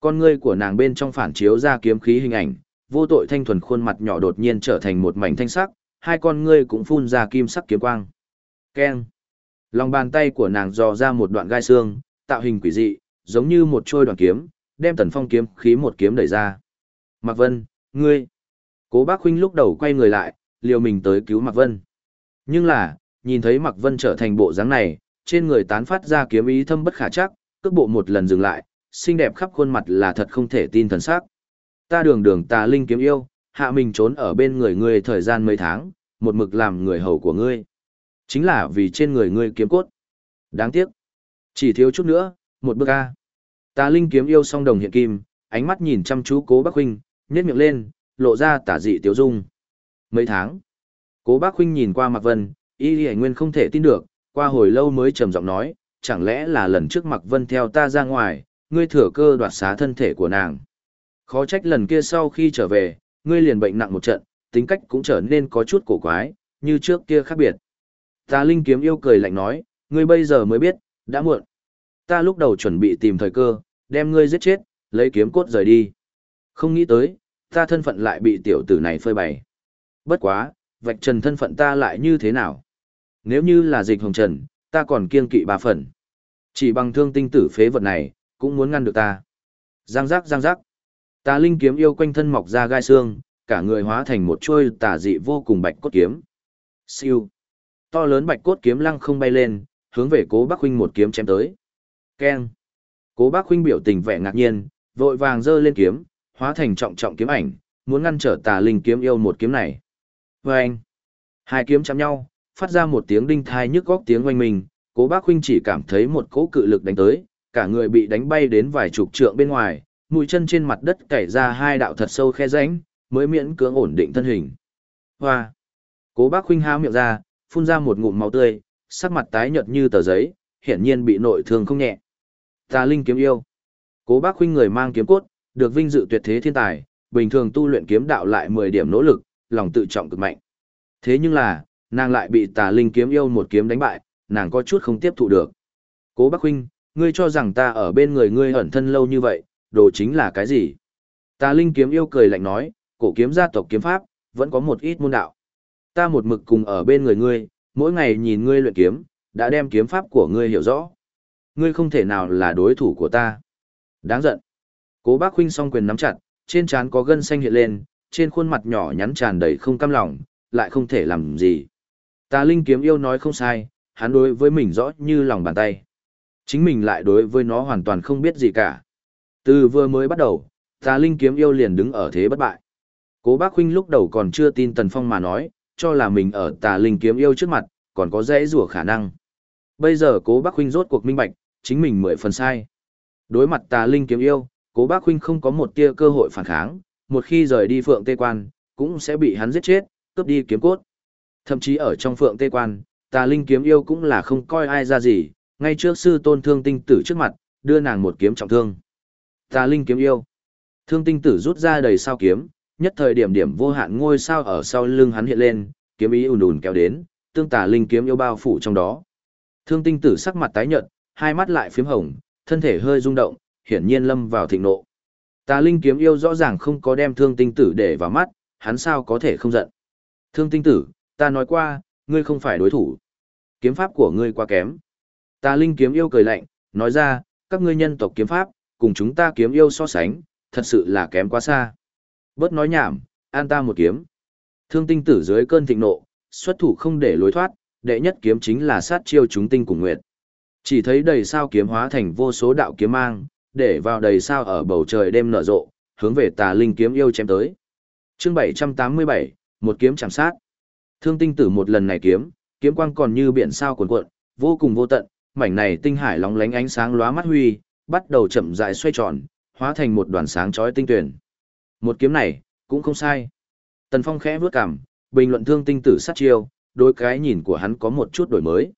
Con ngươi của nàng bên trong phản chiếu ra kiếm khí hình ảnh, vô tội thanh thuần khuôn mặt nhỏ đột nhiên trở thành một mảnh thanh sắc, hai con ngươi cũng phun ra kim sắc kiếm quang. Keng. Lòng bàn tay của nàng dò ra một đoạn gai xương, tạo hình quỷ dị, giống như một trôi đoạn kiếm, đem tần phong kiếm khí một kiếm đẩy ra. Mạc Vân, ngươi. Cố bác huynh lúc đầu quay người lại, liều mình tới cứu Mạc Vân. Nhưng là, nhìn thấy Mạc Vân trở thành bộ dáng này, trên người tán phát ra kiếm ý thâm bất khả chắc, cước bộ một lần dừng lại, xinh đẹp khắp khuôn mặt là thật không thể tin thần sắc. Ta đường đường tà linh kiếm yêu, hạ mình trốn ở bên người ngươi thời gian mấy tháng, một mực làm người hầu của ngươi. Chính là vì trên người ngươi kiếm cốt. Đáng tiếc. Chỉ thiếu chút nữa, một bước A. Tà linh kiếm yêu song đồng hiện kim, ánh mắt nhìn chăm chú cố bác huynh, nhét miệng lên, lộ ra tả dị tiếu dung. Mấy tháng. Cố bác huynh nhìn qua Mạc Vân, y y nguyên không thể tin được, qua hồi lâu mới trầm giọng nói, chẳng lẽ là lần trước Mạc Vân theo ta ra ngoài, ngươi thừa cơ đoạt xá thân thể của nàng. Khó trách lần kia sau khi trở về, ngươi liền bệnh nặng một trận, tính cách cũng trở nên có chút cổ quái, như trước kia khác biệt. Ta Linh kiếm yêu cười lạnh nói, ngươi bây giờ mới biết, đã muộn. Ta lúc đầu chuẩn bị tìm thời cơ, đem ngươi giết chết, lấy kiếm cốt rời đi. Không nghĩ tới, ta thân phận lại bị tiểu tử này phơi bày. Bất quá, vạch trần thân phận ta lại như thế nào? Nếu như là dịch hồng trần, ta còn kiên kỵ ba phần. Chỉ bằng thương tinh tử phế vật này, cũng muốn ngăn được ta. Giang giác giang giác. Tà linh kiếm yêu quanh thân mọc ra gai xương, cả người hóa thành một chuôi tà dị vô cùng bạch cốt kiếm. Siêu. To lớn bạch cốt kiếm lăng không bay lên, hướng về Cố Bắc huynh một kiếm chém tới. Keng. Cố Bắc huynh biểu tình vẻ ngạc nhiên, vội vàng giơ lên kiếm, hóa thành trọng trọng kiếm ảnh, muốn ngăn trở Tà linh kiếm yêu một kiếm này. Vâng. Hai kiếm chạm nhau, phát ra một tiếng đinh thai nhức góc tiếng oanh mình. Cố Bác huynh chỉ cảm thấy một cỗ cự lực đánh tới, cả người bị đánh bay đến vài chục trượng bên ngoài, mũi chân trên mặt đất cày ra hai đạo thật sâu khe rãnh, mới miễn cưỡng ổn định thân hình. Hoa! Cố bác huynh há miệng ra, phun ra một ngụm máu tươi, sắc mặt tái nhợt như tờ giấy, hiển nhiên bị nội thương không nhẹ. Tà linh kiếm yêu. Cố bác huynh người mang kiếm cốt, được vinh dự tuyệt thế thiên tài, bình thường tu luyện kiếm đạo lại 10 điểm nỗ lực, lòng tự trọng cực mạnh. Thế nhưng là, nàng lại bị tà linh kiếm yêu một kiếm đánh bại, nàng có chút không tiếp thụ được. Cố bác huynh, ngươi cho rằng ta ở bên người ngươi ẩn thân lâu như vậy, đồ chính là cái gì? Tà Linh kiếm yêu cười lạnh nói, cổ kiếm gia tộc kiếm pháp, vẫn có một ít môn đạo. Ta một mực cùng ở bên người ngươi, mỗi ngày nhìn ngươi luyện kiếm, đã đem kiếm pháp của ngươi hiểu rõ. Ngươi không thể nào là đối thủ của ta. Đáng giận. Cố bác huynh song quyền nắm chặt, trên trán có gân xanh hiện lên, trên khuôn mặt nhỏ nhắn tràn đầy không cam lòng, lại không thể làm gì. Tà Linh kiếm yêu nói không sai, hắn đối với mình rõ như lòng bàn tay. Chính mình lại đối với nó hoàn toàn không biết gì cả. Từ vừa mới bắt đầu, tà linh kiếm yêu liền đứng ở thế bất bại. Cố bác huynh lúc đầu còn chưa tin Tần Phong mà nói, cho là mình ở tà linh kiếm yêu trước mặt, còn có dễ rủa khả năng. Bây giờ cố bác huynh rốt cuộc minh bạch, chính mình mười phần sai. Đối mặt tà linh kiếm yêu, cố bác huynh không có một tia cơ hội phản kháng, một khi rời đi phượng tê quan, cũng sẽ bị hắn giết chết, cướp đi kiếm cốt. Thậm chí ở trong phượng tê quan, tà linh kiếm yêu cũng là không coi ai ra gì, ngay trước sư tôn thương tinh tử trước mặt, đưa nàng một kiếm trọng thương. Tà linh kiếm yêu. Thương tinh tử rút ra đầy sao kiếm, nhất thời điểm điểm vô hạn ngôi sao ở sau lưng hắn hiện lên, kiếm ý ùn ùn kéo đến, tương tà linh kiếm yêu bao phủ trong đó. Thương tinh tử sắc mặt tái nhợt, hai mắt lại phím hồng, thân thể hơi rung động, hiển nhiên lâm vào thịnh nộ. Tà linh kiếm yêu rõ ràng không có đem thương tinh tử để vào mắt, hắn sao có thể không giận. Thương tinh tử, ta nói qua, ngươi không phải đối thủ. Kiếm pháp của ngươi quá kém. Tà linh kiếm yêu cười lạnh, nói ra, các ngươi nhân tộc kiếm pháp, cùng chúng ta kiếm yêu so sánh, thật sự là kém quá xa. Bớt nói nhảm, an ta một kiếm. Thương tinh tử dưới cơn thịnh nộ, xuất thủ không để lối thoát, đệ nhất kiếm chính là sát chiêu chúng tinh cùng nguyệt. Chỉ thấy đầy sao kiếm hóa thành vô số đạo kiếm mang, để vào đầy sao ở bầu trời đêm nở rộ, hướng về tà linh kiếm yêu chém tới. Chương 787, một kiếm chạm sát. Thương tinh tử một lần này kiếm, kiếm quang còn như biển sao cuồn cuộn, vô cùng vô tận, mảnh này tinh hải lóng lánh ánh sáng lóa mắt huy, bắt đầu chậm rãi xoay tròn, hóa thành một đoàn sáng chói tinh tuyển. Một kiếm này, cũng không sai. Tần Phong khẽ bước cằm, bình luận thương tinh tử sát chiêu, đôi cái nhìn của hắn có một chút đổi mới.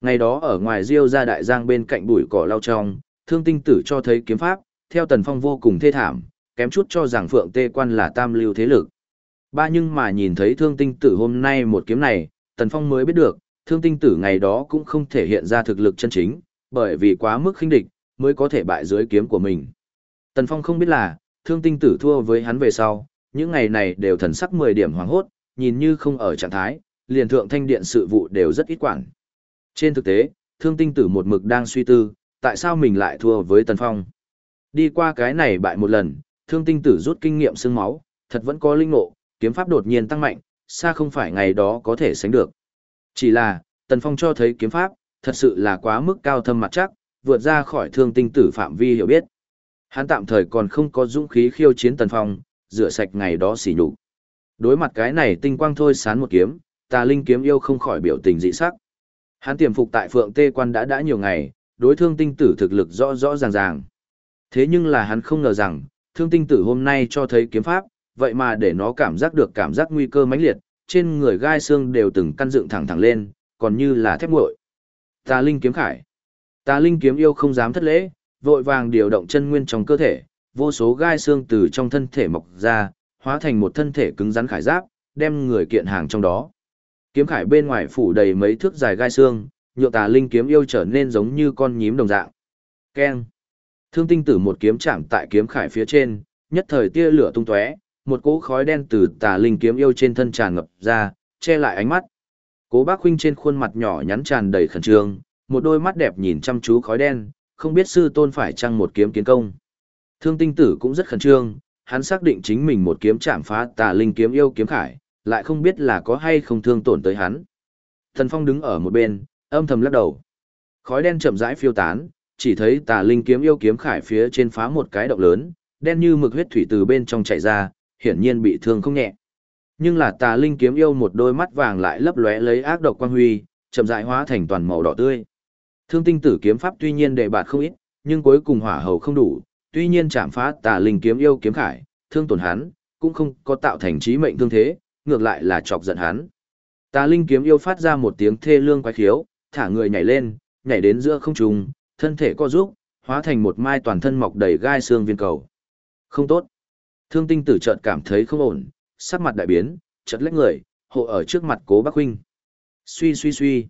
Ngày đó ở ngoài Diêu ra đại giang bên cạnh bụi cỏ lau trong, thương tinh tử cho thấy kiếm pháp, theo Tần Phong vô cùng thê thảm, kém chút cho rằng Phượng Tê Quan là tam lưu thế lực. Ba nhưng mà nhìn thấy thương tinh tử hôm nay một kiếm này, Tần Phong mới biết được, thương tinh tử ngày đó cũng không thể hiện ra thực lực chân chính, bởi vì quá mức khinh địch, mới có thể bại dưới kiếm của mình. Tần Phong không biết là, thương tinh tử thua với hắn về sau, những ngày này đều thần sắc 10 điểm hoàng hốt, nhìn như không ở trạng thái, liền thượng thanh điện sự vụ đều rất ít quản. Trên thực tế, thương tinh tử một mực đang suy tư, tại sao mình lại thua với Tần Phong. Đi qua cái này bại một lần, thương tinh tử rút kinh nghiệm xương máu, thật vẫn có linh ngộ, kiếm pháp đột nhiên tăng mạnh, xa không phải ngày đó có thể sánh được. Chỉ là, Tần Phong cho thấy kiếm pháp, thật sự là quá mức cao thâm mặt chắc, vượt ra khỏi thương tinh tử phạm vi hiểu biết. Hắn tạm thời còn không có dũng khí khiêu chiến Tần Phong, rửa sạch ngày đó xỉ nhục. Đối mặt cái này tinh quang thôi sán một kiếm, tà linh kiếm yêu không khỏi biểu tình dị sắc. Hắn tiềm phục tại Phượng Tê Quan đã đã nhiều ngày, đối thương tinh tử thực lực rõ rõ ràng ràng. Thế nhưng là hắn không ngờ rằng, thương tinh tử hôm nay cho thấy kiếm pháp, vậy mà để nó cảm giác được cảm giác nguy cơ mãnh liệt, trên người gai xương đều từng căn dựng thẳng thẳng lên, còn như là thép nguội. Tà linh kiếm khải. Tà linh kiếm yêu không dám thất lễ, vội vàng điều động chân nguyên trong cơ thể, vô số gai xương từ trong thân thể mọc ra, hóa thành một thân thể cứng rắn khải giáp, đem người kiện hàng trong đó. Kiếm khải bên ngoài phủ đầy mấy thước dài gai xương, nhựa tà linh kiếm yêu trở nên giống như con nhím đồng dạng. Keng. Thương tinh tử một kiếm chạm tại kiếm khải phía trên, nhất thời tia lửa tung tóe, một cỗ khói đen từ tà linh kiếm yêu trên thân tràn ngập ra, che lại ánh mắt. Cố Bác huynh trên khuôn mặt nhỏ nhắn tràn đầy khẩn trương, một đôi mắt đẹp nhìn chăm chú khói đen, không biết sư tôn phải chăng một kiếm kiến công. Thương tinh tử cũng rất khẩn trương, hắn xác định chính mình một kiếm chạm phá tà linh kiếm yêu kiếm khải, lại không biết là có hay không thương tổn tới hắn. Thần Phong đứng ở một bên, âm thầm lắc đầu. Khói đen chậm rãi phiêu tán, chỉ thấy tà linh kiếm yêu kiếm khải phía trên phá một cái động lớn, đen như mực huyết thủy từ bên trong chảy ra, hiển nhiên bị thương không nhẹ. Nhưng là tà linh kiếm yêu một đôi mắt vàng lại lấp lóe lấy ác độc quang huy, chậm rãi hóa thành toàn màu đỏ tươi. Thương tinh tử kiếm pháp tuy nhiên đệ bạt không ít, nhưng cuối cùng hỏa hầu không đủ, tuy nhiên chạm phá tà linh kiếm yêu kiếm khải, thương tổn hắn, cũng không có tạo thành trí mệnh thương thế, ngược lại là chọc giận hắn. Tà linh kiếm yêu phát ra một tiếng thê lương quái khiếu, thả người nhảy lên, nhảy đến giữa không trung, thân thể co rúc, hóa thành một mai toàn thân mọc đầy gai xương viên cầu. Không tốt. Thương tinh tử chợt cảm thấy không ổn, sắc mặt đại biến, chợt lách người, hộ ở trước mặt cố bác huynh. Suy suy suy.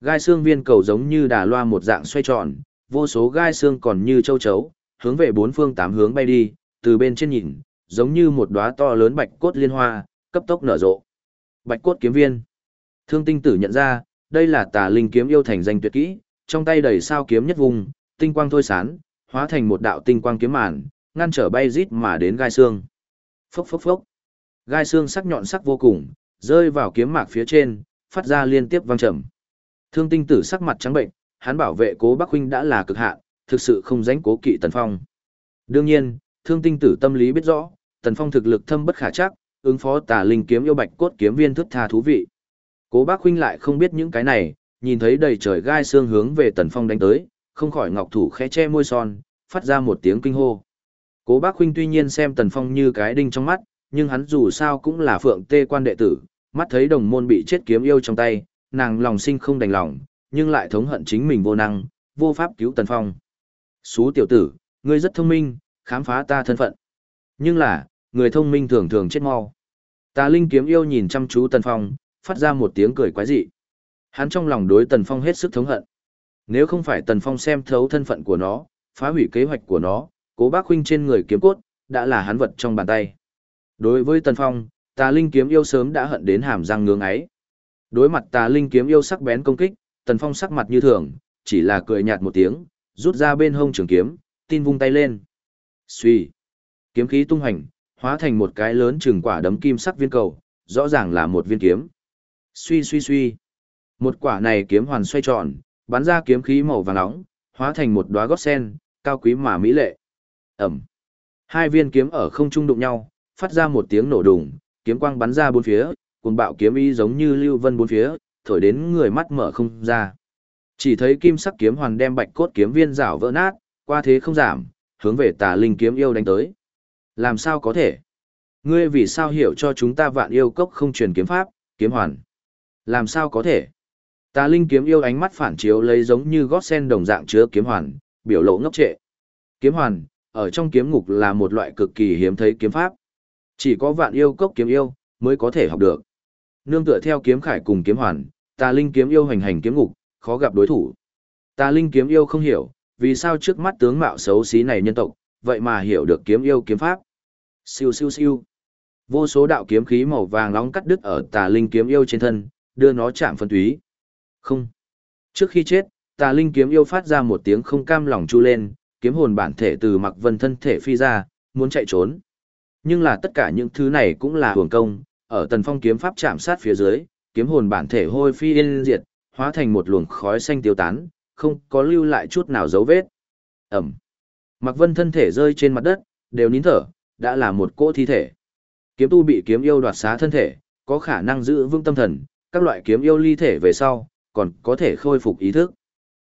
Gai xương viên cầu giống như đà loa một dạng xoay tròn, vô số gai xương còn như châu chấu, hướng về bốn phương tám hướng bay đi, từ bên trên nhìn, giống như một đóa to lớn bạch cốt liên hoa, cấp tốc nở rộ. Bạch cốt kiếm viên. Thương tinh tử nhận ra, đây là tà linh kiếm yêu thành danh tuyệt kỹ, trong tay đầy sao kiếm nhất vùng, tinh quang thôi sán, hóa thành một đạo tinh quang kiếm màn, ngăn trở bay rít mà đến gai xương. Phốc phốc phốc. Gai xương sắc nhọn sắc vô cùng, rơi vào kiếm mạc phía trên, phát ra liên tiếp vang trầm. Thương tinh tử sắc mặt trắng bệnh, hắn bảo vệ cố Bắc huynh đã là cực hạn, thực sự không dánh cố kỵ Tần Phong. Đương nhiên, thương tinh tử tâm lý biết rõ, Tần Phong thực lực thâm bất khả chắc, ứng phó tà linh kiếm yêu bạch cốt kiếm viên thức tha thú vị. Cố Bác huynh lại không biết những cái này, nhìn thấy đầy trời gai xương hướng về Tần Phong đánh tới, không khỏi ngọc thủ khẽ che môi son, phát ra một tiếng kinh hô. Cố Bác huynh tuy nhiên xem Tần Phong như cái đinh trong mắt, nhưng hắn dù sao cũng là phượng tê quan đệ tử, mắt thấy đồng môn bị chết kiếm yêu trong tay, nàng lòng sinh không đành lòng, nhưng lại thống hận chính mình vô năng, vô pháp cứu Tần Phong. Xú tiểu tử, ngươi rất thông minh, khám phá ta thân phận. Nhưng là, người thông minh thường thường chết mau. Tà Linh kiếm yêu nhìn chăm chú Tần Phong, phát ra một tiếng cười quái dị. Hắn trong lòng đối Tần Phong hết sức thống hận. Nếu không phải Tần Phong xem thấu thân phận của nó, phá hủy kế hoạch của nó, cố bác huynh trên người kiếm cốt, đã là hắn vật trong bàn tay. Đối với Tần Phong, tà linh kiếm yêu sớm đã hận đến hàm răng ngưỡng ấy. Đối mặt tà linh kiếm yêu sắc bén công kích, Tần Phong sắc mặt như thường, chỉ là cười nhạt một tiếng, rút ra bên hông trường kiếm, tin vung tay lên. Xuy. Kiếm khí tung hành, hóa thành một cái lớn chừng quả đấm kim sắc viên cầu, rõ ràng là một viên kiếm. Suy suy suy. Một quả này kiếm hoàn xoay tròn, bắn ra kiếm khí màu vàng nóng, hóa thành một đóa gót sen, cao quý mà mỹ lệ. Ẩm. Hai viên kiếm ở không trung đụng nhau, phát ra một tiếng nổ đùng, kiếm quang bắn ra bốn phía, cùng bạo kiếm y giống như lưu vân bốn phía, thổi đến người mắt mở không ra. Chỉ thấy kim sắc kiếm hoàn đem bạch cốt kiếm viên rảo vỡ nát, qua thế không giảm, hướng về tà linh kiếm yêu đánh tới. Làm sao có thể? Ngươi vì sao hiểu cho chúng ta vạn yêu cốc không truyền kiếm pháp, kiếm hoàn? Làm sao có thể? Tà linh kiếm yêu ánh mắt phản chiếu lấy giống như gót sen đồng dạng chứa kiếm hoàn, biểu lộ ngốc trệ. Kiếm hoàn, ở trong kiếm ngục là một loại cực kỳ hiếm thấy kiếm pháp. Chỉ có vạn yêu cốc kiếm yêu, mới có thể học được. Nương tựa theo kiếm khải cùng kiếm hoàn, tà linh kiếm yêu hành hành kiếm ngục, khó gặp đối thủ. Tà linh kiếm yêu không hiểu, vì sao trước mắt tướng mạo xấu xí này nhân tộc, vậy mà hiểu được kiếm yêu kiếm pháp. Siêu siêu siêu. Vô số đạo kiếm khí màu vàng nóng cắt đứt ở tà linh kiếm yêu trên thân, đưa nó chạm phân túy. Không. Trước khi chết, tà linh kiếm yêu phát ra một tiếng không cam lòng chu lên, kiếm hồn bản thể từ mặc vân thân thể phi ra, muốn chạy trốn. Nhưng là tất cả những thứ này cũng là hưởng công, ở tần phong kiếm pháp chạm sát phía dưới, kiếm hồn bản thể hôi phi yên diệt, hóa thành một luồng khói xanh tiêu tán, không có lưu lại chút nào dấu vết. Ẩm. Mặc vân thân thể rơi trên mặt đất, đều nín thở, đã là một cỗ thi thể. Kiếm tu bị kiếm yêu đoạt xá thân thể, có khả năng giữ vững tâm thần, các loại kiếm yêu ly thể về sau, còn có thể khôi phục ý thức.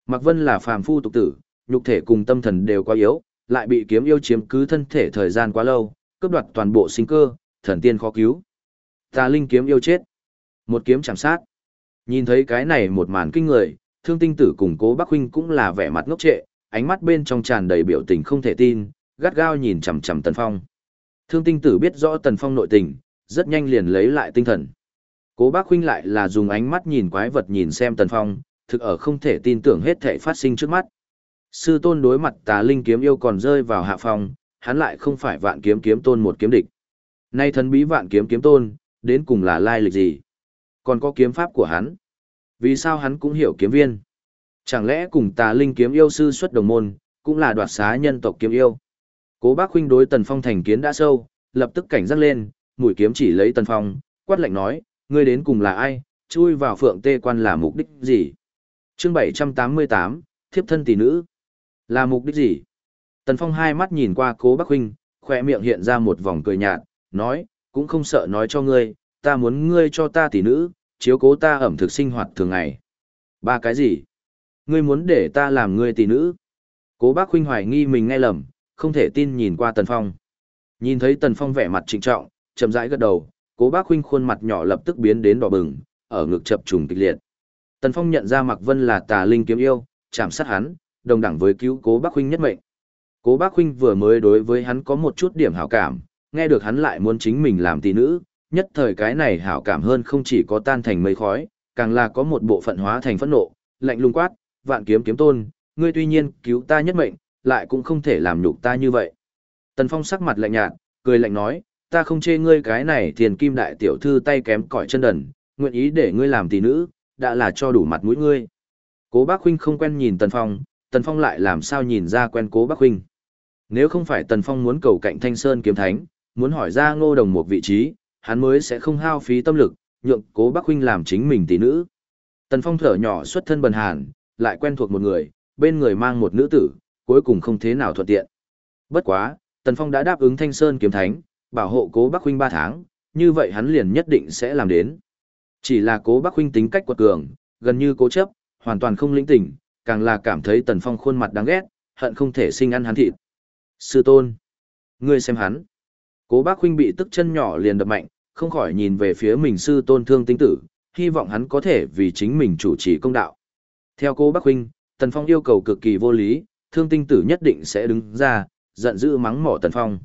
Mặc vân là phàm phu tục tử, nhục thể cùng tâm thần đều quá yếu, lại bị kiếm yêu chiếm cứ thân thể thời gian quá lâu, cướp đoạt toàn bộ sinh cơ, thần tiên khó cứu. Tà linh kiếm yêu chết. Một kiếm chạm sát. Nhìn thấy cái này một màn kinh người, thương tinh tử cùng cố bác huynh cũng là vẻ mặt ngốc trệ, ánh mắt bên trong tràn đầy biểu tình không thể tin, gắt gao nhìn chằm chằm Tần Phong. Thương tinh tử biết rõ Tần Phong nội tình, rất nhanh liền lấy lại tinh thần. Cố bác huynh lại là dùng ánh mắt nhìn quái vật nhìn xem Tần Phong, thực ở không thể tin tưởng hết thể phát sinh trước mắt. Sư tôn đối mặt tà linh kiếm yêu còn rơi vào hạ phòng, hắn lại không phải vạn kiếm kiếm tôn một kiếm địch. Nay thần bí vạn kiếm kiếm tôn, đến cùng là lai lịch gì? Còn có kiếm pháp của hắn. Vì sao hắn cũng hiểu kiếm viên? Chẳng lẽ cùng tà linh kiếm yêu sư xuất đồng môn, cũng là đoạt xá nhân tộc kiếm yêu? Cố bác huynh đối tần phong thành kiến đã sâu, lập tức cảnh giác lên, mũi kiếm chỉ lấy tần phong, quát lạnh nói, ngươi đến cùng là ai, chui vào phượng tê quan là mục đích gì? chương 788, thiếp thân tỷ nữ. Là mục đích gì? Tần Phong hai mắt nhìn qua cố Bắc Huynh, khỏe miệng hiện ra một vòng cười nhạt, nói, cũng không sợ nói cho ngươi, ta muốn ngươi cho ta tỷ nữ, chiếu cố ta ẩm thực sinh hoạt thường ngày. Ba cái gì? Ngươi muốn để ta làm ngươi tỷ nữ? Cố bác huynh hoài nghi mình nghe lầm, không thể tin nhìn qua Tần Phong. Nhìn thấy Tần Phong vẻ mặt trịnh trọng, chậm rãi gật đầu, cố bác huynh khuôn mặt nhỏ lập tức biến đến đỏ bừng, ở ngực chập trùng kịch liệt. Tần Phong nhận ra Mạc Vân là tà linh kiếm yêu, chạm sát hắn, đồng đẳng với cứu cố bác huynh nhất mệnh. Cố bác huynh vừa mới đối với hắn có một chút điểm hảo cảm, nghe được hắn lại muốn chính mình làm tỷ nữ, nhất thời cái này hảo cảm hơn không chỉ có tan thành mây khói, càng là có một bộ phận hóa thành phẫn nộ, lạnh lùng quát, vạn kiếm kiếm tôn, ngươi tuy nhiên cứu ta nhất mệnh, lại cũng không thể làm nhục ta như vậy. Tần Phong sắc mặt lạnh nhạt, cười lạnh nói, ta không chê ngươi cái này thiền kim đại tiểu thư tay kém cỏi chân đần, nguyện ý để ngươi làm tỷ nữ, đã là cho đủ mặt mũi ngươi. Cố bác huynh không quen nhìn Tần Phong, Tần Phong lại làm sao nhìn ra quen cố Bắc huynh. Nếu không phải Tần Phong muốn cầu cạnh Thanh Sơn kiếm thánh, muốn hỏi ra ngô đồng một vị trí, hắn mới sẽ không hao phí tâm lực, nhượng cố Bắc huynh làm chính mình tỷ nữ. Tần Phong thở nhỏ xuất thân bần hàn, lại quen thuộc một người, bên người mang một nữ tử, cuối cùng không thế nào thuận tiện. Bất quá, Tần Phong đã đáp ứng Thanh Sơn kiếm thánh, bảo hộ cố Bắc huynh 3 tháng, như vậy hắn liền nhất định sẽ làm đến. Chỉ là cố Bắc huynh tính cách quật cường, gần như cố chấp, hoàn toàn không lĩnh tỉnh, càng là cảm thấy Tần Phong khuôn mặt đáng ghét, hận không thể sinh ăn hắn thịt. Sư tôn, ngươi xem hắn. Cố bác huynh bị tức chân nhỏ liền đập mạnh, không khỏi nhìn về phía mình sư tôn thương tinh tử, hy vọng hắn có thể vì chính mình chủ trì công đạo. Theo cố bác huynh, Tần Phong yêu cầu cực kỳ vô lý, thương tinh tử nhất định sẽ đứng ra, giận dữ mắng mỏ Tần Phong.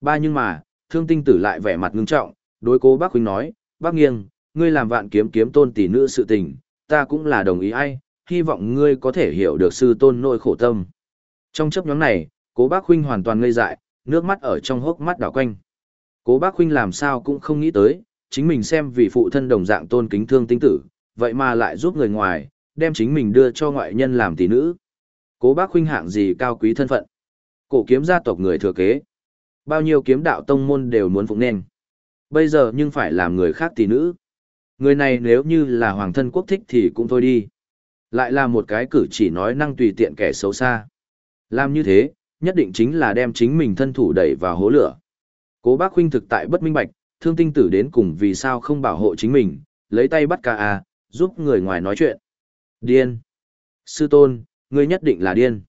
Ba nhưng mà, thương tinh tử lại vẻ mặt ngưng trọng, đối cố bác huynh nói, bác nghiêng, ngươi làm vạn kiếm kiếm tôn tỷ nữ sự tình, ta cũng là đồng ý ai, hy vọng ngươi có thể hiểu được sư tôn nỗi khổ tâm. Trong chấp nhóm này, cố bác huynh hoàn toàn ngây dại, nước mắt ở trong hốc mắt đảo quanh. Cố bác huynh làm sao cũng không nghĩ tới, chính mình xem vì phụ thân đồng dạng tôn kính thương tinh tử, vậy mà lại giúp người ngoài, đem chính mình đưa cho ngoại nhân làm tỷ nữ. Cố bác huynh hạng gì cao quý thân phận. Cổ kiếm gia tộc người thừa kế. Bao nhiêu kiếm đạo tông môn đều muốn phụng nên. Bây giờ nhưng phải làm người khác tỷ nữ. Người này nếu như là hoàng thân quốc thích thì cũng thôi đi. Lại là một cái cử chỉ nói năng tùy tiện kẻ xấu xa. Làm như thế, nhất định chính là đem chính mình thân thủ đẩy vào hố lửa. Cố bác huynh thực tại bất minh bạch, thương tinh tử đến cùng vì sao không bảo hộ chính mình, lấy tay bắt ca a, à, giúp người ngoài nói chuyện. Điên. Sư tôn, ngươi nhất định là điên.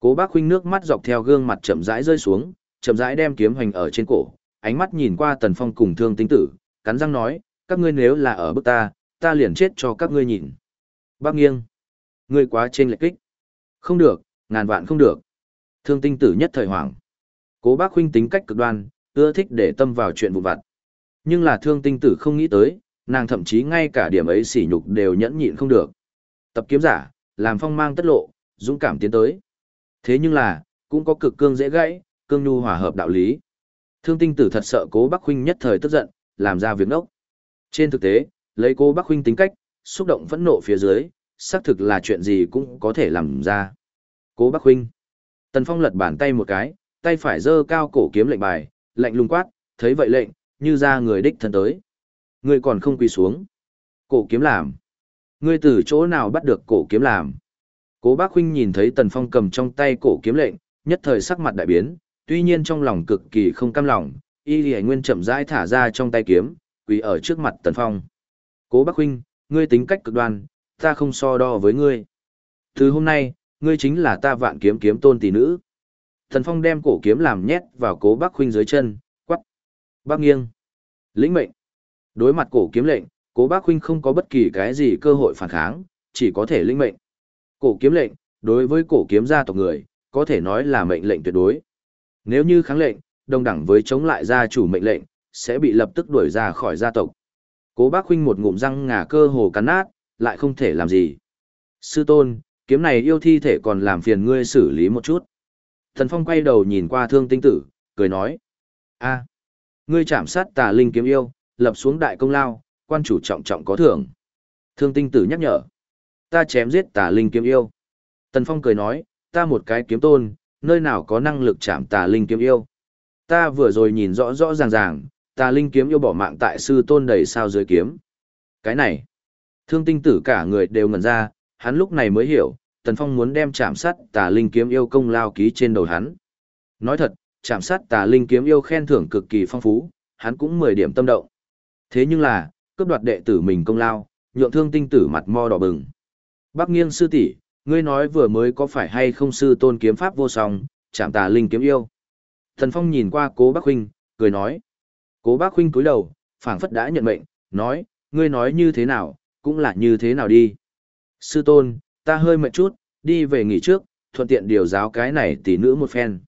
Cố bác huynh nước mắt dọc theo gương mặt chậm rãi rơi xuống, chậm rãi đem kiếm hoành ở trên cổ, ánh mắt nhìn qua tần phong cùng thương tinh tử, cắn răng nói, các ngươi nếu là ở bức ta, ta liền chết cho các ngươi nhìn. Bác nghiêng. Ngươi quá trên lệch kích. Không được, ngàn vạn không được. Thương tinh tử nhất thời hoảng. Cố bác huynh tính cách cực đoan, ưa thích để tâm vào chuyện vụ vặt. Nhưng là thương tinh tử không nghĩ tới, nàng thậm chí ngay cả điểm ấy sỉ nhục đều nhẫn nhịn không được. Tập kiếm giả, làm phong mang tất lộ, dũng cảm tiến tới. Thế nhưng là, cũng có cực cương dễ gãy, cương nhu hòa hợp đạo lý. Thương tinh tử thật sợ cố Bắc Huynh nhất thời tức giận, làm ra việc nốc. Trên thực tế, lấy cố Bắc Huynh tính cách, xúc động phẫn nộ phía dưới, xác thực là chuyện gì cũng có thể làm ra. Cố Bắc Huynh. Tần Phong lật bàn tay một cái, tay phải giơ cao cổ kiếm lệnh bài, lệnh lùng quát, thấy vậy lệnh, như ra người đích thân tới. Ngươi còn không quỳ xuống. Cổ kiếm làm. Ngươi từ chỗ nào bắt được cổ kiếm làm? Cố Bác Huynh nhìn thấy Tần Phong cầm trong tay cổ kiếm lệnh, nhất thời sắc mặt đại biến, tuy nhiên trong lòng cực kỳ không cam lòng, y lì nguyên chậm rãi thả ra trong tay kiếm, quỳ ở trước mặt Tần Phong. Cố Bác Huynh, ngươi tính cách cực đoan, ta không so đo với ngươi. Từ hôm nay, ngươi chính là ta vạn kiếm kiếm tôn tỷ nữ. Thần Phong đem cổ kiếm làm nhét vào cố Bác Huynh dưới chân, quắc. Bác nghiêng. Lĩnh mệnh. Đối mặt cổ kiếm lệnh, cố Bác Huynh không có bất kỳ cái gì cơ hội phản kháng, chỉ có thể lĩnh mệnh. Cổ kiếm lệnh, đối với cổ kiếm gia tộc người, có thể nói là mệnh lệnh tuyệt đối. Nếu như kháng lệnh, đồng đẳng với chống lại gia chủ mệnh lệnh, sẽ bị lập tức đuổi ra khỏi gia tộc. Cố bác huynh một ngụm răng ngà cơ hồ cắn nát, lại không thể làm gì. Sư tôn, kiếm này yêu thi thể còn làm phiền ngươi xử lý một chút. Thần Phong quay đầu nhìn qua thương tinh tử, cười nói. a ngươi chạm sát tà linh kiếm yêu, lập xuống đại công lao, quan chủ trọng trọng có thưởng. Thương tinh tử nhắc nhở ta chém giết tà linh kiếm yêu. Tần Phong cười nói, ta một cái kiếm tôn, nơi nào có năng lực chạm tà linh kiếm yêu. Ta vừa rồi nhìn rõ rõ ràng ràng, tà linh kiếm yêu bỏ mạng tại sư tôn đầy sao dưới kiếm. Cái này, thương tinh tử cả người đều ngẩn ra, hắn lúc này mới hiểu, Tần Phong muốn đem chạm sát tà linh kiếm yêu công lao ký trên đầu hắn. Nói thật, chạm sát tà linh kiếm yêu khen thưởng cực kỳ phong phú, hắn cũng 10 điểm tâm động. Thế nhưng là, cướp đoạt đệ tử mình công lao, nhượng thương tinh tử mặt mo đỏ bừng. Bác nghiêng sư tỷ, ngươi nói vừa mới có phải hay không sư tôn kiếm pháp vô song, chạm tà linh kiếm yêu. Thần Phong nhìn qua cố bác huynh, cười nói. Cố bác huynh cúi đầu, phảng phất đã nhận mệnh, nói, ngươi nói như thế nào, cũng là như thế nào đi. Sư tôn, ta hơi mệt chút, đi về nghỉ trước, thuận tiện điều giáo cái này tỷ nữ một phen.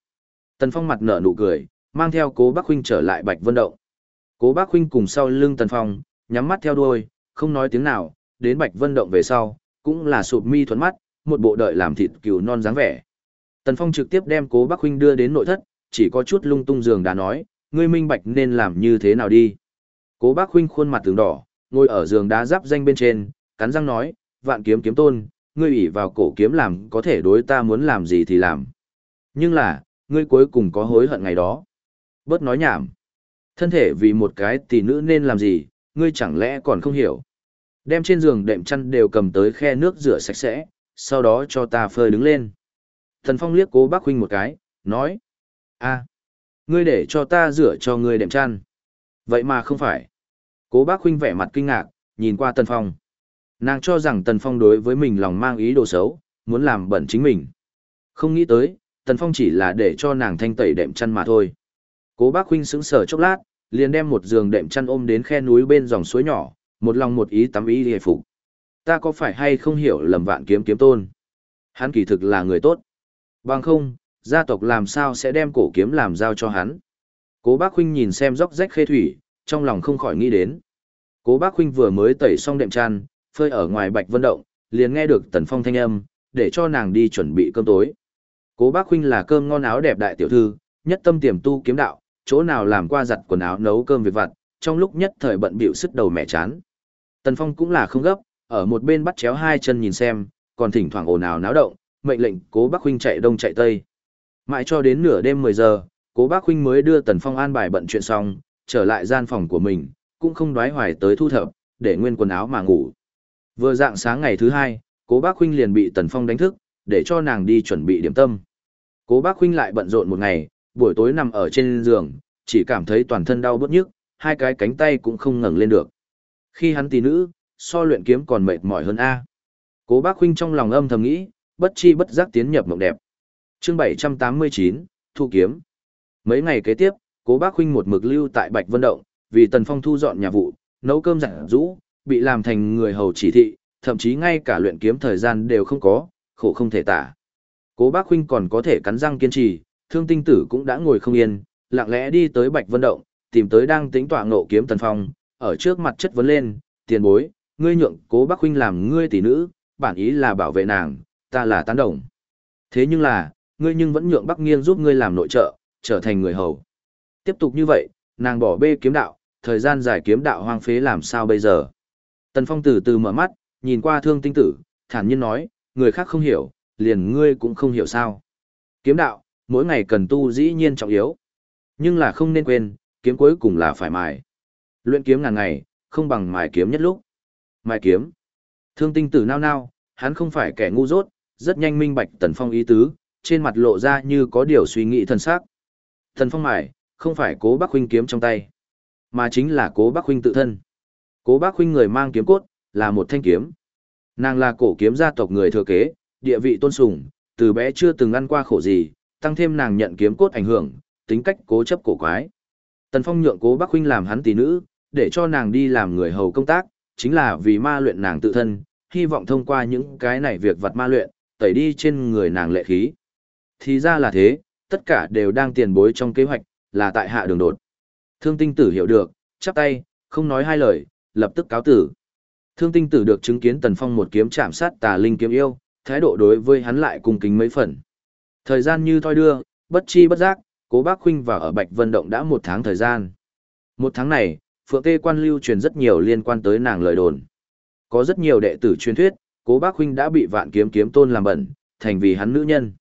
Tần Phong mặt nở nụ cười, mang theo cố bác huynh trở lại Bạch Vân Động. Cố bác huynh cùng sau lưng Tần Phong, nhắm mắt theo đuôi, không nói tiếng nào, đến Bạch Vân Động về sau, cũng là sụp mi thuẫn mắt, một bộ đợi làm thịt cừu non dáng vẻ. Tần Phong trực tiếp đem Cố Bác huynh đưa đến nội thất, chỉ có chút lung tung giường đã nói, ngươi minh bạch nên làm như thế nào đi. Cố bác huynh khuôn mặt tướng đỏ, ngồi ở giường đá giáp danh bên trên, cắn răng nói, vạn kiếm kiếm tôn, ngươi ủy vào cổ kiếm làm có thể đối ta muốn làm gì thì làm. Nhưng là, ngươi cuối cùng có hối hận ngày đó. Bớt nói nhảm. Thân thể vì một cái tỷ nữ nên làm gì, ngươi chẳng lẽ còn không hiểu. Đem trên giường đệm chăn đều cầm tới khe nước rửa sạch sẽ, sau đó cho ta phơi đứng lên. Thần Phong liếc cố bác huynh một cái, nói. a ngươi để cho ta rửa cho ngươi đệm chăn. Vậy mà không phải. Cố bác huynh vẻ mặt kinh ngạc, nhìn qua Tần Phong. Nàng cho rằng Tần Phong đối với mình lòng mang ý đồ xấu, muốn làm bẩn chính mình. Không nghĩ tới, Tần Phong chỉ là để cho nàng thanh tẩy đệm chăn mà thôi. Cố bác huynh sững sờ chốc lát, liền đem một giường đệm chăn ôm đến khe núi bên dòng suối nhỏ, một lòng một ý tắm ý hề phục. Ta có phải hay không hiểu lầm vạn kiếm kiếm tôn? Hắn kỳ thực là người tốt. Bằng không, gia tộc làm sao sẽ đem cổ kiếm làm giao cho hắn? Cố bác huynh nhìn xem róc rách khê thủy, trong lòng không khỏi nghĩ đến. Cố bác huynh vừa mới tẩy xong đệm chăn, phơi ở ngoài bạch vân động, liền nghe được tần phong thanh âm, để cho nàng đi chuẩn bị cơm tối. Cố bác huynh là cơm ngon áo đẹp đại tiểu thư, nhất tâm tiềm tu kiếm đạo, chỗ nào làm qua giặt quần áo nấu cơm việc vặt, trong lúc nhất thời bận bịu sức đầu mẹ chán. Tần Phong cũng là không gấp, ở một bên bắt chéo hai chân nhìn xem, còn thỉnh thoảng ồn ào náo động, mệnh lệnh Cố Bắc huynh chạy đông chạy tây. Mãi cho đến nửa đêm 10 giờ, Cố bác huynh mới đưa Tần Phong an bài bận chuyện xong, trở lại gian phòng của mình, cũng không đoái hoài tới thu thập, để nguyên quần áo mà ngủ. Vừa dạng sáng ngày thứ hai, Cố Bác huynh liền bị Tần Phong đánh thức, để cho nàng đi chuẩn bị điểm tâm. Cố Bác huynh lại bận rộn một ngày, buổi tối nằm ở trên giường, chỉ cảm thấy toàn thân đau bứt nhức, hai cái cánh tay cũng không ngẩng lên được. Khi hắn tỷ nữ, so luyện kiếm còn mệt mỏi hơn A. Cố bác huynh trong lòng âm thầm nghĩ, bất chi bất giác tiến nhập mộng đẹp chương 789, Thu Kiếm. Mấy ngày kế tiếp, cố bác huynh một mực lưu tại Bạch Vân Động, vì Tần Phong thu dọn nhà vụ, nấu cơm giản rũ, bị làm thành người hầu chỉ thị, thậm chí ngay cả luyện kiếm thời gian đều không có, khổ không thể tả. Cố bác huynh còn có thể cắn răng kiên trì, thương tinh tử cũng đã ngồi không yên, lặng lẽ đi tới Bạch Vân Động, tìm tới đang tính tọa ngộ kiếm Tần Phong, ở trước mặt chất vấn lên, tiền bối, ngươi nhượng cố bác huynh làm ngươi tỷ nữ, bản ý là bảo vệ nàng, ta là tán đồng. Thế nhưng là, ngươi nhưng vẫn nhượng Bắc Nghiên giúp ngươi làm nội trợ, trở thành người hầu. Tiếp tục như vậy, nàng bỏ bê kiếm đạo, thời gian dài kiếm đạo hoang phế làm sao bây giờ. Tần Phong từ từ mở mắt, nhìn qua thương tinh tử, thản nhiên nói, người khác không hiểu, liền ngươi cũng không hiểu sao. Kiếm đạo, mỗi ngày cần tu dĩ nhiên trọng yếu. Nhưng là không nên quên, kiếm cuối cùng là phải mài. Luyện kiếm ngàn ngày, không bằng mài kiếm nhất lúc. Mài kiếm. Thương tinh tử nao nao, hắn không phải kẻ ngu dốt, rất nhanh minh bạch Tần Phong ý tứ, trên mặt lộ ra như có điều suy nghĩ thần sắc. Thần Phong mải không phải cố bác huynh kiếm trong tay, mà chính là cố bác huynh tự thân. Cố bác huynh người mang kiếm cốt, là một thanh kiếm. Nàng là cổ kiếm gia tộc người thừa kế, địa vị tôn sùng, từ bé chưa từng ăn qua khổ gì, tăng thêm nàng nhận kiếm cốt ảnh hưởng, tính cách cố chấp cổ quái. Tần Phong nhượng cố bác huynh làm hắn tỷ nữ, để cho nàng đi làm người hầu công tác, chính là vì ma luyện nàng tự thân, hy vọng thông qua những cái này việc vật ma luyện, tẩy đi trên người nàng lệ khí. Thì ra là thế, tất cả đều đang tiền bối trong kế hoạch, là tại hạ đường đột. Thương tinh tử hiểu được, chắp tay, không nói hai lời, lập tức cáo tử. Thương tinh tử được chứng kiến Tần Phong một kiếm chạm sát tà linh kiếm yêu, thái độ đối với hắn lại cung kính mấy phần. Thời gian như thoi đưa, bất chi bất giác, cố bác huynh vào ở Bạch Vân Động đã một tháng thời gian. Một tháng này, Phượng Tê Quan lưu truyền rất nhiều liên quan tới nàng lời đồn. Có rất nhiều đệ tử truyền thuyết, cố bác huynh đã bị vạn kiếm kiếm tôn làm bẩn, thành vì hắn nữ nhân.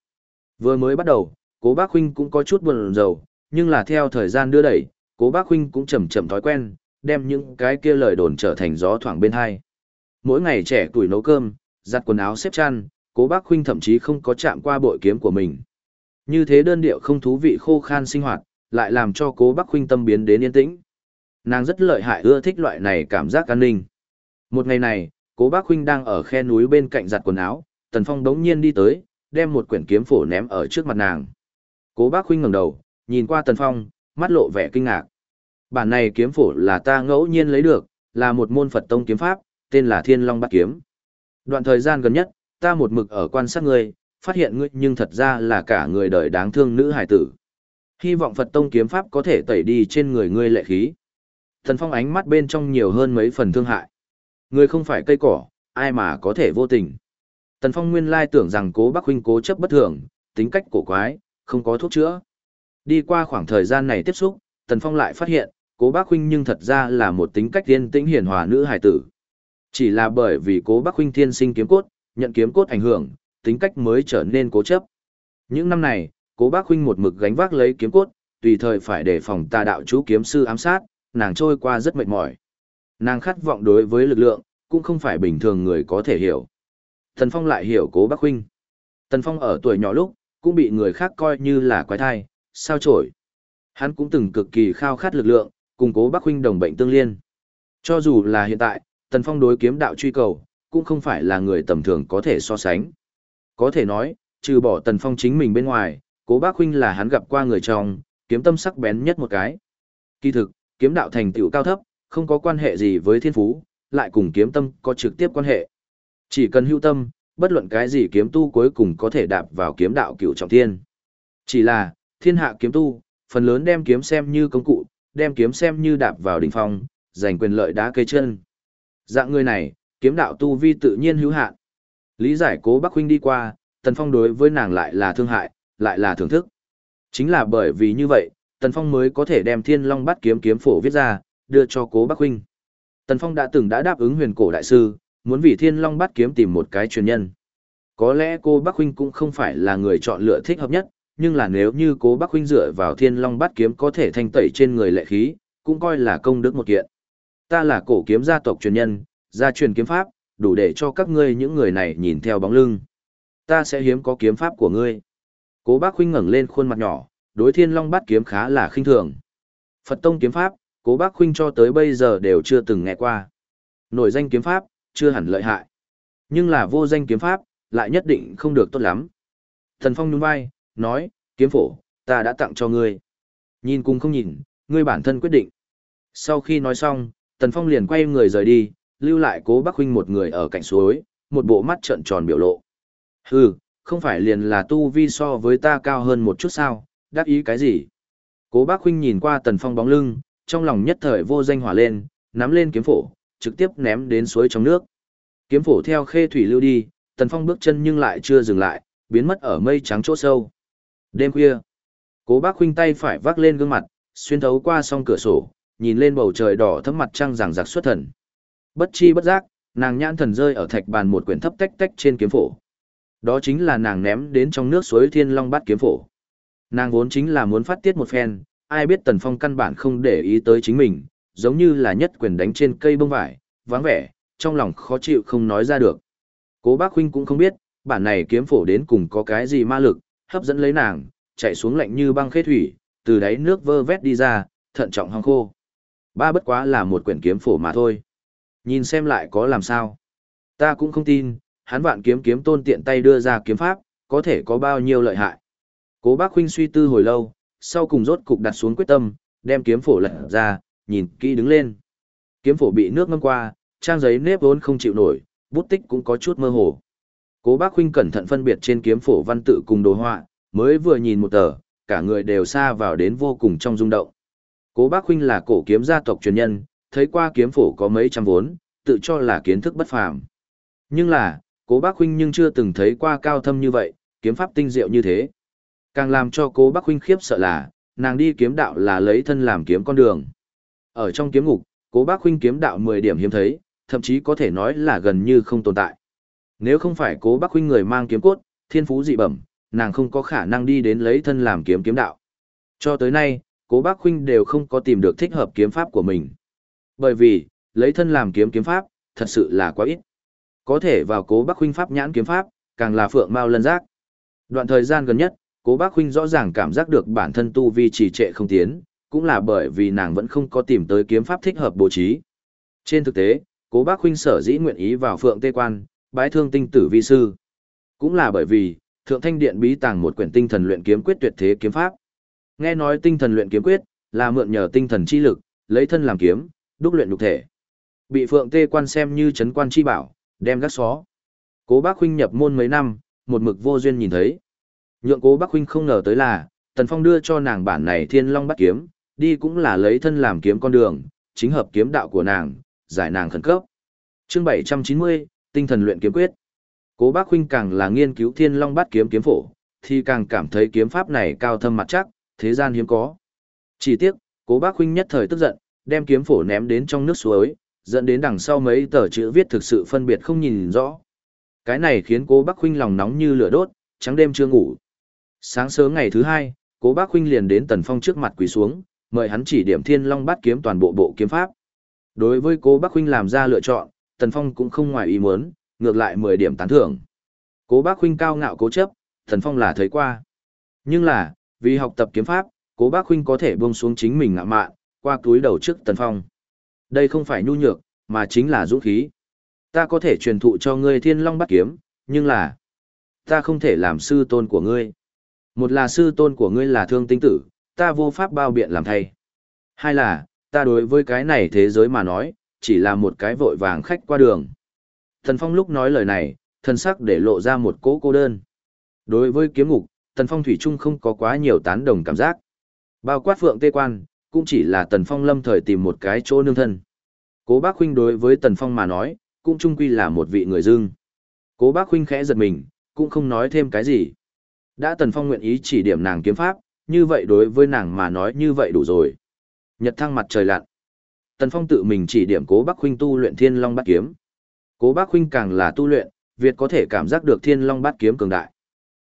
Vừa mới bắt đầu, cố bác huynh cũng có chút buồn rầu, nhưng là theo thời gian đưa đẩy, cố bác huynh cũng chậm chậm thói quen, đem những cái kia lời đồn trở thành gió thoảng bên hai. Mỗi ngày trẻ tuổi nấu cơm, giặt quần áo xếp chăn, cố bác huynh thậm chí không có chạm qua bội kiếm của mình. Như thế đơn điệu không thú vị khô khan sinh hoạt, lại làm cho cố bác huynh tâm biến đến yên tĩnh. Nàng rất lợi hại ưa thích loại này cảm giác an ninh. Một ngày này, cố bác huynh đang ở khe núi bên cạnh giặt quần áo, tần phong đống nhiên đi tới, đem một quyển kiếm phổ ném ở trước mặt nàng. Cố bác huynh ngẩng đầu, nhìn qua tần phong, mắt lộ vẻ kinh ngạc. Bản này kiếm phổ là ta ngẫu nhiên lấy được, là một môn Phật tông kiếm pháp, tên là Thiên Long Bát Kiếm. Đoạn thời gian gần nhất, ta một mực ở quan sát ngươi, phát hiện ngươi nhưng thật ra là cả người đời đáng thương nữ hải tử. Hy vọng Phật tông kiếm pháp có thể tẩy đi trên người ngươi lệ khí. Tần Phong ánh mắt bên trong nhiều hơn mấy phần thương hại. Ngươi không phải cây cỏ, ai mà có thể vô tình. Tần Phong nguyên lai tưởng rằng cố Bắc huynh cố chấp bất thường, tính cách cổ quái, không có thuốc chữa. Đi qua khoảng thời gian này tiếp xúc, Tần Phong lại phát hiện, cố Bắc huynh nhưng thật ra là một tính cách tiên tĩnh hiền hòa nữ hài tử. Chỉ là bởi vì cố Bắc huynh thiên sinh kiếm cốt, nhận kiếm cốt ảnh hưởng, tính cách mới trở nên cố chấp. Những năm này, cố Bắc huynh một mực gánh vác lấy kiếm cốt, tùy thời phải đề phòng tà đạo chú kiếm sư ám sát, nàng trôi qua rất mệt mỏi. Nàng khát vọng đối với lực lượng, cũng không phải bình thường người có thể hiểu. Tần Phong lại hiểu cố bác huynh. Tần Phong ở tuổi nhỏ lúc, cũng bị người khác coi như là quái thai, sao trổi. Hắn cũng từng cực kỳ khao khát lực lượng, cùng cố bác huynh đồng bệnh tương liên. Cho dù là hiện tại, Tần Phong đối kiếm đạo truy cầu, cũng không phải là người tầm thường có thể so sánh. Có thể nói, trừ bỏ Tần Phong chính mình bên ngoài, cố bác huynh là hắn gặp qua người trong, kiếm tâm sắc bén nhất một cái. Kỳ thực, kiếm đạo thành tựu cao thấp, không có quan hệ gì với thiên phú, lại cùng kiếm tâm có trực tiếp quan hệ. Chỉ cần hưu tâm, bất luận cái gì kiếm tu cuối cùng có thể đạp vào kiếm đạo cựu trọng thiên. Chỉ là, thiên hạ kiếm tu, phần lớn đem kiếm xem như công cụ, đem kiếm xem như đạp vào đỉnh phong, giành quyền lợi đá cây chân. Dạng người này, kiếm đạo tu vi tự nhiên hữu hạn. Lý giải cố Bắc huynh đi qua, Tần Phong đối với nàng lại là thương hại, lại là thưởng thức. Chính là bởi vì như vậy, Tần Phong mới có thể đem Thiên Long bắt kiếm kiếm phổ viết ra, đưa cho cố Bắc huynh. Tần Phong đã từng đã đáp ứng huyền cổ đại sư, muốn vì Thiên Long bắt kiếm tìm một cái truyền nhân. Có lẽ cô Bắc huynh cũng không phải là người chọn lựa thích hợp nhất, nhưng là nếu như cố Bắc huynh dựa vào Thiên Long bắt kiếm có thể thanh tẩy trên người lệ khí, cũng coi là công đức một kiện. Ta là cổ kiếm gia tộc truyền nhân, gia truyền kiếm pháp, đủ để cho các ngươi những người này nhìn theo bóng lưng. Ta sẽ hiếm có kiếm pháp của ngươi. Cố bác huynh ngẩng lên khuôn mặt nhỏ, đối thiên long bát kiếm khá là khinh thường. Phật tông kiếm pháp, cố bác huynh cho tới bây giờ đều chưa từng nghe qua. Nổi danh kiếm pháp, chưa hẳn lợi hại. Nhưng là vô danh kiếm pháp, lại nhất định không được tốt lắm. Thần Phong nhún vai, nói, kiếm phổ, ta đã tặng cho ngươi. Nhìn cùng không nhìn, ngươi bản thân quyết định. Sau khi nói xong, Tần Phong liền quay người rời đi, lưu lại cố Bắc Huynh một người ở cạnh suối, một bộ mắt trợn tròn biểu lộ. Hừ, không phải liền là tu vi so với ta cao hơn một chút sao, đắc ý cái gì? Cố Bác Huynh nhìn qua Tần Phong bóng lưng, trong lòng nhất thời vô danh hỏa lên, nắm lên kiếm phổ, trực tiếp ném đến suối trong nước. Kiếm phổ theo khê thủy lưu đi, Tần Phong bước chân nhưng lại chưa dừng lại, biến mất ở mây trắng chỗ sâu. Đêm khuya, Cố bác huynh tay phải vác lên gương mặt, xuyên thấu qua song cửa sổ, nhìn lên bầu trời đỏ thấm mặt trăng ràng rạc xuất thần. Bất chi bất giác, nàng nhãn thần rơi ở thạch bàn một quyển thấp tách tách trên kiếm phổ. Đó chính là nàng ném đến trong nước suối Thiên Long Bát kiếm phổ. Nàng vốn chính là muốn phát tiết một phen, ai biết Tần Phong căn bản không để ý tới chính mình, giống như là nhất quyền đánh trên cây bông vải, vắng vẻ, trong lòng khó chịu không nói ra được. Cố Bác huynh cũng không biết, bản này kiếm phổ đến cùng có cái gì ma lực, hấp dẫn lấy nàng, chạy xuống lạnh như băng khê thủy, từ đáy nước vơ vét đi ra, thận trọng hong khô. Ba bất quá là một quyển kiếm phổ mà thôi. Nhìn xem lại có làm sao. Ta cũng không tin, hắn vạn kiếm kiếm tôn tiện tay đưa ra kiếm pháp, có thể có bao nhiêu lợi hại. Cố bác huynh suy tư hồi lâu, sau cùng rốt cục đặt xuống quyết tâm, đem kiếm phổ lật ra, nhìn kỹ đứng lên. Kiếm phổ bị nước ngâm qua, trang giấy nếp vốn không chịu nổi, bút tích cũng có chút mơ hồ. Cố bác huynh cẩn thận phân biệt trên kiếm phổ văn tự cùng đồ họa, mới vừa nhìn một tờ, cả người đều xa vào đến vô cùng trong rung động. Cố bác huynh là cổ kiếm gia tộc truyền nhân, thấy qua kiếm phổ có mấy trăm vốn, tự cho là kiến thức bất phàm. Nhưng là, cố bác huynh nhưng chưa từng thấy qua cao thâm như vậy, kiếm pháp tinh diệu như thế. Càng làm cho cố bác huynh khiếp sợ là, nàng đi kiếm đạo là lấy thân làm kiếm con đường. Ở trong kiếm ngục, cố bác huynh kiếm đạo 10 điểm hiếm thấy, thậm chí có thể nói là gần như không tồn tại. Nếu không phải cố bác huynh người mang kiếm cốt, thiên phú dị bẩm, nàng không có khả năng đi đến lấy thân làm kiếm kiếm đạo. Cho tới nay, cố bác huynh đều không có tìm được thích hợp kiếm pháp của mình. Bởi vì, lấy thân làm kiếm kiếm pháp, thật sự là quá ít. Có thể vào cố bác huynh pháp nhãn kiếm pháp, càng là phượng mau lân giác. Đoạn thời gian gần nhất, cố bác huynh rõ ràng cảm giác được bản thân tu vi trì trệ không tiến, cũng là bởi vì nàng vẫn không có tìm tới kiếm pháp thích hợp bố trí. Trên thực tế, cố bác huynh sở dĩ nguyện ý vào phượng tê quan, bái thương tinh tử vi sư. Cũng là bởi vì, thượng thanh điện bí tàng một quyển tinh thần luyện kiếm quyết tuyệt thế kiếm pháp. Nghe nói tinh thần luyện kiếm quyết, là mượn nhờ tinh thần chi lực, lấy thân làm kiếm, đúc luyện nhục thể. Bị phượng tê quan xem như chấn quan chi bảo, đem gác xó. Cố bác huynh nhập môn mấy năm, một mực vô duyên nhìn thấy. Nhượng cố bác huynh không ngờ tới là, Tần Phong đưa cho nàng bản này thiên long bắt kiếm, đi cũng là lấy thân làm kiếm con đường, chính hợp kiếm đạo của nàng, giải nàng khẩn cấp. chương 790, tinh thần luyện kiếm quyết. Cố bác huynh càng là nghiên cứu thiên long bát kiếm kiếm phổ, thì càng cảm thấy kiếm pháp này cao thâm mặt chắc, thế gian hiếm có. Chỉ tiếc, cố bác huynh nhất thời tức giận, đem kiếm phổ ném đến trong nước suối, dẫn đến đằng sau mấy tờ chữ viết thực sự phân biệt không nhìn rõ. Cái này khiến cố bác huynh lòng nóng như lửa đốt, trắng đêm chưa ngủ. Sáng sớm ngày thứ hai, cố bác huynh liền đến tần phong trước mặt quỳ xuống, mời hắn chỉ điểm thiên long bắt kiếm toàn bộ bộ kiếm pháp. Đối với cố bác huynh làm ra lựa chọn, tần phong cũng không ngoài ý muốn, ngược lại 10 điểm tán thưởng. Cố bác huynh cao ngạo cố chấp, tần phong là thấy qua. Nhưng là, vì học tập kiếm pháp, cố bác huynh có thể buông xuống chính mình ngạ mạn, qua túi đầu trước tần phong. Đây không phải nhu nhược, mà chính là dũng khí. Ta có thể truyền thụ cho ngươi thiên long bắt kiếm, nhưng là, ta không thể làm sư tôn của ngươi. Một là sư tôn của ngươi là thương tinh tử, ta vô pháp bao biện làm thay. Hai là, ta đối với cái này thế giới mà nói, chỉ là một cái vội vàng khách qua đường. Thần Phong lúc nói lời này, thân sắc để lộ ra một cỗ cô đơn. Đối với kiếm ngục, Tần Phong Thủy Trung không có quá nhiều tán đồng cảm giác. Bao quát phượng tê quan, cũng chỉ là Tần Phong lâm thời tìm một cái chỗ nương thân. Cố bác huynh đối với Tần Phong mà nói, cũng trung quy là một vị người dưng. Cố bác huynh khẽ giật mình, cũng không nói thêm cái gì. Đã Tần Phong nguyện ý chỉ điểm nàng kiếm pháp, như vậy đối với nàng mà nói như vậy đủ rồi. Nhật thăng mặt trời lặn. Tần Phong tự mình chỉ điểm Cố Bác huynh tu luyện Thiên Long Bát kiếm. Cố Bác huynh càng là tu luyện, Việt có thể cảm giác được Thiên Long Bát kiếm cường đại.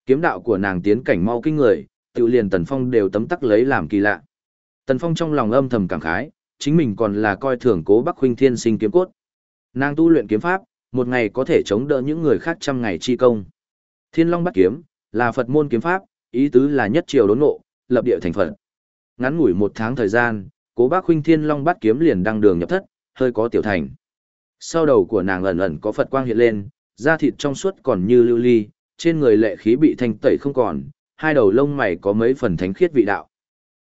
Kiếm đạo của nàng tiến cảnh mau kinh người, tự liền Tần Phong đều tấm tắc lấy làm kỳ lạ. Tần Phong trong lòng âm thầm cảm khái, chính mình còn là coi thường Cố Bác huynh thiên sinh kiếm cốt. Nàng tu luyện kiếm pháp, một ngày có thể chống đỡ những người khác trăm ngày chi công. Thiên Long Bát kiếm là Phật môn kiếm pháp, ý tứ là nhất triều đốn ngộ, lập địa thành Phật. Ngắn ngủi một tháng thời gian, Cố Bác huynh Thiên Long Bát kiếm liền đăng đường nhập thất, hơi có tiểu thành. Sau đầu của nàng ẩn ẩn có Phật quang hiện lên, da thịt trong suốt còn như lưu ly, trên người lệ khí bị thanh tẩy không còn, hai đầu lông mày có mấy phần thánh khiết vị đạo.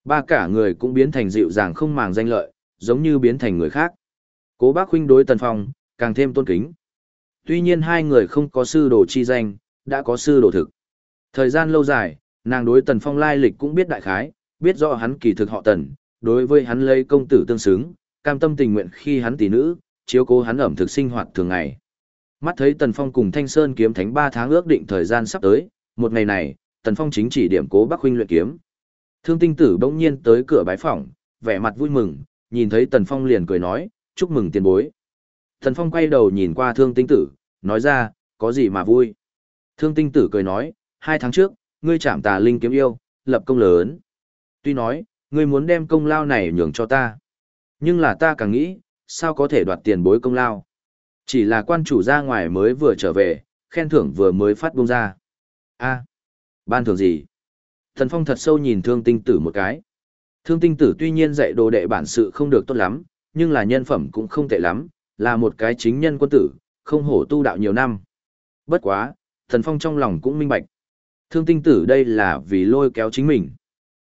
Ba cả người cũng biến thành dịu dàng không màng danh lợi, giống như biến thành người khác. Cố bác huynh đối Tần Phong, càng thêm tôn kính. Tuy nhiên hai người không có sư đồ chi danh, đã có sư đồ thực. Thời gian lâu dài, nàng đối Tần Phong lai lịch cũng biết đại khái, biết rõ hắn kỳ thực họ Tần, đối với hắn lấy công tử tương xứng, cam tâm tình nguyện khi hắn tỷ nữ, chiếu cố hắn ẩm thực sinh hoạt thường ngày. Mắt thấy Tần Phong cùng Thanh Sơn kiếm thánh 3 tháng ước định thời gian sắp tới, một ngày này, Tần Phong chính chỉ điểm cố Bắc huynh luyện kiếm. Thương tinh tử bỗng nhiên tới cửa bái phỏng, vẻ mặt vui mừng, nhìn thấy Tần Phong liền cười nói, chúc mừng tiền bối. Tần Phong quay đầu nhìn qua thương tinh tử, nói ra, có gì mà vui. Thương tinh tử cười nói, hai tháng trước, ngươi chạm tà linh kiếm yêu, lập công lớn. Tuy nói, ngươi muốn đem công lao này nhường cho ta. Nhưng là ta càng nghĩ, sao có thể đoạt tiền bối công lao. Chỉ là quan chủ ra ngoài mới vừa trở về, khen thưởng vừa mới phát bông ra. a ban thưởng gì? Thần Phong thật sâu nhìn thương tinh tử một cái. Thương tinh tử tuy nhiên dạy đồ đệ bản sự không được tốt lắm, nhưng là nhân phẩm cũng không tệ lắm, là một cái chính nhân quân tử, không hổ tu đạo nhiều năm. Bất quá, thần phong trong lòng cũng minh bạch. Thương tinh tử đây là vì lôi kéo chính mình.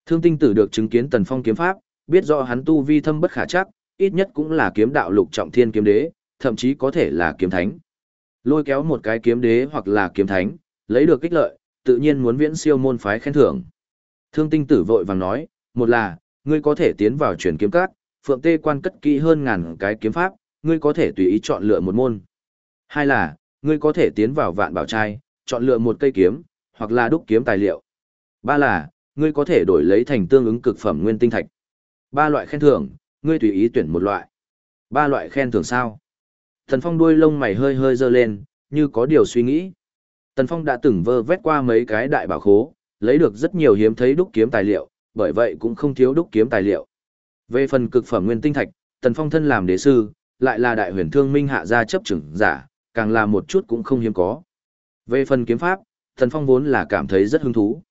Thương tinh tử được chứng kiến tần phong kiếm pháp, biết rõ hắn tu vi thâm bất khả chắc, ít nhất cũng là kiếm đạo lục trọng thiên kiếm đế, thậm chí có thể là kiếm thánh. Lôi kéo một cái kiếm đế hoặc là kiếm thánh, lấy được kích lợi, tự nhiên muốn viễn siêu môn phái khen thưởng. Thương tinh tử vội vàng nói, một là, ngươi có thể tiến vào truyền kiếm các, phượng tê quan cất kỹ hơn ngàn cái kiếm pháp, ngươi có thể tùy ý chọn lựa một môn. Hai là, ngươi có thể tiến vào vạn bảo trai, chọn lựa một cây kiếm, hoặc là đúc kiếm tài liệu. Ba là, ngươi có thể đổi lấy thành tương ứng cực phẩm nguyên tinh thạch. Ba loại khen thưởng, ngươi tùy ý tuyển một loại. Ba loại khen thưởng sao? Thần Phong đuôi lông mày hơi hơi dơ lên, như có điều suy nghĩ. Tần Phong đã từng vơ vét qua mấy cái đại bảo khố, lấy được rất nhiều hiếm thấy đúc kiếm tài liệu, bởi vậy cũng không thiếu đúc kiếm tài liệu. Về phần cực phẩm nguyên tinh thạch, Tần Phong thân làm đế sư, lại là đại huyền thương minh hạ gia chấp trưởng giả, càng là một chút cũng không hiếm có. Về phần kiếm pháp, Tần Phong vốn là cảm thấy rất hứng thú.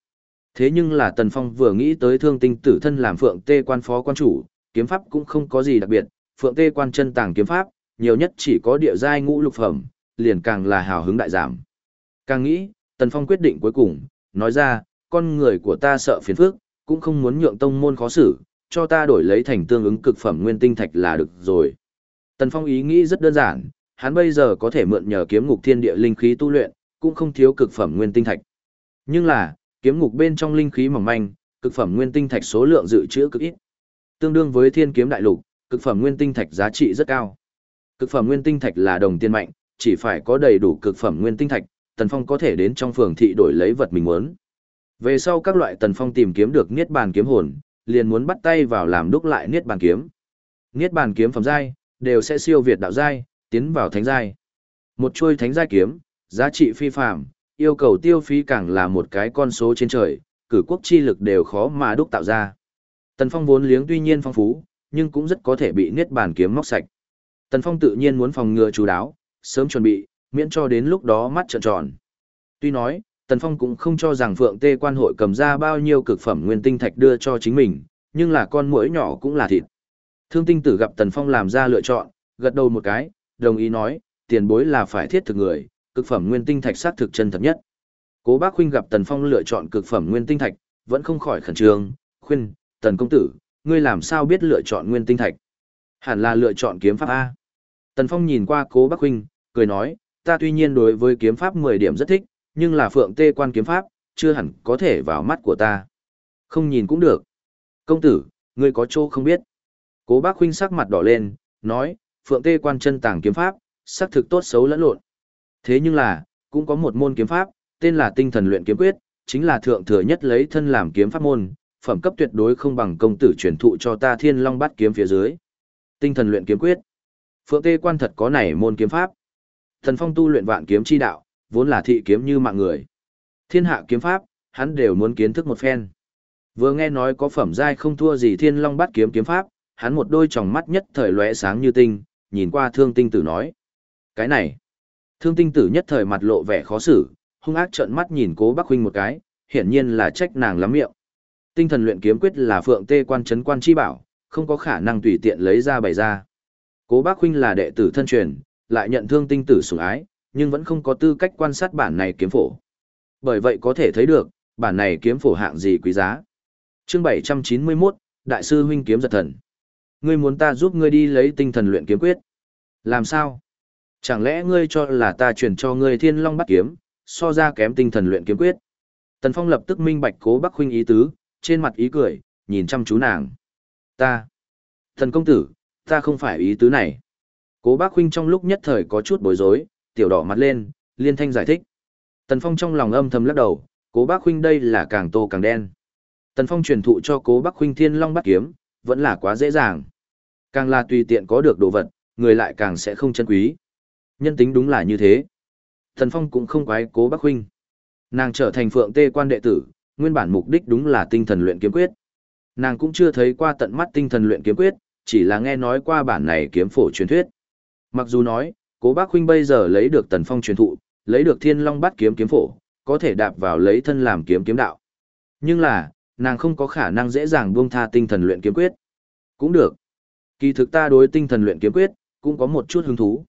Thế nhưng là Tần Phong vừa nghĩ tới thương tinh tử thân làm phượng tê quan phó quan chủ, kiếm pháp cũng không có gì đặc biệt, phượng tê quan chân tàng kiếm pháp, nhiều nhất chỉ có địa giai ngũ lục phẩm, liền càng là hào hứng đại giảm. Càng nghĩ, Tần Phong quyết định cuối cùng, nói ra, con người của ta sợ phiền phức, cũng không muốn nhượng tông môn khó xử, cho ta đổi lấy thành tương ứng cực phẩm nguyên tinh thạch là được rồi. Tần Phong ý nghĩ rất đơn giản, hắn bây giờ có thể mượn nhờ kiếm ngục thiên địa linh khí tu luyện, cũng không thiếu cực phẩm nguyên tinh thạch. Nhưng là, kiếm ngục bên trong linh khí mỏng manh, cực phẩm nguyên tinh thạch số lượng dự trữ cực ít. Tương đương với thiên kiếm đại lục, cực phẩm nguyên tinh thạch giá trị rất cao. Cực phẩm nguyên tinh thạch là đồng tiền mạnh, chỉ phải có đầy đủ cực phẩm nguyên tinh thạch, Tần Phong có thể đến trong phường thị đổi lấy vật mình muốn. Về sau các loại Tần Phong tìm kiếm được niết bàn kiếm hồn, liền muốn bắt tay vào làm đúc lại niết bàn kiếm. Niết bàn kiếm phẩm giai đều sẽ siêu việt đạo giai, tiến vào thánh giai. Một chuôi thánh giai kiếm, giá trị phi phàm, yêu cầu tiêu phí càng là một cái con số trên trời, cử quốc chi lực đều khó mà đúc tạo ra. Tần Phong vốn liếng tuy nhiên phong phú, nhưng cũng rất có thể bị niết bàn kiếm móc sạch. Tần Phong tự nhiên muốn phòng ngừa chú đáo, sớm chuẩn bị, miễn cho đến lúc đó mắt trợn tròn. Tuy nói, Tần Phong cũng không cho rằng Phượng Tê quan hội cầm ra bao nhiêu cực phẩm nguyên tinh thạch đưa cho chính mình, nhưng là con muỗi nhỏ cũng là thịt. Thương tinh tử gặp Tần Phong làm ra lựa chọn, gật đầu một cái, đồng ý nói, tiền bối là phải thiết thực người, cực phẩm nguyên tinh thạch sát thực chân thật nhất. Cố Bác Khuynh gặp Tần Phong lựa chọn cực phẩm nguyên tinh thạch, vẫn không khỏi khẩn trương, khuyên, Tần công tử, ngươi làm sao biết lựa chọn nguyên tinh thạch? Hẳn là lựa chọn kiếm pháp A. Tần Phong nhìn qua Cố Bác Khuynh, cười nói, ta tuy nhiên đối với kiếm pháp 10 điểm rất thích, nhưng là phượng tê quan kiếm pháp, chưa hẳn có thể vào mắt của ta. Không nhìn cũng được. Công tử, ngươi có chỗ không biết. Cố bác huynh sắc mặt đỏ lên, nói, phượng tê quan chân tàng kiếm pháp, sắc thực tốt xấu lẫn lộn. Thế nhưng là, cũng có một môn kiếm pháp, tên là tinh thần luyện kiếm quyết, chính là thượng thừa nhất lấy thân làm kiếm pháp môn, phẩm cấp tuyệt đối không bằng công tử truyền thụ cho ta thiên long bắt kiếm phía dưới. Tinh thần luyện kiếm quyết. Phượng tê quan thật có nảy môn kiếm pháp. Thần phong tu luyện vạn kiếm chi đạo, vốn là thị kiếm như mạng người. Thiên hạ kiếm pháp, hắn đều muốn kiến thức một phen. Vừa nghe nói có phẩm giai không thua gì thiên long bắt kiếm kiếm pháp, hắn một đôi tròng mắt nhất thời lóe sáng như tinh, nhìn qua thương tinh tử nói. Cái này, thương tinh tử nhất thời mặt lộ vẻ khó xử, hung ác trợn mắt nhìn cố bác huynh một cái, hiển nhiên là trách nàng lắm miệng. Tinh thần luyện kiếm quyết là phượng tê quan chấn quan chi bảo, không có khả năng tùy tiện lấy ra bày ra. Cố bác huynh là đệ tử thân truyền, lại nhận thương tinh tử sủng ái, nhưng vẫn không có tư cách quan sát bản này kiếm phổ. Bởi vậy có thể thấy được, bản này kiếm phổ hạng gì quý giá. Chương 791, Đại sư huynh kiếm giật thần. Ngươi muốn ta giúp ngươi đi lấy tinh thần luyện kiếm quyết. Làm sao? Chẳng lẽ ngươi cho là ta truyền cho ngươi thiên long bắt kiếm, so ra kém tinh thần luyện kiếm quyết. Tần Phong lập tức minh bạch cố bác huynh ý tứ, trên mặt ý cười, nhìn chăm chú nàng. Ta. Thần công tử, ta không phải ý tứ này. Cố bác huynh trong lúc nhất thời có chút bối rối, tiểu đỏ mặt lên, liên thanh giải thích. Tần Phong trong lòng âm thầm lắc đầu, cố bác huynh đây là càng tô càng đen. Tần Phong truyền thụ cho Cố Bắc Huynh Thiên Long bắt kiếm, vẫn là quá dễ dàng. Càng là tùy tiện có được đồ vật, người lại càng sẽ không chân quý. Nhân tính đúng là như thế. thần Phong cũng không quái Cố Bắc Huynh. Nàng trở thành Phượng Tê quan đệ tử, nguyên bản mục đích đúng là tinh thần luyện kiếm quyết. Nàng cũng chưa thấy qua tận mắt tinh thần luyện kiếm quyết, chỉ là nghe nói qua bản này kiếm phổ truyền thuyết. Mặc dù nói, Cố Bác huynh bây giờ lấy được Tần Phong truyền thụ, lấy được Thiên Long Bát kiếm kiếm phổ, có thể đạp vào lấy thân làm kiếm kiếm đạo. Nhưng là, nàng không có khả năng dễ dàng buông tha tinh thần luyện kiếm quyết. Cũng được. Kỳ thực ta đối tinh thần luyện kiếm quyết, cũng có một chút hứng thú.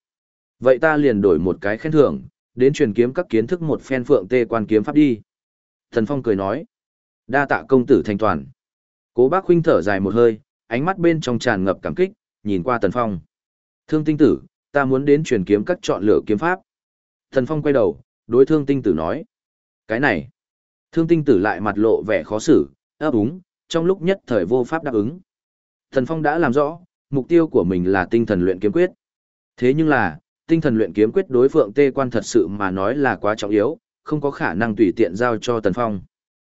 Vậy ta liền đổi một cái khen thưởng, đến truyền kiếm các kiến thức một phen phượng tê quan kiếm pháp đi. Thần Phong cười nói. Đa tạ công tử thành toàn. Cố bác huynh thở dài một hơi, ánh mắt bên trong tràn ngập cảm kích, nhìn qua Tần Phong. Thương tinh tử, ta muốn đến truyền kiếm các chọn lựa kiếm pháp. thần Phong quay đầu, đối thương tinh tử nói. Cái này. Thương tinh tử lại mặt lộ vẻ khó xử, ấp úng, trong lúc nhất thời vô pháp đáp ứng. thần Phong đã làm rõ, mục tiêu của mình là tinh thần luyện kiếm quyết. Thế nhưng là, tinh thần luyện kiếm quyết đối phượng tê quan thật sự mà nói là quá trọng yếu, không có khả năng tùy tiện giao cho Tần Phong.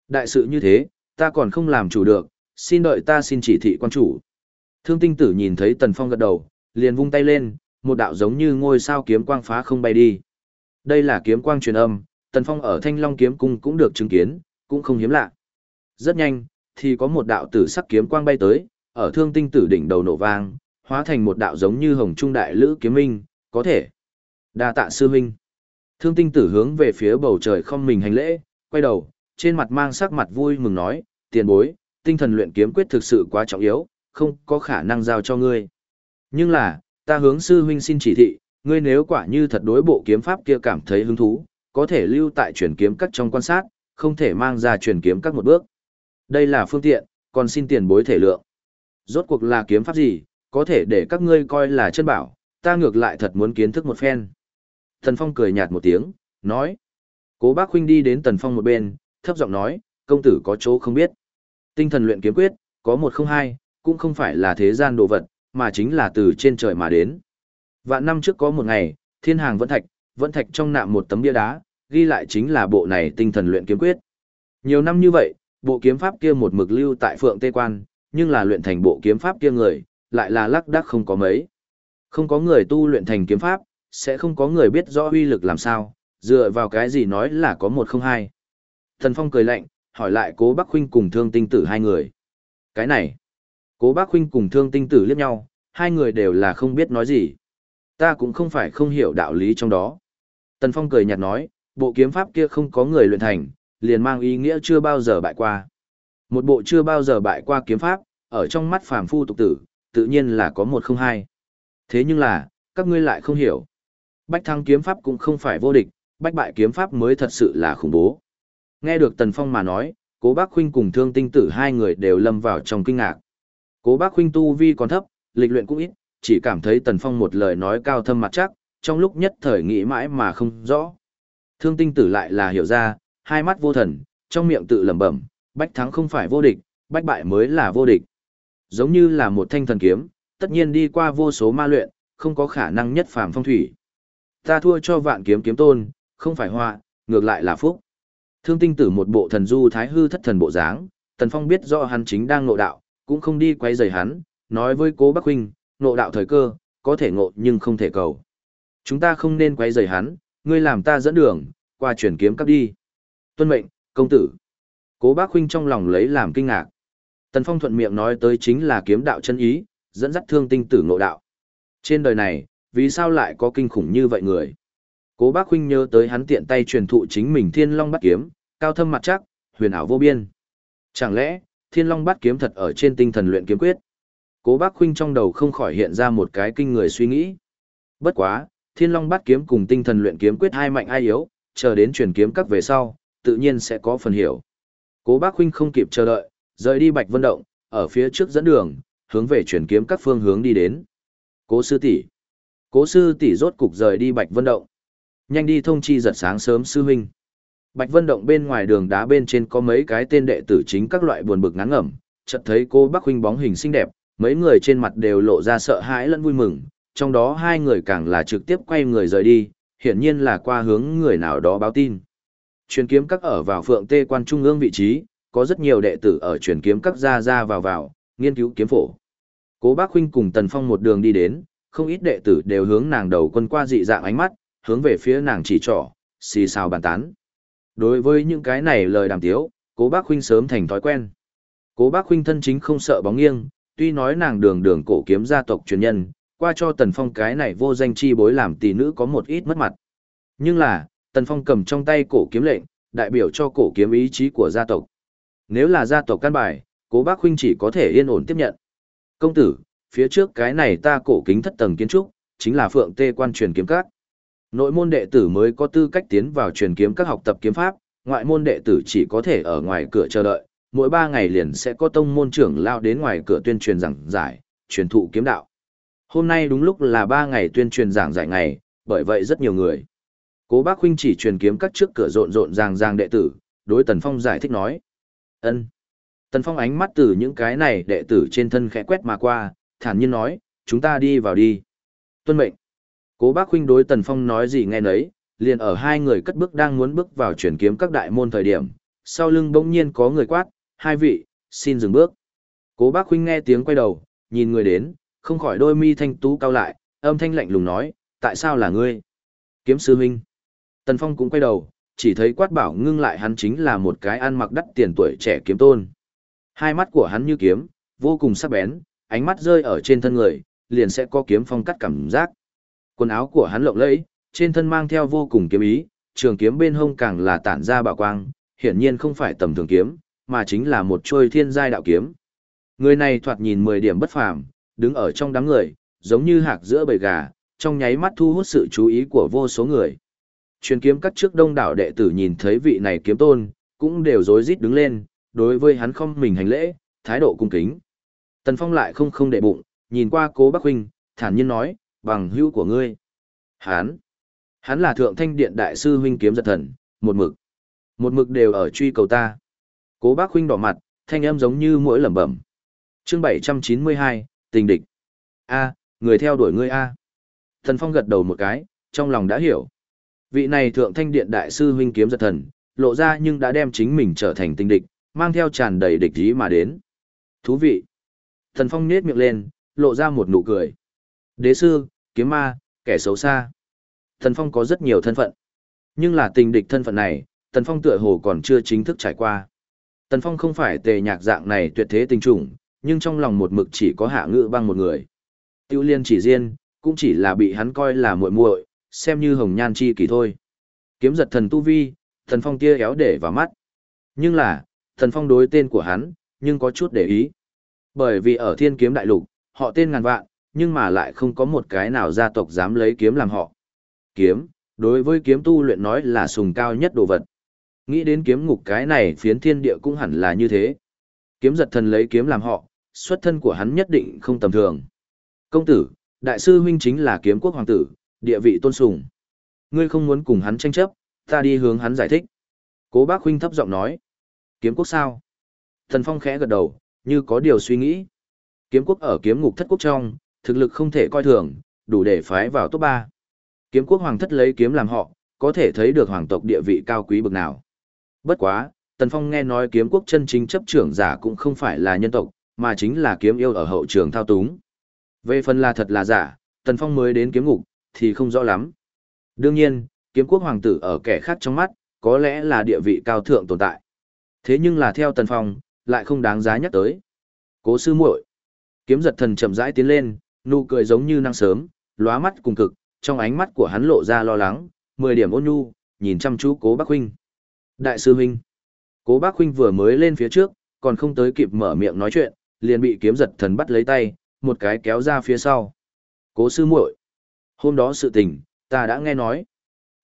Đại sự như thế, ta còn không làm chủ được, xin đợi ta xin chỉ thị quan chủ. Thương tinh tử nhìn thấy Tần Phong gật đầu, liền vung tay lên, một đạo giống như ngôi sao kiếm quang phá không bay đi. Đây là kiếm quang truyền âm, Tần Phong ở Thanh Long kiếm cung cũng được chứng kiến, cũng không hiếm lạ. Rất nhanh, thì có một đạo tử sắc kiếm quang bay tới, ở thương tinh tử đỉnh đầu nổ vang, hóa thành một đạo giống như hồng trung đại lữ kiếm minh, có thể. Đa tạ sư huynh. Thương tinh tử hướng về phía bầu trời không mình hành lễ, quay đầu, trên mặt mang sắc mặt vui mừng nói, tiền bối, tinh thần luyện kiếm quyết thực sự quá trọng yếu, không có khả năng giao cho ngươi. Nhưng là, ta hướng sư huynh xin chỉ thị, ngươi nếu quả như thật đối bộ kiếm pháp kia cảm thấy hứng thú, có thể lưu tại truyền kiếm các trong quan sát, không thể mang ra truyền kiếm các một bước. Đây là phương tiện, còn xin tiền bối thể lượng. Rốt cuộc là kiếm pháp gì, có thể để các ngươi coi là chân bảo, ta ngược lại thật muốn kiến thức một phen. Tần Phong cười nhạt một tiếng, nói. Cố bác huynh đi đến Tần Phong một bên, thấp giọng nói, công tử có chỗ không biết. Tinh thần luyện kiếm quyết, có một không hai, cũng không phải là thế gian đồ vật, mà chính là từ trên trời mà đến. Vạn năm trước có một ngày, thiên hàng vẫn thạch, vẫn thạch trong nạm một tấm bia đá, ghi lại chính là bộ này tinh thần luyện kiếm quyết. Nhiều năm như vậy, bộ kiếm pháp kia một mực lưu tại Phượng Tê Quan, nhưng là luyện thành bộ kiếm pháp kia người, lại là lắc đắc không có mấy. Không có người tu luyện thành kiếm pháp, sẽ không có người biết rõ uy lực làm sao, dựa vào cái gì nói là có một không hai. Thần Phong cười lạnh, hỏi lại cố bác huynh cùng thương tinh tử hai người. Cái này, cố bác huynh cùng thương tinh tử liếc nhau, hai người đều là không biết nói gì. Ta cũng không phải không hiểu đạo lý trong đó. Tần Phong cười nhạt nói, bộ kiếm pháp kia không có người luyện thành, liền mang ý nghĩa chưa bao giờ bại qua. Một bộ chưa bao giờ bại qua kiếm pháp, ở trong mắt phàm phu tục tử, tự nhiên là có một không hai. Thế nhưng là, các ngươi lại không hiểu. Bách thăng kiếm pháp cũng không phải vô địch, bách bại kiếm pháp mới thật sự là khủng bố. Nghe được Tần Phong mà nói, cố bác huynh cùng thương tinh tử hai người đều lâm vào trong kinh ngạc. Cố bác huynh tu vi còn thấp, lịch luyện cũng ít, chỉ cảm thấy Tần Phong một lời nói cao thâm mặt chắc, trong lúc nhất thời nghĩ mãi mà không rõ. Thương tinh tử lại là hiểu ra, hai mắt vô thần, trong miệng tự lẩm bẩm, bách thắng không phải vô địch, bách bại mới là vô địch. Giống như là một thanh thần kiếm, tất nhiên đi qua vô số ma luyện, không có khả năng nhất phàm phong thủy. Ta thua cho vạn kiếm kiếm tôn, không phải họa, ngược lại là phúc. Thương tinh tử một bộ thần du thái hư thất thần bộ dáng, Tần Phong biết rõ hắn chính đang ngộ đạo, cũng không đi quay rầy hắn, nói với cố Bắc Huynh, ngộ đạo thời cơ, có thể ngộ nhưng không thể cầu. Chúng ta không nên quay rầy hắn, ngươi làm ta dẫn đường, qua chuyển kiếm cấp đi. Tuân mệnh, công tử. Cố Bác Huynh trong lòng lấy làm kinh ngạc. Tần Phong thuận miệng nói tới chính là kiếm đạo chân ý, dẫn dắt thương tinh tử ngộ đạo. Trên đời này, vì sao lại có kinh khủng như vậy người? Cố Bác Huynh nhớ tới hắn tiện tay truyền thụ chính mình Thiên Long Bát Kiếm, cao thâm mặt chắc, huyền ảo vô biên. Chẳng lẽ, Thiên Long Bát Kiếm thật ở trên tinh thần luyện kiếm quyết? Cố Bác Huynh trong đầu không khỏi hiện ra một cái kinh người suy nghĩ. Bất quá, Thiên Long Bát Kiếm cùng tinh thần luyện kiếm quyết hai mạnh ai yếu, chờ đến truyền kiếm các về sau, tự nhiên sẽ có phần hiểu. Cố Bác Huynh không kịp chờ đợi, rời đi Bạch Vân Động, ở phía trước dẫn đường, hướng về chuyển kiếm các phương hướng đi đến. Cố sư tỷ, Cố sư tỷ rốt cục rời đi Bạch Vân Động. Nhanh đi thông chi giật sáng sớm sư huynh. Bạch Vân Động bên ngoài đường đá bên trên có mấy cái tên đệ tử chính các loại buồn bực ngán ngẩm, chợt thấy cô Bắc huynh bóng hình xinh đẹp, mấy người trên mặt đều lộ ra sợ hãi lẫn vui mừng, trong đó hai người càng là trực tiếp quay người rời đi, hiển nhiên là qua hướng người nào đó báo tin. Truyền kiếm các ở vào phượng tê quan trung ương vị trí, có rất nhiều đệ tử ở truyền kiếm các ra ra vào vào, nghiên cứu kiếm phổ. Cố Bác Huynh cùng Tần Phong một đường đi đến, không ít đệ tử đều hướng nàng đầu quân qua dị dạng ánh mắt, hướng về phía nàng chỉ trỏ, xì xào bàn tán. Đối với những cái này lời đàm tiếu, Cố Bác Huynh sớm thành thói quen. Cố Bác Huynh thân chính không sợ bóng nghiêng, tuy nói nàng đường đường cổ kiếm gia tộc truyền nhân, qua cho Tần Phong cái này vô danh chi bối làm tỷ nữ có một ít mất mặt. Nhưng là, Tần Phong cầm trong tay cổ kiếm lệnh, đại biểu cho cổ kiếm ý chí của gia tộc. Nếu là gia tộc căn bài, cố bác huynh chỉ có thể yên ổn tiếp nhận. Công tử, phía trước cái này ta cổ kính thất tầng kiến trúc, chính là phượng tê quan truyền kiếm các. Nội môn đệ tử mới có tư cách tiến vào truyền kiếm các học tập kiếm pháp, ngoại môn đệ tử chỉ có thể ở ngoài cửa chờ đợi, mỗi ba ngày liền sẽ có tông môn trưởng lao đến ngoài cửa tuyên truyền giảng giải, truyền thụ kiếm đạo. Hôm nay đúng lúc là ba ngày tuyên truyền giảng giải ngày, bởi vậy rất nhiều người. Cố bác huynh chỉ truyền kiếm các trước cửa rộn rộn ràng ràng đệ tử, đối Tần Phong giải thích nói. ân Tần Phong ánh mắt từ những cái này đệ tử trên thân khẽ quét mà qua, thản nhiên nói, chúng ta đi vào đi. Tuân mệnh. Cố bác huynh đối Tần Phong nói gì nghe nấy, liền ở hai người cất bước đang muốn bước vào truyền kiếm các đại môn thời điểm, sau lưng bỗng nhiên có người quát, hai vị, xin dừng bước. Cố bác huynh nghe tiếng quay đầu, nhìn người đến, không khỏi đôi mi thanh tú cao lại, âm thanh lạnh lùng nói, tại sao là ngươi? Kiếm sư huynh. Tần Phong cũng quay đầu, chỉ thấy quát bảo ngưng lại hắn chính là một cái ăn mặc đắt tiền tuổi trẻ kiếm tôn. Hai mắt của hắn như kiếm, vô cùng sắc bén, ánh mắt rơi ở trên thân người, liền sẽ có kiếm phong cắt cảm giác. Quần áo của hắn lộng lẫy, trên thân mang theo vô cùng kiếm ý, trường kiếm bên hông càng là tản ra bảo quang, hiển nhiên không phải tầm thường kiếm, mà chính là một trôi thiên giai đạo kiếm. Người này thoạt nhìn 10 điểm bất phàm, đứng ở trong đám người, giống như hạc giữa bầy gà, trong nháy mắt thu hút sự chú ý của vô số người truyền kiếm các trước đông đảo đệ tử nhìn thấy vị này kiếm tôn, cũng đều rối rít đứng lên, đối với hắn không mình hành lễ, thái độ cung kính. Tần Phong lại không không để bụng, nhìn qua cố bác huynh, thản nhiên nói, bằng hữu của ngươi. Hắn, hắn là thượng thanh điện đại sư huynh kiếm giật thần, một mực. Một mực đều ở truy cầu ta. Cố bác huynh đỏ mặt, thanh âm giống như mũi lẩm bẩm. chương 792, tình địch. A, người theo đuổi ngươi A. Tần Phong gật đầu một cái, trong lòng đã hiểu. Vị này thượng thanh điện đại sư huynh kiếm giật thần, lộ ra nhưng đã đem chính mình trở thành tình địch, mang theo tràn đầy địch ý mà đến. Thú vị. Thần Phong nết miệng lên, lộ ra một nụ cười. Đế sư, kiếm ma, kẻ xấu xa. Thần Phong có rất nhiều thân phận. Nhưng là tình địch thân phận này, Tần Phong tựa hồ còn chưa chính thức trải qua. Tần Phong không phải tề nhạc dạng này tuyệt thế tình trùng, nhưng trong lòng một mực chỉ có hạ ngự băng một người. Tiêu liên chỉ riêng, cũng chỉ là bị hắn coi là muội muội, xem như hồng nhan chi kỳ thôi. Kiếm giật thần tu vi, thần phong tia éo để vào mắt. Nhưng là, thần phong đối tên của hắn, nhưng có chút để ý. Bởi vì ở thiên kiếm đại lục, họ tên ngàn vạn, nhưng mà lại không có một cái nào gia tộc dám lấy kiếm làm họ. Kiếm, đối với kiếm tu luyện nói là sùng cao nhất đồ vật. Nghĩ đến kiếm ngục cái này phiến thiên địa cũng hẳn là như thế. Kiếm giật thần lấy kiếm làm họ, xuất thân của hắn nhất định không tầm thường. Công tử, đại sư huynh chính là kiếm quốc hoàng tử, địa vị tôn sùng. Ngươi không muốn cùng hắn tranh chấp, ta đi hướng hắn giải thích. Cố bác huynh thấp giọng nói. Kiếm quốc sao? Thần Phong khẽ gật đầu, như có điều suy nghĩ. Kiếm quốc ở kiếm ngục thất quốc trong, thực lực không thể coi thường, đủ để phái vào top 3. Kiếm quốc hoàng thất lấy kiếm làm họ, có thể thấy được hoàng tộc địa vị cao quý bậc nào. Bất quá, Tần Phong nghe nói kiếm quốc chân chính chấp trưởng giả cũng không phải là nhân tộc, mà chính là kiếm yêu ở hậu trường thao túng. Về phần là thật là giả, Tần Phong mới đến kiếm ngục, thì không rõ lắm. Đương nhiên, kiếm quốc hoàng tử ở kẻ khác trong mắt, có lẽ là địa vị cao thượng tồn tại. Thế nhưng là theo Tần Phong, lại không đáng giá nhắc tới. Cố sư muội, kiếm giật thần chậm rãi tiến lên, nụ cười giống như năng sớm, lóa mắt cùng cực, trong ánh mắt của hắn lộ ra lo lắng, mười điểm ôn nhu, nhìn chăm chú Cố Bác huynh. Đại sư huynh. Cố Bác huynh vừa mới lên phía trước, còn không tới kịp mở miệng nói chuyện, liền bị kiếm giật thần bắt lấy tay, một cái kéo ra phía sau. Cố sư muội, Hôm đó sự tình, ta đã nghe nói.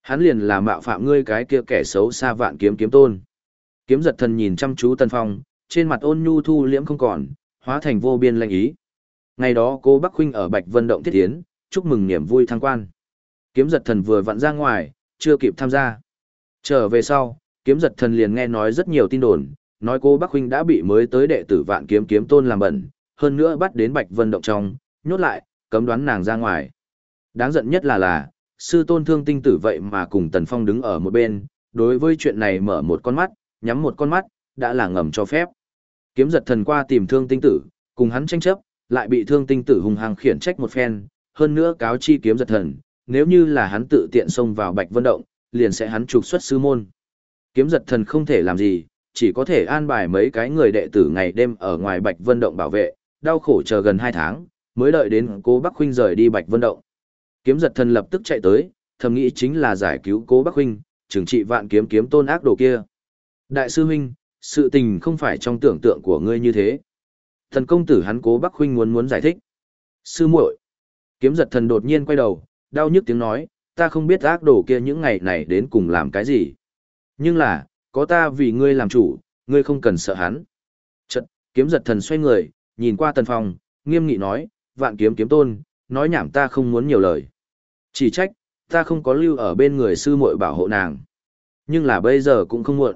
Hắn liền là mạo phạm ngươi cái kia kẻ xấu xa vạn kiếm kiếm tôn. Kiếm giật thần nhìn chăm chú Tần Phong, trên mặt ôn nhu thu liễm không còn, hóa thành vô biên lanh ý. Ngày đó cô Bắc Huynh ở Bạch Vân Động thiết tiến, chúc mừng niềm vui thăng quan. Kiếm giật thần vừa vặn ra ngoài, chưa kịp tham gia. Trở về sau, kiếm giật thần liền nghe nói rất nhiều tin đồn, nói cô Bắc Huynh đã bị mới tới đệ tử vạn kiếm kiếm tôn làm bẩn, hơn nữa bắt đến Bạch Vân Động trong, nhốt lại, cấm đoán nàng ra ngoài. Đáng giận nhất là là, sư tôn thương tinh tử vậy mà cùng Tần Phong đứng ở một bên, đối với chuyện này mở một con mắt, nhắm một con mắt, đã là ngầm cho phép. Kiếm giật thần qua tìm thương tinh tử, cùng hắn tranh chấp, lại bị thương tinh tử hung hăng khiển trách một phen, hơn nữa cáo chi kiếm giật thần, nếu như là hắn tự tiện xông vào Bạch Vân Động, liền sẽ hắn trục xuất sư môn. Kiếm giật thần không thể làm gì, chỉ có thể an bài mấy cái người đệ tử ngày đêm ở ngoài Bạch Vân Động bảo vệ, đau khổ chờ gần 2 tháng, mới đợi đến cố Bắc Huynh rời đi Bạch Vân Động. Kiếm giật thần lập tức chạy tới, thầm nghĩ chính là giải cứu cố Bắc Huynh, trừng trị vạn kiếm kiếm tôn ác đồ kia. Đại sư Huynh, sự tình không phải trong tưởng tượng của ngươi như thế. Thần công tử hắn cố Bắc Huynh muốn muốn giải thích. Sư muội Kiếm giật thần đột nhiên quay đầu, đau nhức tiếng nói, ta không biết ác đồ kia những ngày này đến cùng làm cái gì. Nhưng là, có ta vì ngươi làm chủ, ngươi không cần sợ hắn. Chật, kiếm giật thần xoay người, nhìn qua tần phong, nghiêm nghị nói, vạn kiếm kiếm tôn, nói nhảm ta không muốn nhiều lời. Chỉ trách, ta không có lưu ở bên người sư muội bảo hộ nàng. Nhưng là bây giờ cũng không muộn.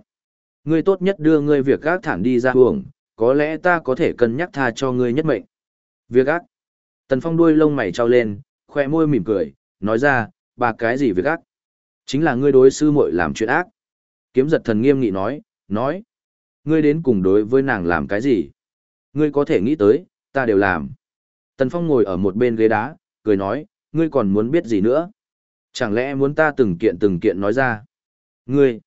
Ngươi tốt nhất đưa ngươi việc gác thản đi ra hưởng, có lẽ ta có thể cân nhắc tha cho ngươi nhất mệnh. Việc ác. Tần Phong đuôi lông mày trao lên, khoe môi mỉm cười, nói ra, bà cái gì việc ác? Chính là ngươi đối sư muội làm chuyện ác. Kiếm giật thần nghiêm nghị nói, nói. Ngươi đến cùng đối với nàng làm cái gì? Ngươi có thể nghĩ tới, ta đều làm. Tần Phong ngồi ở một bên ghế đá, cười nói, ngươi còn muốn biết gì nữa? Chẳng lẽ muốn ta từng kiện từng kiện nói ra? Ngươi!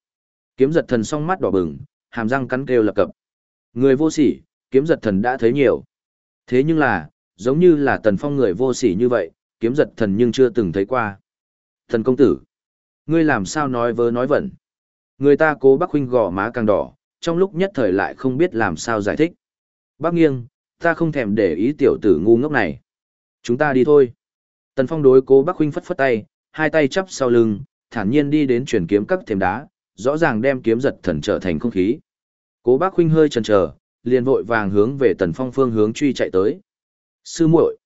Kiếm giật thần song mắt đỏ bừng, hàm răng cắn kêu lập cập. Người vô sỉ, kiếm giật thần đã thấy nhiều. Thế nhưng là, giống như là tần phong người vô sỉ như vậy, kiếm giật thần nhưng chưa từng thấy qua. Thần công tử, ngươi làm sao nói vớ nói vẩn. Người ta cố bác huynh gò má càng đỏ, trong lúc nhất thời lại không biết làm sao giải thích. Bác nghiêng, ta không thèm để ý tiểu tử ngu ngốc này. Chúng ta đi thôi. Tần phong đối cố bác huynh phất phất tay, hai tay chắp sau lưng, thản nhiên đi đến chuyển kiếm các thềm đá, rõ ràng đem kiếm giật thần trở thành không khí. Cố bác huynh hơi chần chờ, liền vội vàng hướng về tần phong phương hướng truy chạy tới. Sư muội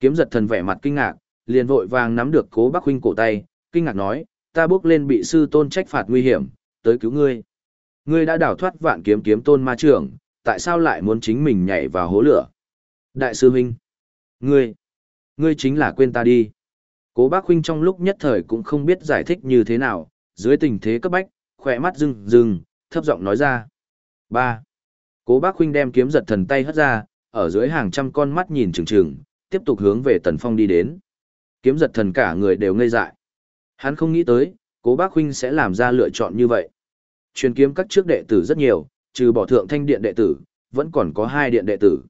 Kiếm giật thần vẻ mặt kinh ngạc, liền vội vàng nắm được cố bác huynh cổ tay, kinh ngạc nói, ta bước lên bị sư tôn trách phạt nguy hiểm, tới cứu ngươi. Ngươi đã đảo thoát vạn kiếm kiếm tôn ma trưởng, tại sao lại muốn chính mình nhảy vào hố lửa? Đại sư huynh, ngươi, ngươi chính là quên ta đi. Cố bác huynh trong lúc nhất thời cũng không biết giải thích như thế nào, dưới tình thế cấp bách, khỏe mắt rưng rưng, thấp giọng nói ra. ba Cố bác huynh đem kiếm giật thần tay hất ra, ở dưới hàng trăm con mắt nhìn chừng chừng, tiếp tục hướng về Tần Phong đi đến. Kiếm giật thần cả người đều ngây dại. Hắn không nghĩ tới, cố bác huynh sẽ làm ra lựa chọn như vậy. Truyền kiếm các trước đệ tử rất nhiều, trừ bỏ thượng thanh điện đệ tử, vẫn còn có hai điện đệ tử.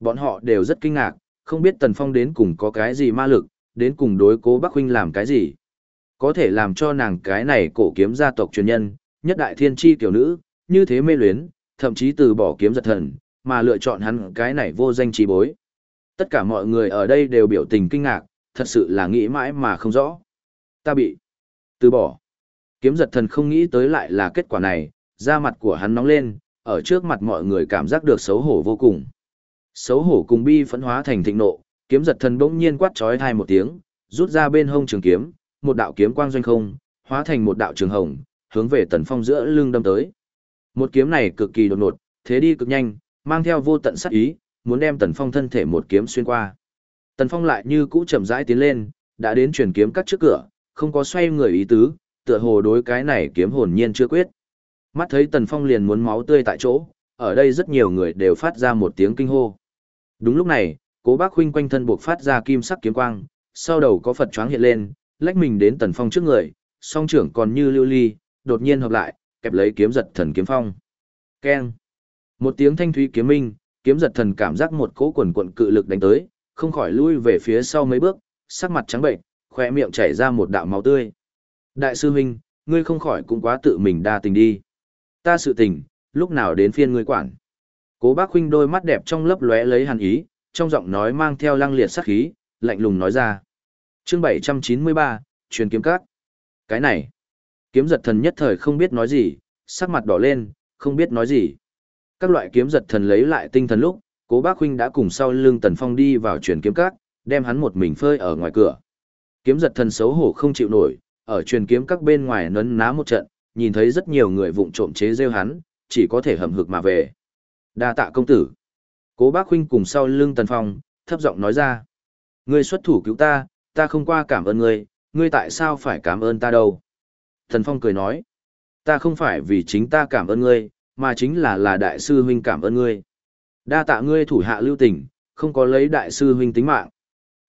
Bọn họ đều rất kinh ngạc, không biết Tần Phong đến cùng có cái gì ma lực, đến cùng đối cố bác huynh làm cái gì. Có thể làm cho nàng cái này cổ kiếm gia tộc truyền nhân, nhất đại thiên tri tiểu nữ, như thế mê luyến, thậm chí từ bỏ kiếm giật thần, mà lựa chọn hắn cái này vô danh trí bối. Tất cả mọi người ở đây đều biểu tình kinh ngạc, thật sự là nghĩ mãi mà không rõ. Ta bị từ bỏ. Kiếm giật thần không nghĩ tới lại là kết quả này, da mặt của hắn nóng lên, ở trước mặt mọi người cảm giác được xấu hổ vô cùng. Xấu hổ cùng bi phẫn hóa thành thịnh nộ, kiếm giật thần bỗng nhiên quát trói thai một tiếng, rút ra bên hông trường kiếm, một đạo kiếm quang doanh không, hóa thành một đạo trường hồng, hướng về tần phong giữa lưng đâm tới. Một kiếm này cực kỳ đột ngột, thế đi cực nhanh, mang theo vô tận sát ý, muốn đem Tần Phong thân thể một kiếm xuyên qua. Tần Phong lại như cũ chậm rãi tiến lên, đã đến truyền kiếm cắt trước cửa, không có xoay người ý tứ, tựa hồ đối cái này kiếm hồn nhiên chưa quyết. Mắt thấy Tần Phong liền muốn máu tươi tại chỗ, ở đây rất nhiều người đều phát ra một tiếng kinh hô. Đúng lúc này, Cố Bác huynh quanh thân buộc phát ra kim sắc kiếm quang, sau đầu có Phật choáng hiện lên, lách mình đến Tần Phong trước người, song trưởng còn như lưu ly, đột nhiên hợp lại, kẹp lấy kiếm giật thần kiếm phong. Keng. Một tiếng thanh thúy kiếm minh, kiếm giật thần cảm giác một cỗ quần quận cự lực đánh tới, không khỏi lui về phía sau mấy bước, sắc mặt trắng bệnh, khỏe miệng chảy ra một đạo máu tươi. Đại sư huynh, ngươi không khỏi cũng quá tự mình đa tình đi. Ta sự tình, lúc nào đến phiên ngươi quản. Cố bác huynh đôi mắt đẹp trong lấp lóe lấy hàn ý, trong giọng nói mang theo lăng liệt sắc khí, lạnh lùng nói ra chương 793, truyền kiếm cát. Cái này, kiếm giật thần nhất thời không biết nói gì, sắc mặt đỏ lên, không biết nói gì. Các loại kiếm giật thần lấy lại tinh thần lúc, cố bác huynh đã cùng sau lưng tần phong đi vào truyền kiếm các, đem hắn một mình phơi ở ngoài cửa. Kiếm giật thần xấu hổ không chịu nổi, ở truyền kiếm các bên ngoài nấn ná một trận, nhìn thấy rất nhiều người vụng trộm chế rêu hắn, chỉ có thể hầm hực mà về. Đa tạ công tử. Cố bác huynh cùng sau lưng tần phong, thấp giọng nói ra. Ngươi xuất thủ cứu ta, ta không qua cảm ơn ngươi, ngươi tại sao phải cảm ơn ta đâu? Thần phong cười nói. Ta không phải vì chính ta cảm ơn ngươi, mà chính là là đại sư huynh cảm ơn ngươi. Đa tạ ngươi thủ hạ lưu tình, không có lấy đại sư huynh tính mạng.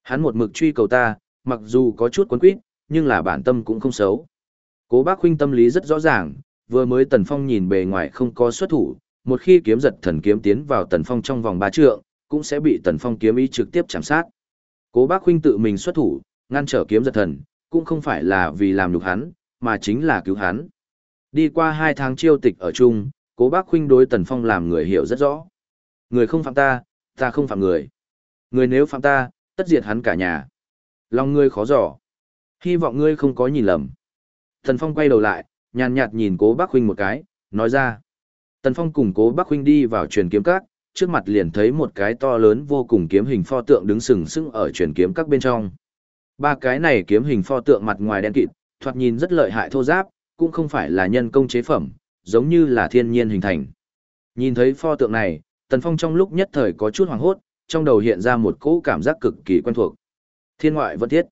Hắn một mực truy cầu ta, mặc dù có chút quấn quýt, nhưng là bản tâm cũng không xấu. Cố bác huynh tâm lý rất rõ ràng, vừa mới Tần Phong nhìn bề ngoài không có xuất thủ, một khi kiếm giật thần kiếm tiến vào Tần Phong trong vòng ba trượng, cũng sẽ bị Tần Phong kiếm ý trực tiếp chạm sát. Cố bác huynh tự mình xuất thủ, ngăn trở kiếm giật thần, cũng không phải là vì làm nhục hắn, mà chính là cứu hắn. Đi qua hai tháng chiêu tịch ở chung, cố bác huynh đối Tần Phong làm người hiểu rất rõ. Người không phạm ta, ta không phạm người. Người nếu phạm ta, tất diệt hắn cả nhà. Lòng ngươi khó dò. Hy vọng ngươi không có nhìn lầm. Tần Phong quay đầu lại, nhàn nhạt nhìn cố bác huynh một cái, nói ra. Tần Phong cùng cố bác huynh đi vào truyền kiếm các, trước mặt liền thấy một cái to lớn vô cùng kiếm hình pho tượng đứng sừng sững ở truyền kiếm các bên trong. Ba cái này kiếm hình pho tượng mặt ngoài đen kịt, thoạt nhìn rất lợi hại thô giáp, cũng không phải là nhân công chế phẩm, giống như là thiên nhiên hình thành. Nhìn thấy pho tượng này, Tần Phong trong lúc nhất thời có chút hoảng hốt, trong đầu hiện ra một cỗ cảm giác cực kỳ quen thuộc. Thiên ngoại vẫn thiết.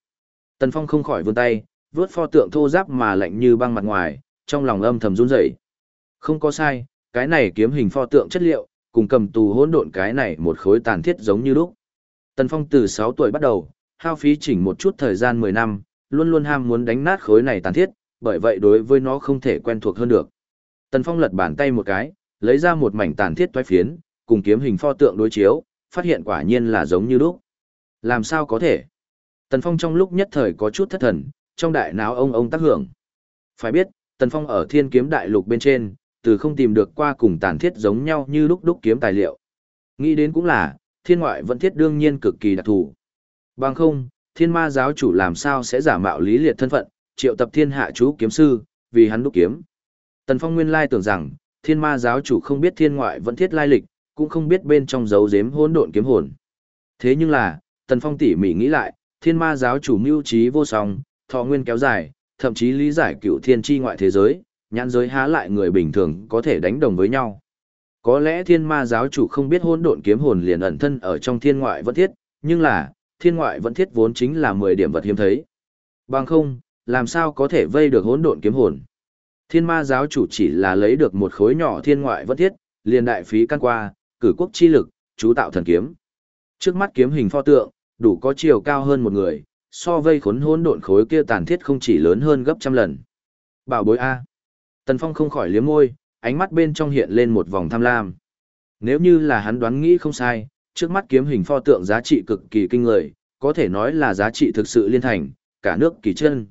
Tần Phong không khỏi vươn tay, vớt pho tượng thô giáp mà lạnh như băng mặt ngoài, trong lòng âm thầm run rẩy. Không có sai, cái này kiếm hình pho tượng chất liệu, cùng cầm tù hỗn độn cái này một khối tàn thiết giống như lúc. Tần Phong từ 6 tuổi bắt đầu, hao phí chỉnh một chút thời gian 10 năm, luôn luôn ham muốn đánh nát khối này tàn thiết, bởi vậy đối với nó không thể quen thuộc hơn được. Tần Phong lật bàn tay một cái, lấy ra một mảnh tàn thiết toái phiến, cùng kiếm hình pho tượng đối chiếu, phát hiện quả nhiên là giống như lúc. Làm sao có thể? Tần Phong trong lúc nhất thời có chút thất thần, trong đại não ông ông tác hưởng. Phải biết, Tần Phong ở thiên kiếm đại lục bên trên, từ không tìm được qua cùng tàn thiết giống nhau như lúc đúc kiếm tài liệu. Nghĩ đến cũng là, thiên ngoại vẫn thiết đương nhiên cực kỳ đặc thù. Bằng không, thiên ma giáo chủ làm sao sẽ giả mạo lý liệt thân phận, triệu tập thiên hạ chú kiếm sư, vì hắn đúc kiếm. Tần Phong nguyên lai tưởng rằng, thiên ma giáo chủ không biết thiên ngoại vẫn thiết lai lịch, cũng không biết bên trong dấu giếm hỗn độn kiếm hồn. Thế nhưng là, Tần Phong tỉ mỉ nghĩ lại, thiên ma giáo chủ mưu trí vô song, thọ nguyên kéo dài, thậm chí lý giải cựu thiên tri ngoại thế giới, nhãn giới há lại người bình thường có thể đánh đồng với nhau. Có lẽ thiên ma giáo chủ không biết hôn độn kiếm hồn liền ẩn thân ở trong thiên ngoại vẫn thiết, nhưng là, thiên ngoại vẫn thiết vốn chính là 10 điểm vật hiếm thấy. Bằng không, làm sao có thể vây được hỗn độn kiếm hồn. Thiên ma giáo chủ chỉ là lấy được một khối nhỏ thiên ngoại vẫn thiết, liền đại phí căn qua, cử quốc chi lực, chú tạo thần kiếm. Trước mắt kiếm hình pho tượng, đủ có chiều cao hơn một người, so vây khốn hỗn độn khối kia tàn thiết không chỉ lớn hơn gấp trăm lần. Bảo bối A. Tần Phong không khỏi liếm môi, ánh mắt bên trong hiện lên một vòng tham lam. Nếu như là hắn đoán nghĩ không sai, trước mắt kiếm hình pho tượng giá trị cực kỳ kinh người, có thể nói là giá trị thực sự liên thành, cả nước kỳ chân.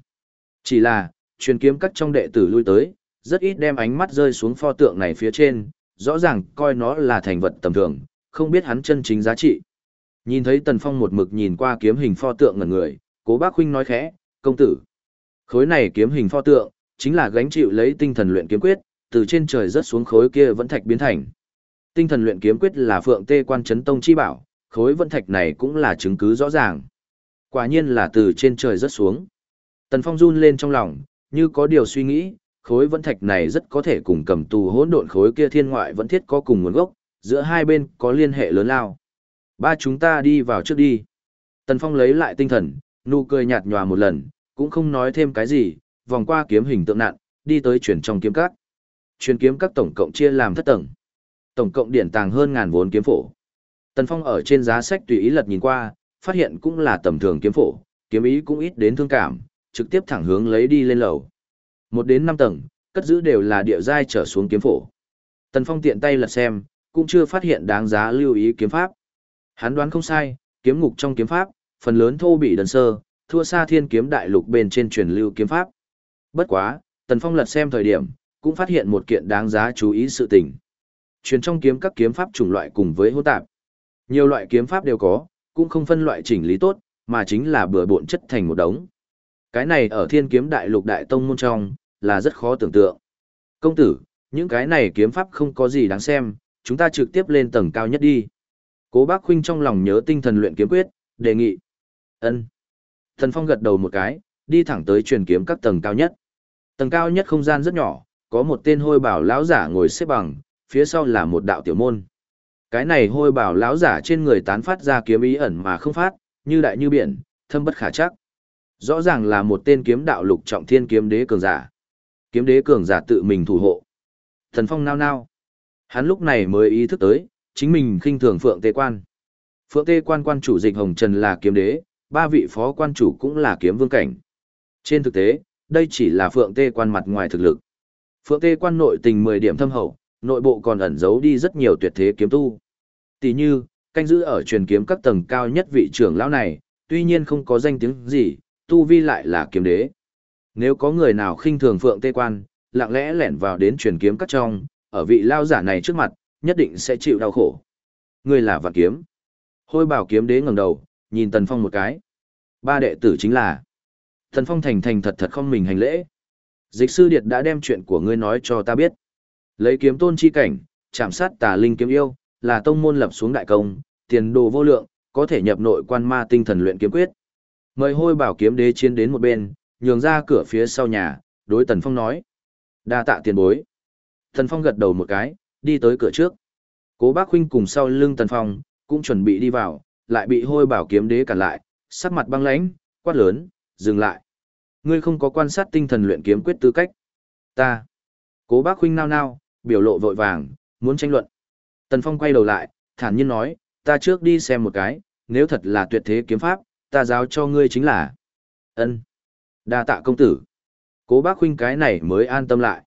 Chỉ là, truyền kiếm cắt trong đệ tử lui tới, rất ít đem ánh mắt rơi xuống pho tượng này phía trên, rõ ràng coi nó là thành vật tầm thường, không biết hắn chân chính giá trị. Nhìn thấy Tần Phong một mực nhìn qua kiếm hình pho tượng ngẩn người, cố bác huynh nói khẽ, công tử. Khối này kiếm hình pho tượng, chính là gánh chịu lấy tinh thần luyện kiếm quyết, từ trên trời rớt xuống khối kia vẫn thạch biến thành. Tinh thần luyện kiếm quyết là phượng tê quan chấn tông chi bảo, khối vẫn thạch này cũng là chứng cứ rõ ràng. Quả nhiên là từ trên trời rớt xuống. Tần Phong run lên trong lòng, như có điều suy nghĩ, khối vẫn thạch này rất có thể cùng cầm tù hỗn độn khối kia thiên ngoại vẫn thiết có cùng nguồn gốc, giữa hai bên có liên hệ lớn lao. Ba chúng ta đi vào trước đi. Tần Phong lấy lại tinh thần, nụ cười nhạt nhòa một lần, cũng không nói thêm cái gì, vòng qua kiếm hình tượng nạn, đi tới chuyển trong kiếm các. chuyển kiếm các tổng cộng chia làm thất tầng. Tổng cộng điển tàng hơn ngàn vốn kiếm phổ. Tần Phong ở trên giá sách tùy ý lật nhìn qua, phát hiện cũng là tầm thường kiếm phổ, kiếm ý cũng ít đến thương cảm, trực tiếp thẳng hướng lấy đi lên lầu. Một đến năm tầng, cất giữ đều là địa giai trở xuống kiếm phổ. Tần Phong tiện tay lật xem, cũng chưa phát hiện đáng giá lưu ý kiếm pháp. Hắn đoán không sai, kiếm ngục trong kiếm pháp, phần lớn thô bị đơn sơ, thua xa thiên kiếm đại lục bên trên truyền lưu kiếm pháp. Bất quá, Tần Phong lật xem thời điểm, cũng phát hiện một kiện đáng giá chú ý sự tình. Truyền trong kiếm các kiếm pháp chủng loại cùng với hỗn tạp. Nhiều loại kiếm pháp đều có, cũng không phân loại chỉnh lý tốt, mà chính là bừa bộn chất thành một đống. Cái này ở thiên kiếm đại lục đại tông môn trong, là rất khó tưởng tượng. Công tử, những cái này kiếm pháp không có gì đáng xem, chúng ta trực tiếp lên tầng cao nhất đi. Cố bác huynh trong lòng nhớ tinh thần luyện kiếm quyết, đề nghị. ân Thần Phong gật đầu một cái, đi thẳng tới truyền kiếm các tầng cao nhất. Tầng cao nhất không gian rất nhỏ, có một tên hôi bảo lão giả ngồi xếp bằng, phía sau là một đạo tiểu môn. Cái này hôi bảo lão giả trên người tán phát ra kiếm ý ẩn mà không phát, như đại như biển, thâm bất khả chắc. Rõ ràng là một tên kiếm đạo lục trọng thiên kiếm đế cường giả. Kiếm đế cường giả tự mình thủ hộ. Thần Phong nao nao. Hắn lúc này mới ý thức tới, chính mình khinh thường Phượng Tê Quan. Phượng Tê Quan quan chủ dịch Hồng Trần là kiếm đế, ba vị phó quan chủ cũng là kiếm vương cảnh. Trên thực tế, đây chỉ là Phượng Tê Quan mặt ngoài thực lực. Phượng Tê Quan nội tình 10 điểm thâm hậu, nội bộ còn ẩn giấu đi rất nhiều tuyệt thế kiếm tu. Tỷ như, canh giữ ở truyền kiếm các tầng cao nhất vị trưởng lão này, tuy nhiên không có danh tiếng gì, tu vi lại là kiếm đế. Nếu có người nào khinh thường Phượng Tê Quan, lặng lẽ lẻn vào đến truyền kiếm các trong, ở vị lao giả này trước mặt, nhất định sẽ chịu đau khổ. Ngươi là vạn kiếm. Hôi bảo kiếm đế ngẩng đầu, nhìn Tần Phong một cái. Ba đệ tử chính là. Thần Phong thành thành thật thật không mình hành lễ. Dịch sư Điệt đã đem chuyện của ngươi nói cho ta biết. Lấy kiếm tôn chi cảnh, chạm sát tà linh kiếm yêu, là tông môn lập xuống đại công, tiền đồ vô lượng, có thể nhập nội quan ma tinh thần luyện kiếm quyết. Mời hôi bảo kiếm đế chiến đến một bên, nhường ra cửa phía sau nhà, đối Tần Phong nói. đa tạ tiền bối. Tần Phong gật đầu một cái, đi tới cửa trước. Cố bác huynh cùng sau lưng Tần Phong, cũng chuẩn bị đi vào, lại bị hôi bảo kiếm đế cản lại, sắc mặt băng lãnh, quát lớn, dừng lại. Ngươi không có quan sát tinh thần luyện kiếm quyết tư cách. Ta. Cố bác huynh nao nao, biểu lộ vội vàng, muốn tranh luận. Tần Phong quay đầu lại, thản nhiên nói, ta trước đi xem một cái, nếu thật là tuyệt thế kiếm pháp, ta giáo cho ngươi chính là. ân đa tạ công tử. Cố bác huynh cái này mới an tâm lại.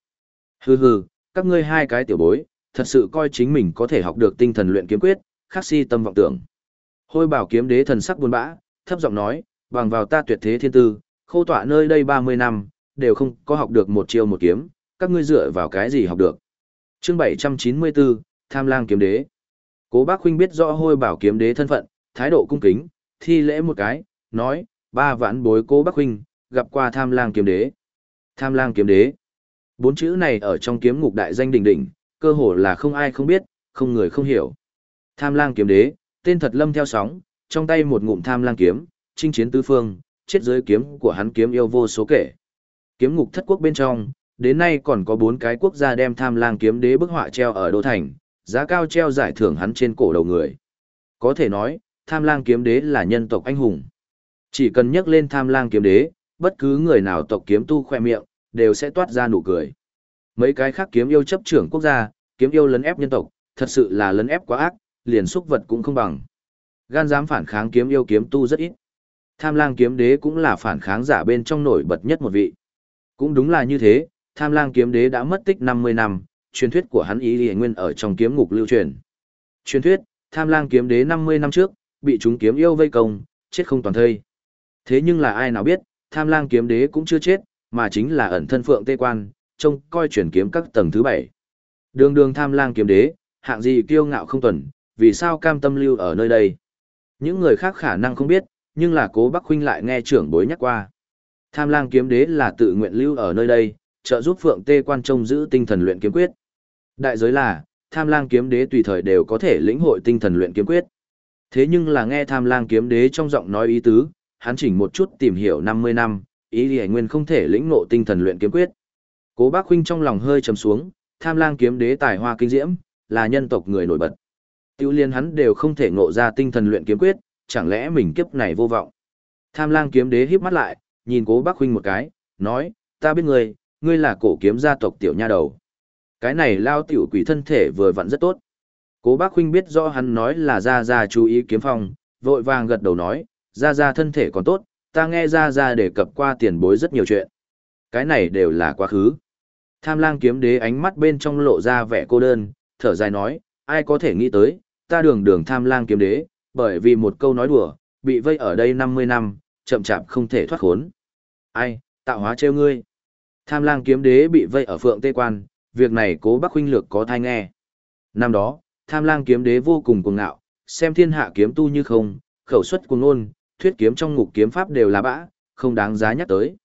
Hừ hừ, các ngươi hai cái tiểu bối, thật sự coi chính mình có thể học được tinh thần luyện kiếm quyết, khắc si tâm vọng tưởng. Hôi bảo kiếm đế thần sắc buồn bã, thấp giọng nói, bằng vào ta tuyệt thế thiên tư, khô tọa nơi đây 30 năm, đều không có học được một chiêu một kiếm, các ngươi dựa vào cái gì học được. Chương 794, Tham lang kiếm đế. Cố bác huynh biết rõ hôi bảo kiếm đế thân phận, thái độ cung kính, thi lễ một cái, nói, ba vãn bối cố bác huynh, gặp qua tham lang kiếm đế. Tham lang kiếm đế. Bốn chữ này ở trong kiếm ngục đại danh đỉnh đỉnh, cơ hồ là không ai không biết, không người không hiểu. Tham lang kiếm đế, tên thật lâm theo sóng, trong tay một ngụm tham lang kiếm, chinh chiến tứ phương, chết dưới kiếm của hắn kiếm yêu vô số kể. Kiếm ngục thất quốc bên trong, đến nay còn có bốn cái quốc gia đem tham lang kiếm đế bức họa treo ở đô thành, giá cao treo giải thưởng hắn trên cổ đầu người. Có thể nói, tham lang kiếm đế là nhân tộc anh hùng. Chỉ cần nhắc lên tham lang kiếm đế, bất cứ người nào tộc kiếm tu khoe miệng, đều sẽ toát ra nụ cười. Mấy cái khác kiếm yêu chấp trưởng quốc gia, kiếm yêu lấn ép nhân tộc, thật sự là lấn ép quá ác, liền xúc vật cũng không bằng. Gan dám phản kháng kiếm yêu kiếm tu rất ít. Tham lang kiếm đế cũng là phản kháng giả bên trong nổi bật nhất một vị. Cũng đúng là như thế, tham lang kiếm đế đã mất tích 50 năm, truyền thuyết của hắn ý lìa nguyên ở trong kiếm ngục lưu truyền. Truyền thuyết, tham lang kiếm đế 50 năm trước, bị chúng kiếm yêu vây công, chết không toàn thây. Thế nhưng là ai nào biết, tham lang kiếm đế cũng chưa chết, mà chính là ẩn thân phượng tê quan, trông coi chuyển kiếm các tầng thứ bảy. Đường đường tham lang kiếm đế, hạng gì kiêu ngạo không tuần, vì sao cam tâm lưu ở nơi đây. Những người khác khả năng không biết, nhưng là cố Bắc Huynh lại nghe trưởng bối nhắc qua. Tham lang kiếm đế là tự nguyện lưu ở nơi đây, trợ giúp phượng tê quan trông giữ tinh thần luyện kiếm quyết. Đại giới là, tham lang kiếm đế tùy thời đều có thể lĩnh hội tinh thần luyện kiếm quyết. Thế nhưng là nghe tham lang kiếm đế trong giọng nói ý tứ, hắn chỉnh một chút tìm hiểu 50 năm, ý lý nguyên không thể lĩnh ngộ tinh thần luyện kiếm quyết. Cố bác huynh trong lòng hơi trầm xuống, tham lang kiếm đế tài hoa kinh diễm, là nhân tộc người nổi bật. Tiêu liên hắn đều không thể ngộ ra tinh thần luyện kiếm quyết, chẳng lẽ mình kiếp này vô vọng. Tham lang kiếm đế híp mắt lại, nhìn cố bác huynh một cái, nói, ta biết ngươi, ngươi là cổ kiếm gia tộc tiểu nha đầu. Cái này lao tiểu quỷ thân thể vừa vặn rất tốt. Cố bác huynh biết rõ hắn nói là ra ra chú ý kiếm phong, vội vàng gật đầu nói, ra ra thân thể còn tốt, ta nghe ra ra đề cập qua tiền bối rất nhiều chuyện. Cái này đều là quá khứ. Tham lang kiếm đế ánh mắt bên trong lộ ra vẻ cô đơn, thở dài nói, ai có thể nghĩ tới, ta đường đường tham lang kiếm đế, bởi vì một câu nói đùa, bị vây ở đây 50 năm, chậm chạp không thể thoát khốn. Ai, tạo hóa trêu ngươi. Tham lang kiếm đế bị vây ở phượng tê quan, việc này cố bác huynh lược có thai nghe. Năm đó, tham lang kiếm đế vô cùng cuồng ngạo, xem thiên hạ kiếm tu như không, khẩu suất cuồng ngôn, thuyết kiếm trong ngục kiếm pháp đều là bã, không đáng giá nhắc tới.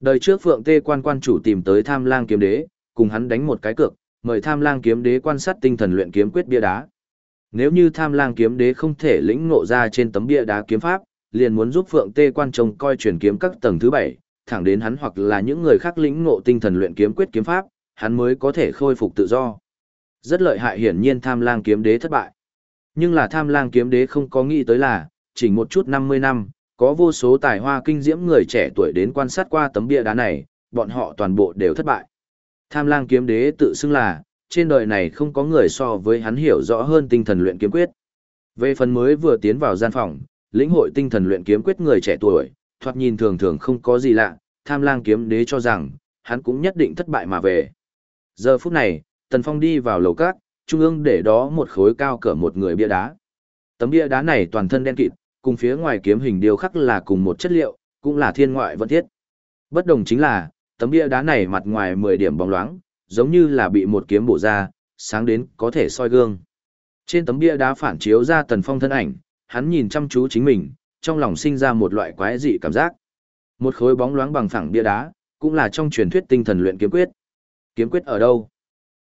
Đời trước Phượng Tê quan quan chủ tìm tới Tham Lang kiếm đế, cùng hắn đánh một cái cược, mời Tham Lang kiếm đế quan sát tinh thần luyện kiếm quyết bia đá. Nếu như Tham Lang kiếm đế không thể lĩnh ngộ ra trên tấm bia đá kiếm pháp, liền muốn giúp Phượng Tê quan trông coi truyền kiếm các tầng thứ bảy, thẳng đến hắn hoặc là những người khác lĩnh ngộ tinh thần luyện kiếm quyết kiếm pháp, hắn mới có thể khôi phục tự do. Rất lợi hại hiển nhiên Tham Lang kiếm đế thất bại. Nhưng là Tham Lang kiếm đế không có nghĩ tới là, chỉ một chút 50 năm, có vô số tài hoa kinh diễm người trẻ tuổi đến quan sát qua tấm bia đá này, bọn họ toàn bộ đều thất bại. Tham lang kiếm đế tự xưng là, trên đời này không có người so với hắn hiểu rõ hơn tinh thần luyện kiếm quyết. Về phần mới vừa tiến vào gian phòng, lĩnh hội tinh thần luyện kiếm quyết người trẻ tuổi, thoạt nhìn thường thường không có gì lạ, tham lang kiếm đế cho rằng, hắn cũng nhất định thất bại mà về. Giờ phút này, Tần Phong đi vào lầu cát, trung ương để đó một khối cao cỡ một người bia đá. Tấm bia đá này toàn thân đen kịt, cùng phía ngoài kiếm hình điêu khắc là cùng một chất liệu, cũng là thiên ngoại vận thiết. Bất đồng chính là, tấm bia đá này mặt ngoài 10 điểm bóng loáng, giống như là bị một kiếm bổ ra, sáng đến có thể soi gương. Trên tấm bia đá phản chiếu ra Tần Phong thân ảnh, hắn nhìn chăm chú chính mình, trong lòng sinh ra một loại quái dị cảm giác. Một khối bóng loáng bằng phẳng bia đá, cũng là trong truyền thuyết tinh thần luyện kiếm quyết. Kiếm quyết ở đâu?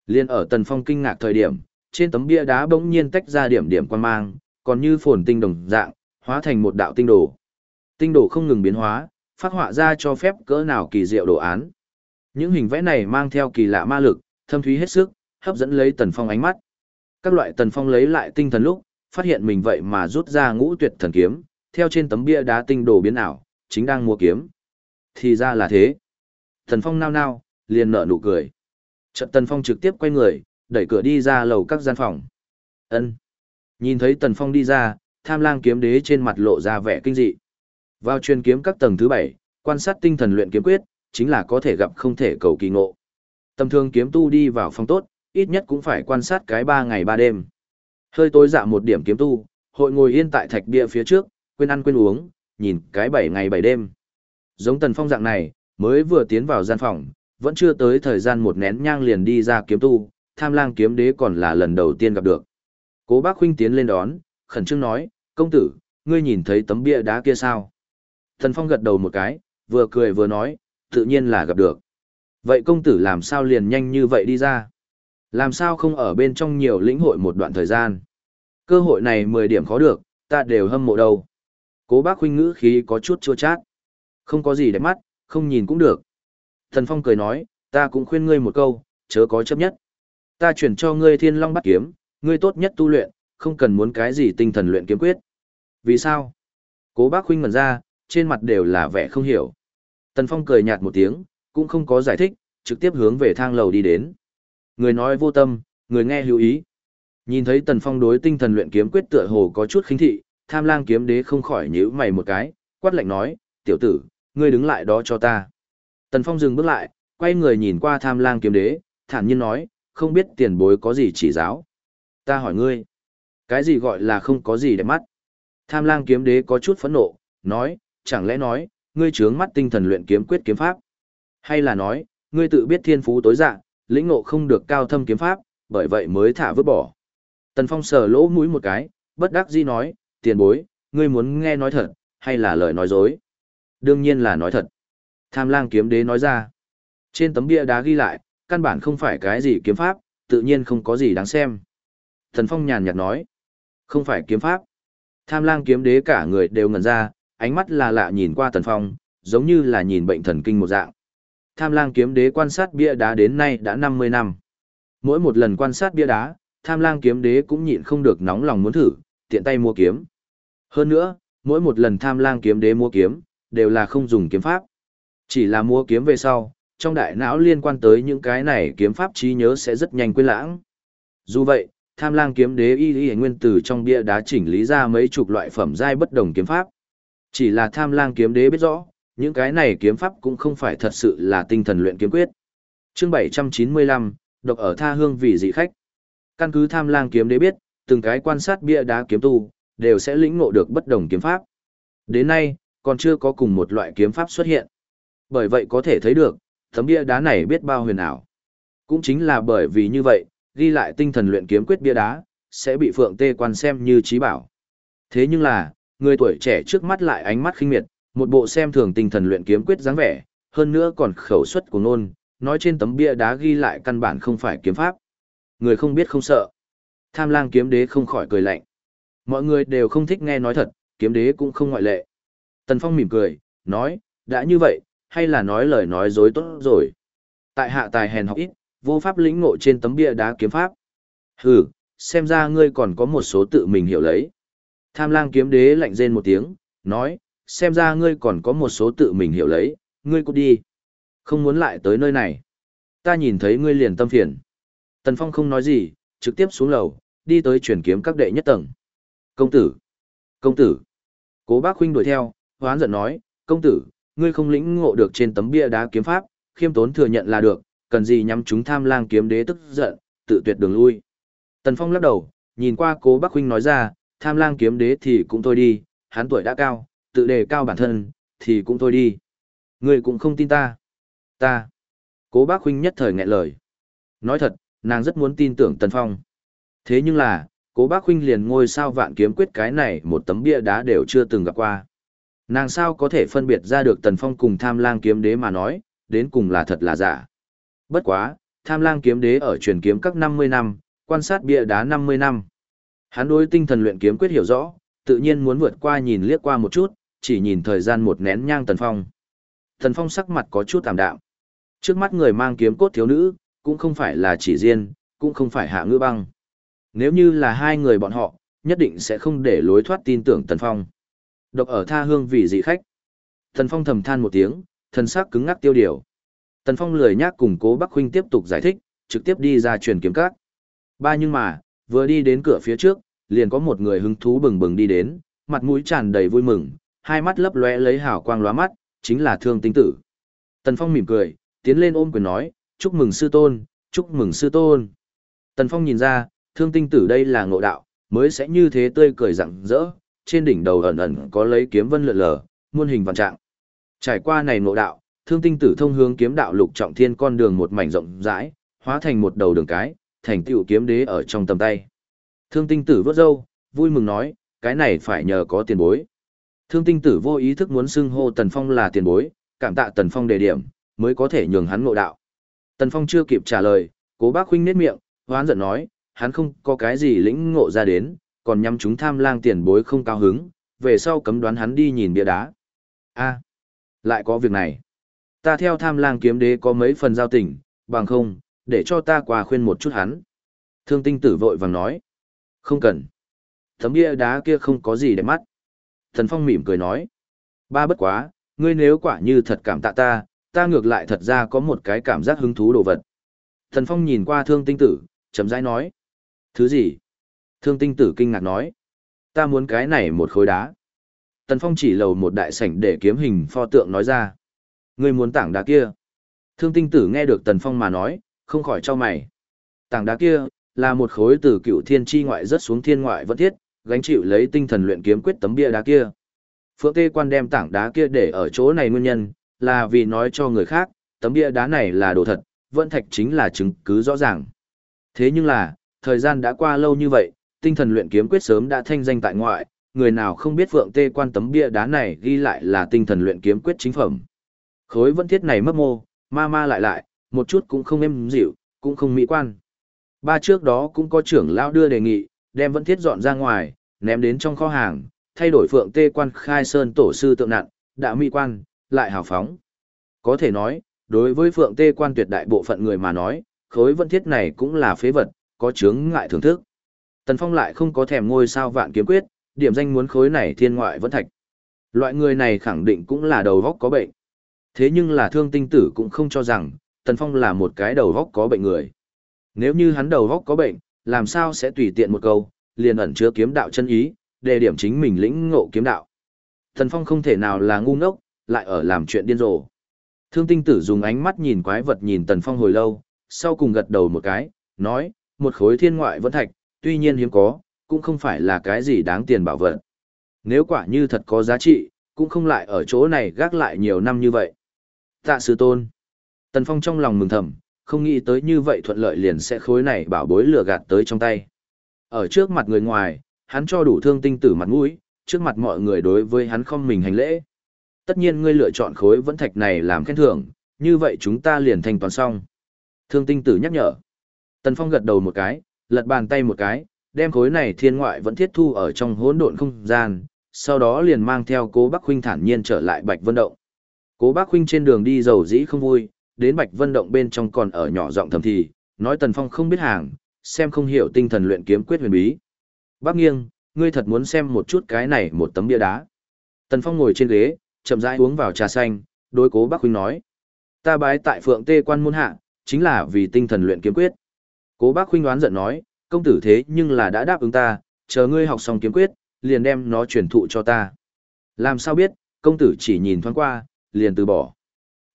Liên ở Tần Phong kinh ngạc thời điểm, trên tấm bia đá bỗng nhiên tách ra điểm điểm quan mang, còn như phồn tinh đồng dạng, hóa thành một đạo tinh đồ. Tinh đồ không ngừng biến hóa, phát họa ra cho phép cỡ nào kỳ diệu đồ án. Những hình vẽ này mang theo kỳ lạ ma lực, thâm thúy hết sức, hấp dẫn lấy Tần Phong ánh mắt. Các loại Tần Phong lấy lại tinh thần lúc, phát hiện mình vậy mà rút ra ngũ tuyệt thần kiếm, theo trên tấm bia đá tinh đồ biến ảo, chính đang mua kiếm. Thì ra là thế. Tần Phong nao nao, liền nở nụ cười. Trận Tần Phong trực tiếp quay người, đẩy cửa đi ra lầu các gian phòng. Ân. Nhìn thấy Tần Phong đi ra, Tham Lang kiếm đế trên mặt lộ ra vẻ kinh dị. Vào truyền kiếm các tầng thứ bảy, quan sát tinh thần luyện kiếm quyết, chính là có thể gặp không thể cầu kỳ ngộ. Tầm thường kiếm tu đi vào phòng tốt, ít nhất cũng phải quan sát cái ba ngày ba đêm. Hơi tối dạ một điểm kiếm tu, hội ngồi yên tại thạch bia phía trước, quên ăn quên uống, nhìn cái bảy ngày bảy đêm. Giống Tần Phong dạng này, mới vừa tiến vào gian phòng, vẫn chưa tới thời gian một nén nhang liền đi ra kiếm tu, tham lang kiếm đế còn là lần đầu tiên gặp được. Cố bác huynh tiến lên đón, khẩn trương nói, công tử, ngươi nhìn thấy tấm bia đá kia sao? Thần Phong gật đầu một cái, vừa cười vừa nói, tự nhiên là gặp được. Vậy công tử làm sao liền nhanh như vậy đi ra? Làm sao không ở bên trong nhiều lĩnh hội một đoạn thời gian? Cơ hội này 10 điểm khó được, ta đều hâm mộ đâu. Cố bác huynh ngữ khí có chút chua chát. Không có gì để mắt, không nhìn cũng được. Thần Phong cười nói, ta cũng khuyên ngươi một câu, chớ có chấp nhất. Ta chuyển cho ngươi thiên long bắt kiếm, ngươi tốt nhất tu luyện, không cần muốn cái gì tinh thần luyện kiếm quyết. Vì sao? Cố bác huynh ngẩn ra, trên mặt đều là vẻ không hiểu. Tần Phong cười nhạt một tiếng, cũng không có giải thích, trực tiếp hướng về thang lầu đi đến. Người nói vô tâm, người nghe hữu ý. Nhìn thấy Tần Phong đối tinh thần luyện kiếm quyết tựa hồ có chút khinh thị, tham lang kiếm đế không khỏi nhíu mày một cái, quát lạnh nói, tiểu tử, ngươi đứng lại đó cho ta. Tần Phong dừng bước lại, quay người nhìn qua tham lang kiếm đế, thản nhiên nói, không biết tiền bối có gì chỉ giáo. Ta hỏi ngươi, cái gì gọi là không có gì để mắt? Tham lang kiếm đế có chút phẫn nộ, nói, chẳng lẽ nói, ngươi trướng mắt tinh thần luyện kiếm quyết kiếm pháp? Hay là nói, ngươi tự biết thiên phú tối dạ, lĩnh ngộ không được cao thâm kiếm pháp, bởi vậy mới thả vứt bỏ. Tần Phong sờ lỗ mũi một cái, bất đắc dĩ nói, tiền bối, ngươi muốn nghe nói thật, hay là lời nói dối? Đương nhiên là nói thật. Tham lang kiếm đế nói ra. Trên tấm bia đá ghi lại, căn bản không phải cái gì kiếm pháp, tự nhiên không có gì đáng xem. Tần Phong nhàn nhạt nói. Không phải kiếm pháp. Tham lang kiếm đế cả người đều ngẩn ra, ánh mắt là lạ nhìn qua Tần Phong, giống như là nhìn bệnh thần kinh một dạng. Tham lang kiếm đế quan sát bia đá đến nay đã 50 năm. Mỗi một lần quan sát bia đá, tham lang kiếm đế cũng nhịn không được nóng lòng muốn thử, tiện tay mua kiếm. Hơn nữa, mỗi một lần tham lang kiếm đế mua kiếm, đều là không dùng kiếm pháp. Chỉ là mua kiếm về sau, trong đại não liên quan tới những cái này kiếm pháp trí nhớ sẽ rất nhanh quên lãng. Dù vậy, tham lang kiếm đế y y nguyên từ trong bia đá chỉnh lý ra mấy chục loại phẩm giai bất đồng kiếm pháp. Chỉ là tham lang kiếm đế biết rõ, những cái này kiếm pháp cũng không phải thật sự là tinh thần luyện kiếm quyết. Chương 795, độc ở tha hương vì dị khách. Căn cứ tham lang kiếm đế biết, từng cái quan sát bia đá kiếm tu, đều sẽ lĩnh ngộ được bất đồng kiếm pháp. Đến nay, còn chưa có cùng một loại kiếm pháp xuất hiện. Bởi vậy có thể thấy được, tấm bia đá này biết bao huyền ảo. Cũng chính là bởi vì như vậy, ghi lại tinh thần luyện kiếm quyết bia đá, sẽ bị Phượng Tê quan xem như trí bảo. Thế nhưng là, người tuổi trẻ trước mắt lại ánh mắt khinh miệt, một bộ xem thường tinh thần luyện kiếm quyết dáng vẻ, hơn nữa còn khẩu xuất của nôn, nói trên tấm bia đá ghi lại căn bản không phải kiếm pháp. Người không biết không sợ. Tham lang kiếm đế không khỏi cười lạnh. Mọi người đều không thích nghe nói thật, kiếm đế cũng không ngoại lệ. Tần Phong mỉm cười, nói, đã như vậy, hay là nói lời nói dối tốt rồi. Tại hạ tài hèn học ít, vô pháp lĩnh ngộ trên tấm bia đá kiếm pháp. Hừ, xem ra ngươi còn có một số tự mình hiểu lấy. Tham lang kiếm đế lạnh rên một tiếng, nói, xem ra ngươi còn có một số tự mình hiểu lấy, ngươi cút đi. Không muốn lại tới nơi này. Ta nhìn thấy ngươi liền tâm phiền. Tần Phong không nói gì, trực tiếp xuống lầu, đi tới chuyển kiếm các đệ nhất tầng. Công tử! Công tử! Cố bác huynh đuổi theo, hoán giận nói, công tử, ngươi không lĩnh ngộ được trên tấm bia đá kiếm pháp, khiêm tốn thừa nhận là được, cần gì nhắm chúng tham lang kiếm đế tức giận, tự tuyệt đường lui. Tần Phong lắc đầu, nhìn qua cố bác huynh nói ra, tham lang kiếm đế thì cũng thôi đi, hắn tuổi đã cao, tự đề cao bản thân, thì cũng thôi đi. Người cũng không tin ta. Ta. Cố bác huynh nhất thời nghẹn lời. Nói thật, nàng rất muốn tin tưởng Tần Phong. Thế nhưng là, cố bác huynh liền ngôi sao vạn kiếm quyết cái này một tấm bia đá đều chưa từng gặp qua. Nàng sao có thể phân biệt ra được Tần Phong cùng tham lang kiếm đế mà nói, đến cùng là thật là giả. Bất quá, tham lang kiếm đế ở truyền kiếm các 50 năm, quan sát bia đá 50 năm. Hắn đối tinh thần luyện kiếm quyết hiểu rõ, tự nhiên muốn vượt qua nhìn liếc qua một chút, chỉ nhìn thời gian một nén nhang Tần Phong. Tần Phong sắc mặt có chút tạm đạm. Trước mắt người mang kiếm cốt thiếu nữ, cũng không phải là chỉ riêng, cũng không phải hạ ngữ băng. Nếu như là hai người bọn họ, nhất định sẽ không để lối thoát tin tưởng Tần Phong. Độc ở tha hương vì dị khách. Tần Phong thầm than một tiếng, thần sắc cứng ngắc tiêu điều. Tần Phong lười nhác cùng cố Bắc Huynh tiếp tục giải thích, trực tiếp đi ra truyền kiếm các. Ba nhưng mà, vừa đi đến cửa phía trước, liền có một người hứng thú bừng bừng đi đến, mặt mũi tràn đầy vui mừng, hai mắt lấp lóe lấy hào quang lóa mắt, chính là Thương Tinh Tử. Tần Phong mỉm cười, tiến lên ôm quyền nói, chúc mừng sư tôn, chúc mừng sư tôn. Tần Phong nhìn ra, Thương Tinh Tử đây là ngộ đạo, mới sẽ như thế tươi cười rạng rỡ, trên đỉnh đầu ẩn ẩn có lấy kiếm vân lượn lờ, muôn hình vạn trạng. Trải qua này ngộ đạo, Thương Tinh Tử thông hướng kiếm đạo lục trọng thiên con đường một mảnh rộng rãi, hóa thành một đầu đường cái, thành tựu kiếm đế ở trong tầm tay. Thương tinh tử vớt râu, vui mừng nói, cái này phải nhờ có tiền bối. Thương tinh tử vô ý thức muốn xưng hô Tần Phong là tiền bối, cảm tạ Tần Phong đề điểm, mới có thể nhường hắn ngộ đạo. Tần Phong chưa kịp trả lời, cố bác huynh nết miệng, hoán giận nói, hắn không có cái gì lĩnh ngộ ra đến, còn nhắm chúng tham lang tiền bối không cao hứng, về sau cấm đoán hắn đi nhìn bia đá. a lại có việc này. Ta theo tham lang kiếm đế có mấy phần giao tình, bằng không, để cho ta qua khuyên một chút hắn. Thương tinh tử vội vàng nói. Không cần. Tấm bia đá kia không có gì để mắt. Thần Phong mỉm cười nói. Ba bất quá, ngươi nếu quả như thật cảm tạ ta, ta ngược lại thật ra có một cái cảm giác hứng thú đồ vật. Thần Phong nhìn qua thương tinh tử, chấm rãi nói. Thứ gì? Thương tinh tử kinh ngạc nói. Ta muốn cái này một khối đá. Tần Phong chỉ lầu một đại sảnh để kiếm hình pho tượng nói ra. Ngươi muốn tảng đá kia. Thương tinh tử nghe được Tần Phong mà nói, không khỏi cho mày. Tảng đá kia, là một khối từ cựu thiên tri ngoại rất xuống thiên ngoại vẫn thiết, gánh chịu lấy tinh thần luyện kiếm quyết tấm bia đá kia. Phượng Tê Quan đem tảng đá kia để ở chỗ này nguyên nhân, là vì nói cho người khác, tấm bia đá này là đồ thật, vẫn thạch chính là chứng cứ rõ ràng. Thế nhưng là, thời gian đã qua lâu như vậy, tinh thần luyện kiếm quyết sớm đã thanh danh tại ngoại, người nào không biết Phượng Tê Quan tấm bia đá này ghi lại là tinh thần luyện kiếm quyết chính phẩm. Khối vẫn thiết này mất mô, ma ma lại lại, một chút cũng không êm dịu, cũng không mỹ quan. Ba trước đó cũng có trưởng lão đưa đề nghị, đem vẫn thiết dọn ra ngoài, ném đến trong kho hàng, thay đổi phượng tê quan khai sơn tổ sư tượng nặng, đã mỹ quan, lại hào phóng. Có thể nói, đối với phượng tê quan tuyệt đại bộ phận người mà nói, khối vẫn thiết này cũng là phế vật, có chướng ngại thưởng thức. Tần Phong lại không có thèm ngôi sao vạn kiếm quyết, điểm danh muốn khối này thiên ngoại vẫn thạch. Loại người này khẳng định cũng là đầu góc có bệnh. Thế nhưng là thương tinh tử cũng không cho rằng, Tần Phong là một cái đầu góc có bệnh người. Nếu như hắn đầu góc có bệnh, làm sao sẽ tùy tiện một câu, liền ẩn chứa kiếm đạo chân ý, đề điểm chính mình lĩnh ngộ kiếm đạo. Tần Phong không thể nào là ngu ngốc, lại ở làm chuyện điên rồ. Thương tinh tử dùng ánh mắt nhìn quái vật nhìn Tần Phong hồi lâu, sau cùng gật đầu một cái, nói, một khối thiên ngoại vẫn thạch, tuy nhiên hiếm có, cũng không phải là cái gì đáng tiền bảo vật. Nếu quả như thật có giá trị, cũng không lại ở chỗ này gác lại nhiều năm như vậy. Tạ sư tôn. Tần Phong trong lòng mừng thầm, không nghĩ tới như vậy thuận lợi liền sẽ khối này bảo bối lừa gạt tới trong tay. Ở trước mặt người ngoài, hắn cho đủ thương tinh tử mặt mũi, trước mặt mọi người đối với hắn không mình hành lễ. Tất nhiên ngươi lựa chọn khối vẫn thạch này làm khen thưởng, như vậy chúng ta liền thành toàn xong. Thương tinh tử nhắc nhở. Tần Phong gật đầu một cái, lật bàn tay một cái, đem khối này thiên ngoại vẫn thiết thu ở trong hỗn độn không gian, sau đó liền mang theo cố bác Huynh thản nhiên trở lại Bạch Vân Động. Cố bác Huynh trên đường đi dầu dĩ không vui, đến Bạch Vân Động bên trong còn ở nhỏ giọng thầm thì, nói Tần Phong không biết hàng, xem không hiểu tinh thần luyện kiếm quyết huyền bí. Bác nghiêng, ngươi thật muốn xem một chút cái này một tấm bia đá. Tần Phong ngồi trên ghế, chậm rãi uống vào trà xanh, đối cố bác huynh nói. Ta bái tại phượng tê quan môn hạ, chính là vì tinh thần luyện kiếm quyết. Cố bác huynh đoán giận nói, công tử thế nhưng là đã đáp ứng ta, chờ ngươi học xong kiếm quyết, liền đem nó truyền thụ cho ta. Làm sao biết, công tử chỉ nhìn thoáng qua, liền từ bỏ.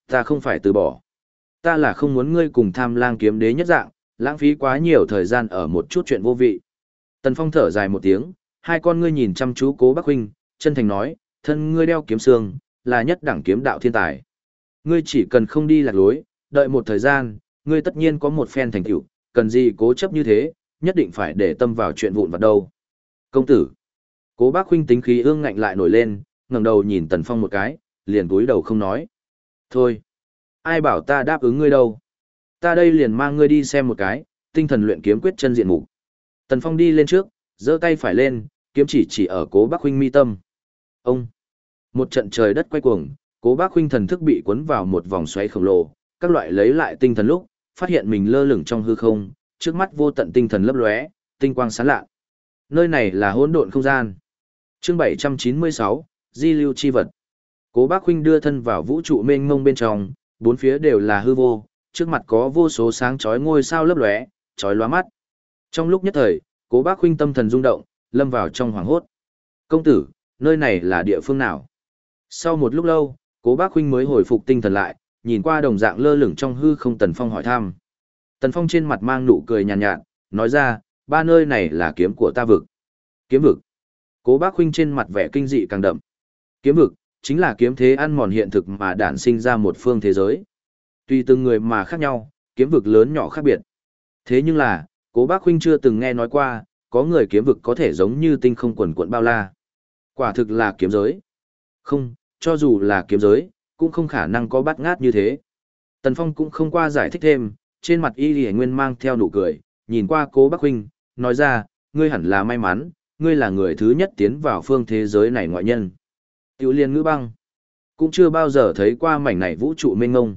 Ta không phải từ bỏ. Ta là không muốn ngươi cùng tham lang kiếm đế nhất dạng, lãng phí quá nhiều thời gian ở một chút chuyện vô vị. Tần Phong thở dài một tiếng, hai con ngươi nhìn chăm chú cố bác huynh, chân thành nói, thân ngươi đeo kiếm xương, là nhất đẳng kiếm đạo thiên tài. Ngươi chỉ cần không đi lạc lối, đợi một thời gian, ngươi tất nhiên có một phen thành tựu, cần gì cố chấp như thế, nhất định phải để tâm vào chuyện vụn vặt đâu. Công tử. Cố bác huynh tính khí ương ngạnh lại nổi lên, ngẩng đầu nhìn Tần Phong một cái, liền cúi đầu không nói. Thôi. Ai bảo ta đáp ứng ngươi đâu. Ta đây liền mang ngươi đi xem một cái, tinh thần luyện kiếm quyết chân diện mục. Tần Phong đi lên trước, giơ tay phải lên, kiếm chỉ chỉ ở cố bác huynh mi tâm. Ông. Một trận trời đất quay cuồng, cố bác huynh thần thức bị cuốn vào một vòng xoáy khổng lồ, các loại lấy lại tinh thần lúc, phát hiện mình lơ lửng trong hư không, trước mắt vô tận tinh thần lấp lóe, tinh quang sáng lạ. Nơi này là hỗn độn không gian. Chương 796, Di lưu chi vật. Cố Bác huynh đưa thân vào vũ trụ mênh mông bên trong, bốn phía đều là hư vô, trước mặt có vô số sáng chói ngôi sao lấp lóe, chói lóa mắt. Trong lúc nhất thời, Cố Bác huynh tâm thần rung động, lâm vào trong hoàng hốt. "Công tử, nơi này là địa phương nào?" Sau một lúc lâu, Cố Bác huynh mới hồi phục tinh thần lại, nhìn qua đồng dạng lơ lửng trong hư không Tần Phong hỏi thăm. Tần Phong trên mặt mang nụ cười nhàn nhạt, nhạt, nói ra, ba nơi này là kiếm của ta vực. Kiếm vực. Cố bác huynh trên mặt vẻ kinh dị càng đậm. Kiếm vực, chính là kiếm thế ăn mòn hiện thực mà đản sinh ra một phương thế giới. Tùy từng người mà khác nhau, kiếm vực lớn nhỏ khác biệt. Thế nhưng là, cố bác huynh chưa từng nghe nói qua, có người kiếm vực có thể giống như tinh không quần cuộn bao la. Quả thực là kiếm giới. Không, cho dù là kiếm giới, cũng không khả năng có bắt ngát như thế. Tần Phong cũng không qua giải thích thêm, trên mặt y lì nguyên mang theo nụ cười, nhìn qua cố bác huynh, nói ra, ngươi hẳn là may mắn, ngươi là người thứ nhất tiến vào phương thế giới này ngoại nhân. Tiểu liên ngữ băng, cũng chưa bao giờ thấy qua mảnh này vũ trụ mênh ngông.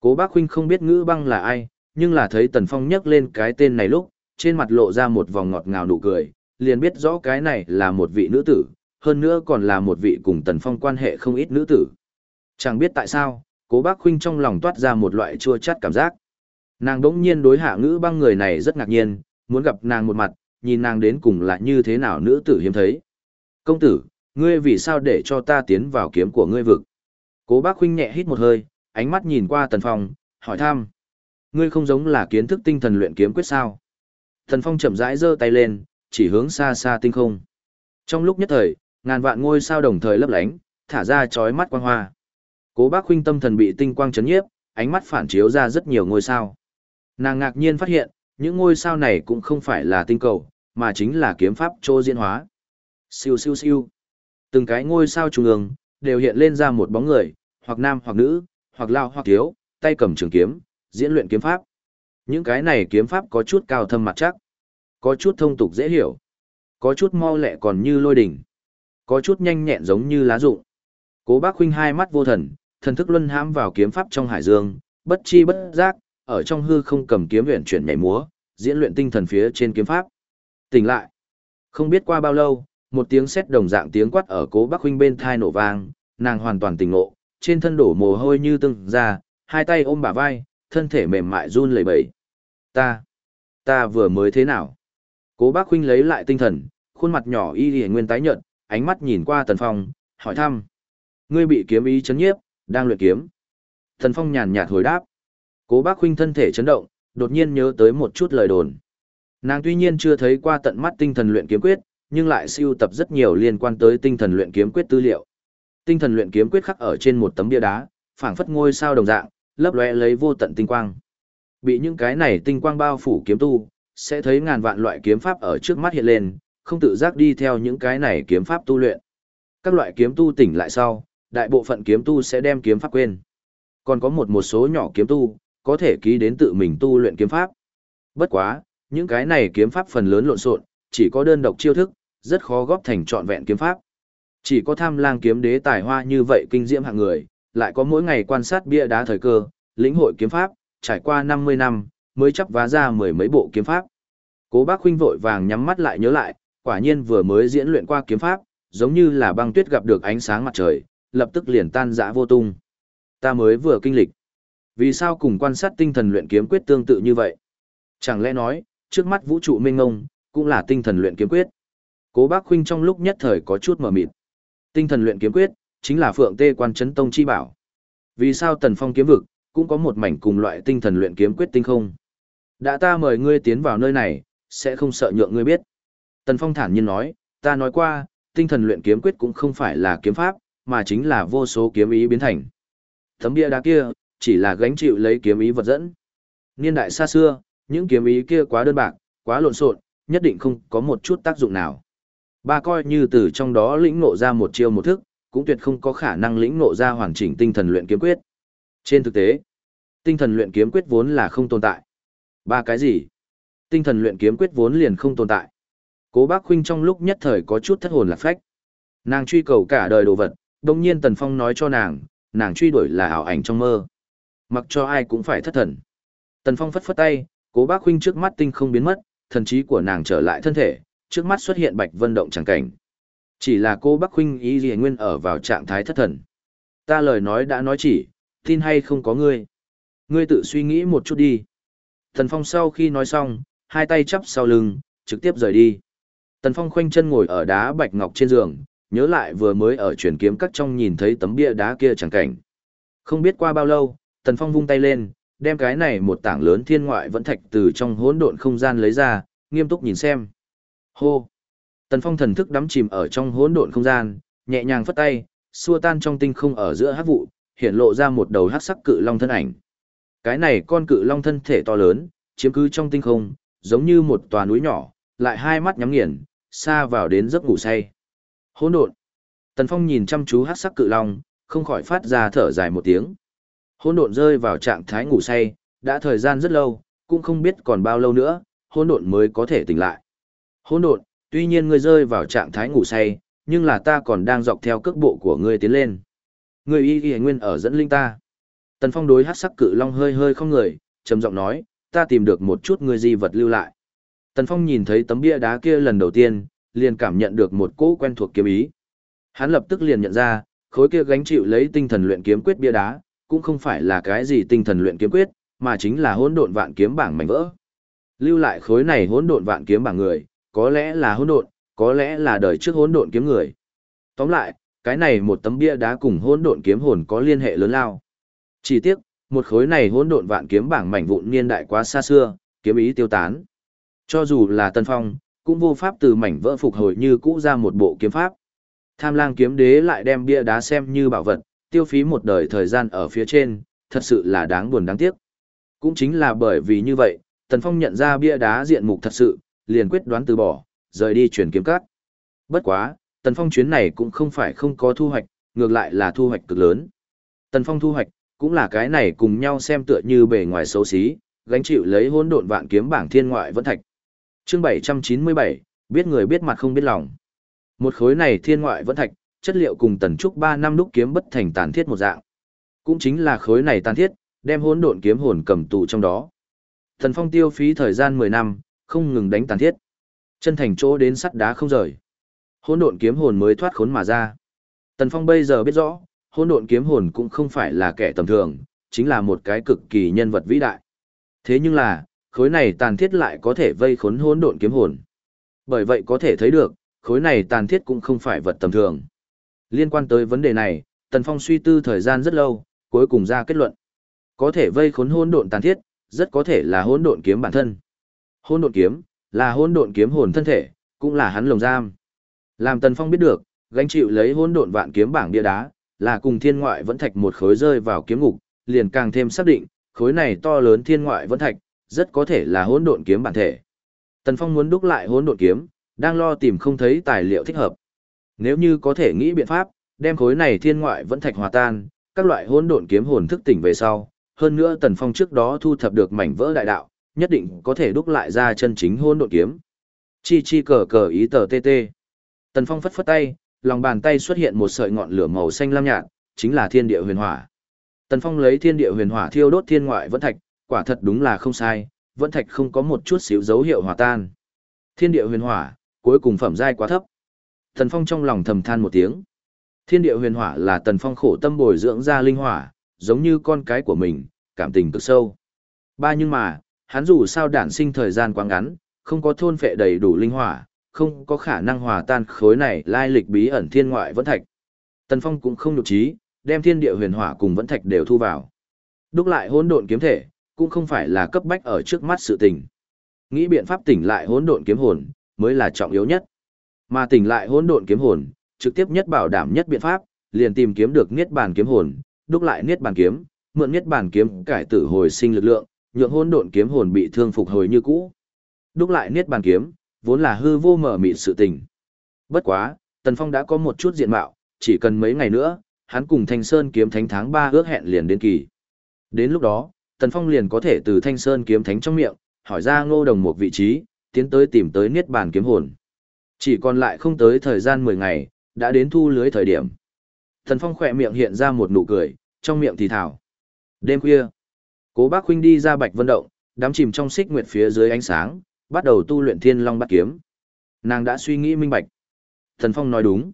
Cố bác huynh không biết ngữ băng là ai, nhưng là thấy Tần Phong nhắc lên cái tên này lúc, trên mặt lộ ra một vòng ngọt ngào nụ cười, liền biết rõ cái này là một vị nữ tử, hơn nữa còn là một vị cùng Tần Phong quan hệ không ít nữ tử. Chẳng biết tại sao, cố bác huynh trong lòng toát ra một loại chua chát cảm giác. Nàng đỗng nhiên đối hạ ngữ băng người này rất ngạc nhiên, muốn gặp nàng một mặt, nhìn nàng đến cùng là như thế nào nữ tử hiếm thấy. Công tử, ngươi vì sao để cho ta tiến vào kiếm của ngươi vực? Cố bác huynh nhẹ hít một hơi, ánh mắt nhìn qua tần phong, hỏi thăm. Ngươi không giống là kiến thức tinh thần luyện kiếm quyết sao? Tần phong chậm rãi giơ tay lên, chỉ hướng xa xa tinh không. Trong lúc nhất thời, ngàn vạn ngôi sao đồng thời lấp lánh, thả ra chói mắt quang hoa. Cố bác huynh tâm thần bị tinh quang chấn nhiếp, ánh mắt phản chiếu ra rất nhiều ngôi sao. Nàng ngạc nhiên phát hiện, những ngôi sao này cũng không phải là tinh cầu, mà chính là kiếm pháp trô diễn hóa. Siêu siêu siêu. Từng cái ngôi sao trung ương, đều hiện lên ra một bóng người, hoặc nam hoặc nữ, hoặc lao hoặc thiếu, tay cầm trường kiếm, diễn luyện kiếm pháp. Những cái này kiếm pháp có chút cao thâm mặt chắc, có chút thông tục dễ hiểu, có chút mau lẹ còn như lôi đỉnh, có chút nhanh nhẹn giống như lá rụng. Cố Bác huynh hai mắt vô thần, thần thức luân hãm vào kiếm pháp trong hải dương, bất chi bất giác, ở trong hư không cầm kiếm luyện chuyển nhảy múa, diễn luyện tinh thần phía trên kiếm pháp. Tỉnh lại. Không biết qua bao lâu, một tiếng sét đồng dạng tiếng quát ở Cố Bắc huynh bên thai nổ vang, nàng hoàn toàn tỉnh ngộ, trên thân đổ mồ hôi như tưng ra, hai tay ôm bả vai, thân thể mềm mại run lẩy bẩy. Ta, ta vừa mới thế nào? Cố Bác huynh lấy lại tinh thần, khuôn mặt nhỏ y y nguyên tái nhợt, ánh mắt nhìn qua Tần Phong, hỏi thăm: "Ngươi bị kiếm ý chấn nhiếp, đang luyện kiếm?" thần Phong nhàn nhạt hồi đáp. Cố bác huynh thân thể chấn động, đột nhiên nhớ tới một chút lời đồn. Nàng tuy nhiên chưa thấy qua tận mắt tinh thần luyện kiếm quyết, nhưng lại siêu tập rất nhiều liên quan tới tinh thần luyện kiếm quyết tư liệu. Tinh thần luyện kiếm quyết khắc ở trên một tấm bia đá, phảng phất ngôi sao đồng dạng, lấp lóe lấy vô tận tinh quang. Bị những cái này tinh quang bao phủ kiếm tu, sẽ thấy ngàn vạn loại kiếm pháp ở trước mắt hiện lên, không tự giác đi theo những cái này kiếm pháp tu luyện. Các loại kiếm tu tỉnh lại sau, đại bộ phận kiếm tu sẽ đem kiếm pháp quên. Còn có một một số nhỏ kiếm tu, có thể ký đến tự mình tu luyện kiếm pháp. Bất quá, những cái này kiếm pháp phần lớn lộn xộn, chỉ có đơn độc chiêu thức, rất khó góp thành trọn vẹn kiếm pháp. Chỉ có tham lang kiếm đế tài hoa như vậy kinh diễm hạng người, lại có mỗi ngày quan sát bia đá thời cơ, lĩnh hội kiếm pháp, trải qua 50 năm, mới chấp vá ra mười mấy bộ kiếm pháp. Cố bác huynh vội vàng nhắm mắt lại nhớ lại, quả nhiên vừa mới diễn luyện qua kiếm pháp, giống như là băng tuyết gặp được ánh sáng mặt trời, lập tức liền tan dã vô tung. Ta mới vừa kinh lịch. Vì sao cùng quan sát tinh thần luyện kiếm quyết tương tự như vậy? Chẳng lẽ nói, trước mắt vũ trụ mênh ngông, cũng là tinh thần luyện kiếm quyết. Cố Bác Khuynh trong lúc nhất thời có chút mở mịt. Tinh thần luyện kiếm quyết, chính là Phượng Tê Quan Chấn Tông chi bảo. Vì sao Tần Phong kiếm vực, cũng có một mảnh cùng loại tinh thần luyện kiếm quyết tinh không? Đã ta mời ngươi tiến vào nơi này, sẽ không sợ nhượng ngươi biết. Tần Phong thản nhiên nói, ta nói qua, tinh thần luyện kiếm quyết cũng không phải là kiếm pháp, mà chính là vô số kiếm ý biến thành. Tấm bia đá kia, chỉ là gánh chịu lấy kiếm ý vật dẫn. Niên đại xa xưa, những kiếm ý kia quá đơn bạc, quá lộn xộn, nhất định không có một chút tác dụng nào. Ba coi như từ trong đó lĩnh ngộ ra một chiêu một thức, cũng tuyệt không có khả năng lĩnh ngộ ra hoàn chỉnh tinh thần luyện kiếm quyết. Trên thực tế, tinh thần luyện kiếm quyết vốn là không tồn tại. Ba cái gì? Tinh thần luyện kiếm quyết vốn liền không tồn tại. Cố Bác Khuynh trong lúc nhất thời có chút thất hồn lạc phách. Nàng truy cầu cả đời đồ vật, đồng nhiên Tần Phong nói cho nàng, nàng truy đuổi là ảo ảnh trong mơ. Mặc cho ai cũng phải thất thần. Tần Phong phất phất tay, Cố Bác Khuynh trước mắt tinh không biến mất, thần trí của nàng trở lại thân thể, trước mắt xuất hiện bạch vân động chẳng cảnh. Chỉ là cô Bắc Huynh ý gì nguyên ở vào trạng thái thất thần. Ta lời nói đã nói chỉ, tin hay không có ngươi. Ngươi tự suy nghĩ một chút đi. Tần Phong sau khi nói xong, hai tay chắp sau lưng, trực tiếp rời đi. Tần Phong khoanh chân ngồi ở đá bạch ngọc trên giường, nhớ lại vừa mới ở truyền kiếm cắt trong nhìn thấy tấm bia đá kia chẳng cảnh. Không biết qua bao lâu, Tần Phong vung tay lên, đem cái này một tảng lớn thiên ngoại vẫn thạch từ trong hỗn độn không gian lấy ra, nghiêm túc nhìn xem. Hô! Tần Phong thần thức đắm chìm ở trong hỗn độn không gian, nhẹ nhàng phất tay, xua tan trong tinh không ở giữa hắc vụ, hiện lộ ra một đầu hắc sắc cự long thân ảnh. Cái này con cự long thân thể to lớn, chiếm cứ trong tinh không, giống như một tòa núi nhỏ, lại hai mắt nhắm nghiền, xa vào đến giấc ngủ say. Hỗn độn. Tần Phong nhìn chăm chú hắc sắc cự long, không khỏi phát ra thở dài một tiếng. Hỗn độn rơi vào trạng thái ngủ say, đã thời gian rất lâu, cũng không biết còn bao lâu nữa, hỗn độn mới có thể tỉnh lại. Hỗn độn, tuy nhiên ngươi rơi vào trạng thái ngủ say, nhưng là ta còn đang dọc theo cước bộ của ngươi tiến lên. Ngươi y y nguyên ở dẫn linh ta. Tần Phong đối hắc sắc cự long hơi hơi không người, trầm giọng nói, ta tìm được một chút ngươi di vật lưu lại. Tần Phong nhìn thấy tấm bia đá kia lần đầu tiên, liền cảm nhận được một cỗ quen thuộc kiếm ý. Hắn lập tức liền nhận ra, khối kia gánh chịu lấy tinh thần luyện kiếm quyết bia đá, cũng không phải là cái gì tinh thần luyện kiếm quyết, mà chính là hỗn độn vạn kiếm bảng mảnh vỡ. Lưu lại khối này hỗn độn vạn kiếm bảng người, có lẽ là hỗn độn, có lẽ là đời trước hỗn độn kiếm người. Tóm lại, cái này một tấm bia đá cùng hỗn độn kiếm hồn có liên hệ lớn lao. Chỉ tiếc, một khối này hỗn độn vạn kiếm bảng mảnh vụn niên đại quá xa xưa, kiếm ý tiêu tán. Cho dù là Tân Phong, cũng vô pháp từ mảnh vỡ phục hồi như cũ ra một bộ kiếm pháp. Tham lang kiếm đế lại đem bia đá xem như bảo vật, tiêu phí một đời thời gian ở phía trên, thật sự là đáng buồn đáng tiếc. Cũng chính là bởi vì như vậy, Tần Phong nhận ra bia đá diện mục thật sự, liền quyết đoán từ bỏ, rời đi chuyển kiếm cát. Bất quá, Tần Phong chuyến này cũng không phải không có thu hoạch, ngược lại là thu hoạch cực lớn. Tần Phong thu hoạch, cũng là cái này cùng nhau xem tựa như bề ngoài xấu xí, gánh chịu lấy hỗn độn vạn kiếm bảng thiên ngoại vẫn thạch. Chương 797, biết người biết mặt không biết lòng. Một khối này thiên ngoại vẫn thạch, chất liệu cùng tần trúc 3 năm đúc kiếm bất thành tàn thiết một dạng. Cũng chính là khối này tàn thiết, đem hỗn độn kiếm hồn cầm tù trong đó. Thần Phong tiêu phí thời gian 10 năm, không ngừng đánh tàn thiết. Chân thành chỗ đến sắt đá không rời. Hỗn độn kiếm hồn mới thoát khốn mà ra. Tần Phong bây giờ biết rõ, hỗn độn kiếm hồn cũng không phải là kẻ tầm thường, chính là một cái cực kỳ nhân vật vĩ đại. Thế nhưng là, khối này tàn thiết lại có thể vây khốn hỗn độn kiếm hồn. Bởi vậy có thể thấy được, khối này tàn thiết cũng không phải vật tầm thường. Liên quan tới vấn đề này, Tần Phong suy tư thời gian rất lâu, cuối cùng ra kết luận. Có thể vây khốn hỗn độn tàn thiết, rất có thể là hỗn độn kiếm bản thân. Hỗn độn kiếm là hỗn độn kiếm hồn thân thể, cũng là hắn lồng giam. Làm Tần Phong biết được, gánh chịu lấy hỗn độn vạn kiếm bảng bia đá, là cùng thiên ngoại vẫn thạch một khối rơi vào kiếm ngục, liền càng thêm xác định, khối này to lớn thiên ngoại vẫn thạch, rất có thể là hỗn độn kiếm bản thể. Tần Phong muốn đúc lại hỗn độn kiếm, đang lo tìm không thấy tài liệu thích hợp. Nếu như có thể nghĩ biện pháp, đem khối này thiên ngoại vẫn thạch hòa tan, các loại hỗn độn kiếm hồn thức tỉnh về sau, hơn nữa Tần Phong trước đó thu thập được mảnh vỡ đại đạo, nhất định có thể đúc lại ra chân chính hỗn độn kiếm. Chi chi cờ cờ ý tờ tê tê. Tần Phong phất phất tay, lòng bàn tay xuất hiện một sợi ngọn lửa màu xanh lam nhạt, chính là thiên địa huyền hỏa. Tần Phong lấy thiên địa huyền hỏa thiêu đốt thiên ngoại vẫn thạch, quả thật đúng là không sai, vẫn thạch không có một chút xíu dấu hiệu hòa tan. Thiên địa huyền hỏa, cuối cùng phẩm giai quá thấp. Tần Phong trong lòng thầm than một tiếng. Thiên địa huyền hỏa là Tần Phong khổ tâm bồi dưỡng ra linh hỏa, giống như con cái của mình, cảm tình cực sâu. Ba nhưng mà, hắn dù sao đản sinh thời gian quá ngắn, không có thôn phệ đầy đủ linh hỏa, không có khả năng hòa tan khối này lai lịch bí ẩn thiên ngoại vẫn thạch. Tần Phong cũng không nhục trí, đem thiên địa huyền hỏa cùng vẫn thạch đều thu vào. Đúc lại hỗn độn kiếm thể, cũng không phải là cấp bách ở trước mắt sự tình. Nghĩ biện pháp tỉnh lại hỗn độn kiếm hồn, mới là trọng yếu nhất. Mà tỉnh lại hỗn độn kiếm hồn, trực tiếp nhất bảo đảm nhất biện pháp, liền tìm kiếm được niết bàn kiếm hồn, đúc lại niết bàn kiếm, mượn niết bàn kiếm cải tử hồi sinh lực lượng, nhượng hỗn độn kiếm hồn bị thương phục hồi như cũ. Đúc lại niết bàn kiếm, vốn là hư vô mở mịt sự tình. Bất quá, Tần Phong đã có một chút diện mạo, chỉ cần mấy ngày nữa, hắn cùng Thanh Sơn kiếm thánh tháng 3 ước hẹn liền đến kỳ. Đến lúc đó, Tần Phong liền có thể từ Thanh Sơn kiếm thánh trong miệng, hỏi ra ngô đồng một vị trí, tiến tới tìm tới niết bàn kiếm hồn. Chỉ còn lại không tới thời gian 10 ngày, đã đến thu lưới thời điểm. thần Phong khỏe miệng hiện ra một nụ cười, trong miệng thì thảo. Đêm khuya, cố bác huynh đi ra bạch vân động, đám chìm trong xích nguyệt phía dưới ánh sáng, bắt đầu tu luyện thiên long bắt kiếm. Nàng đã suy nghĩ minh bạch. Thần Phong nói đúng.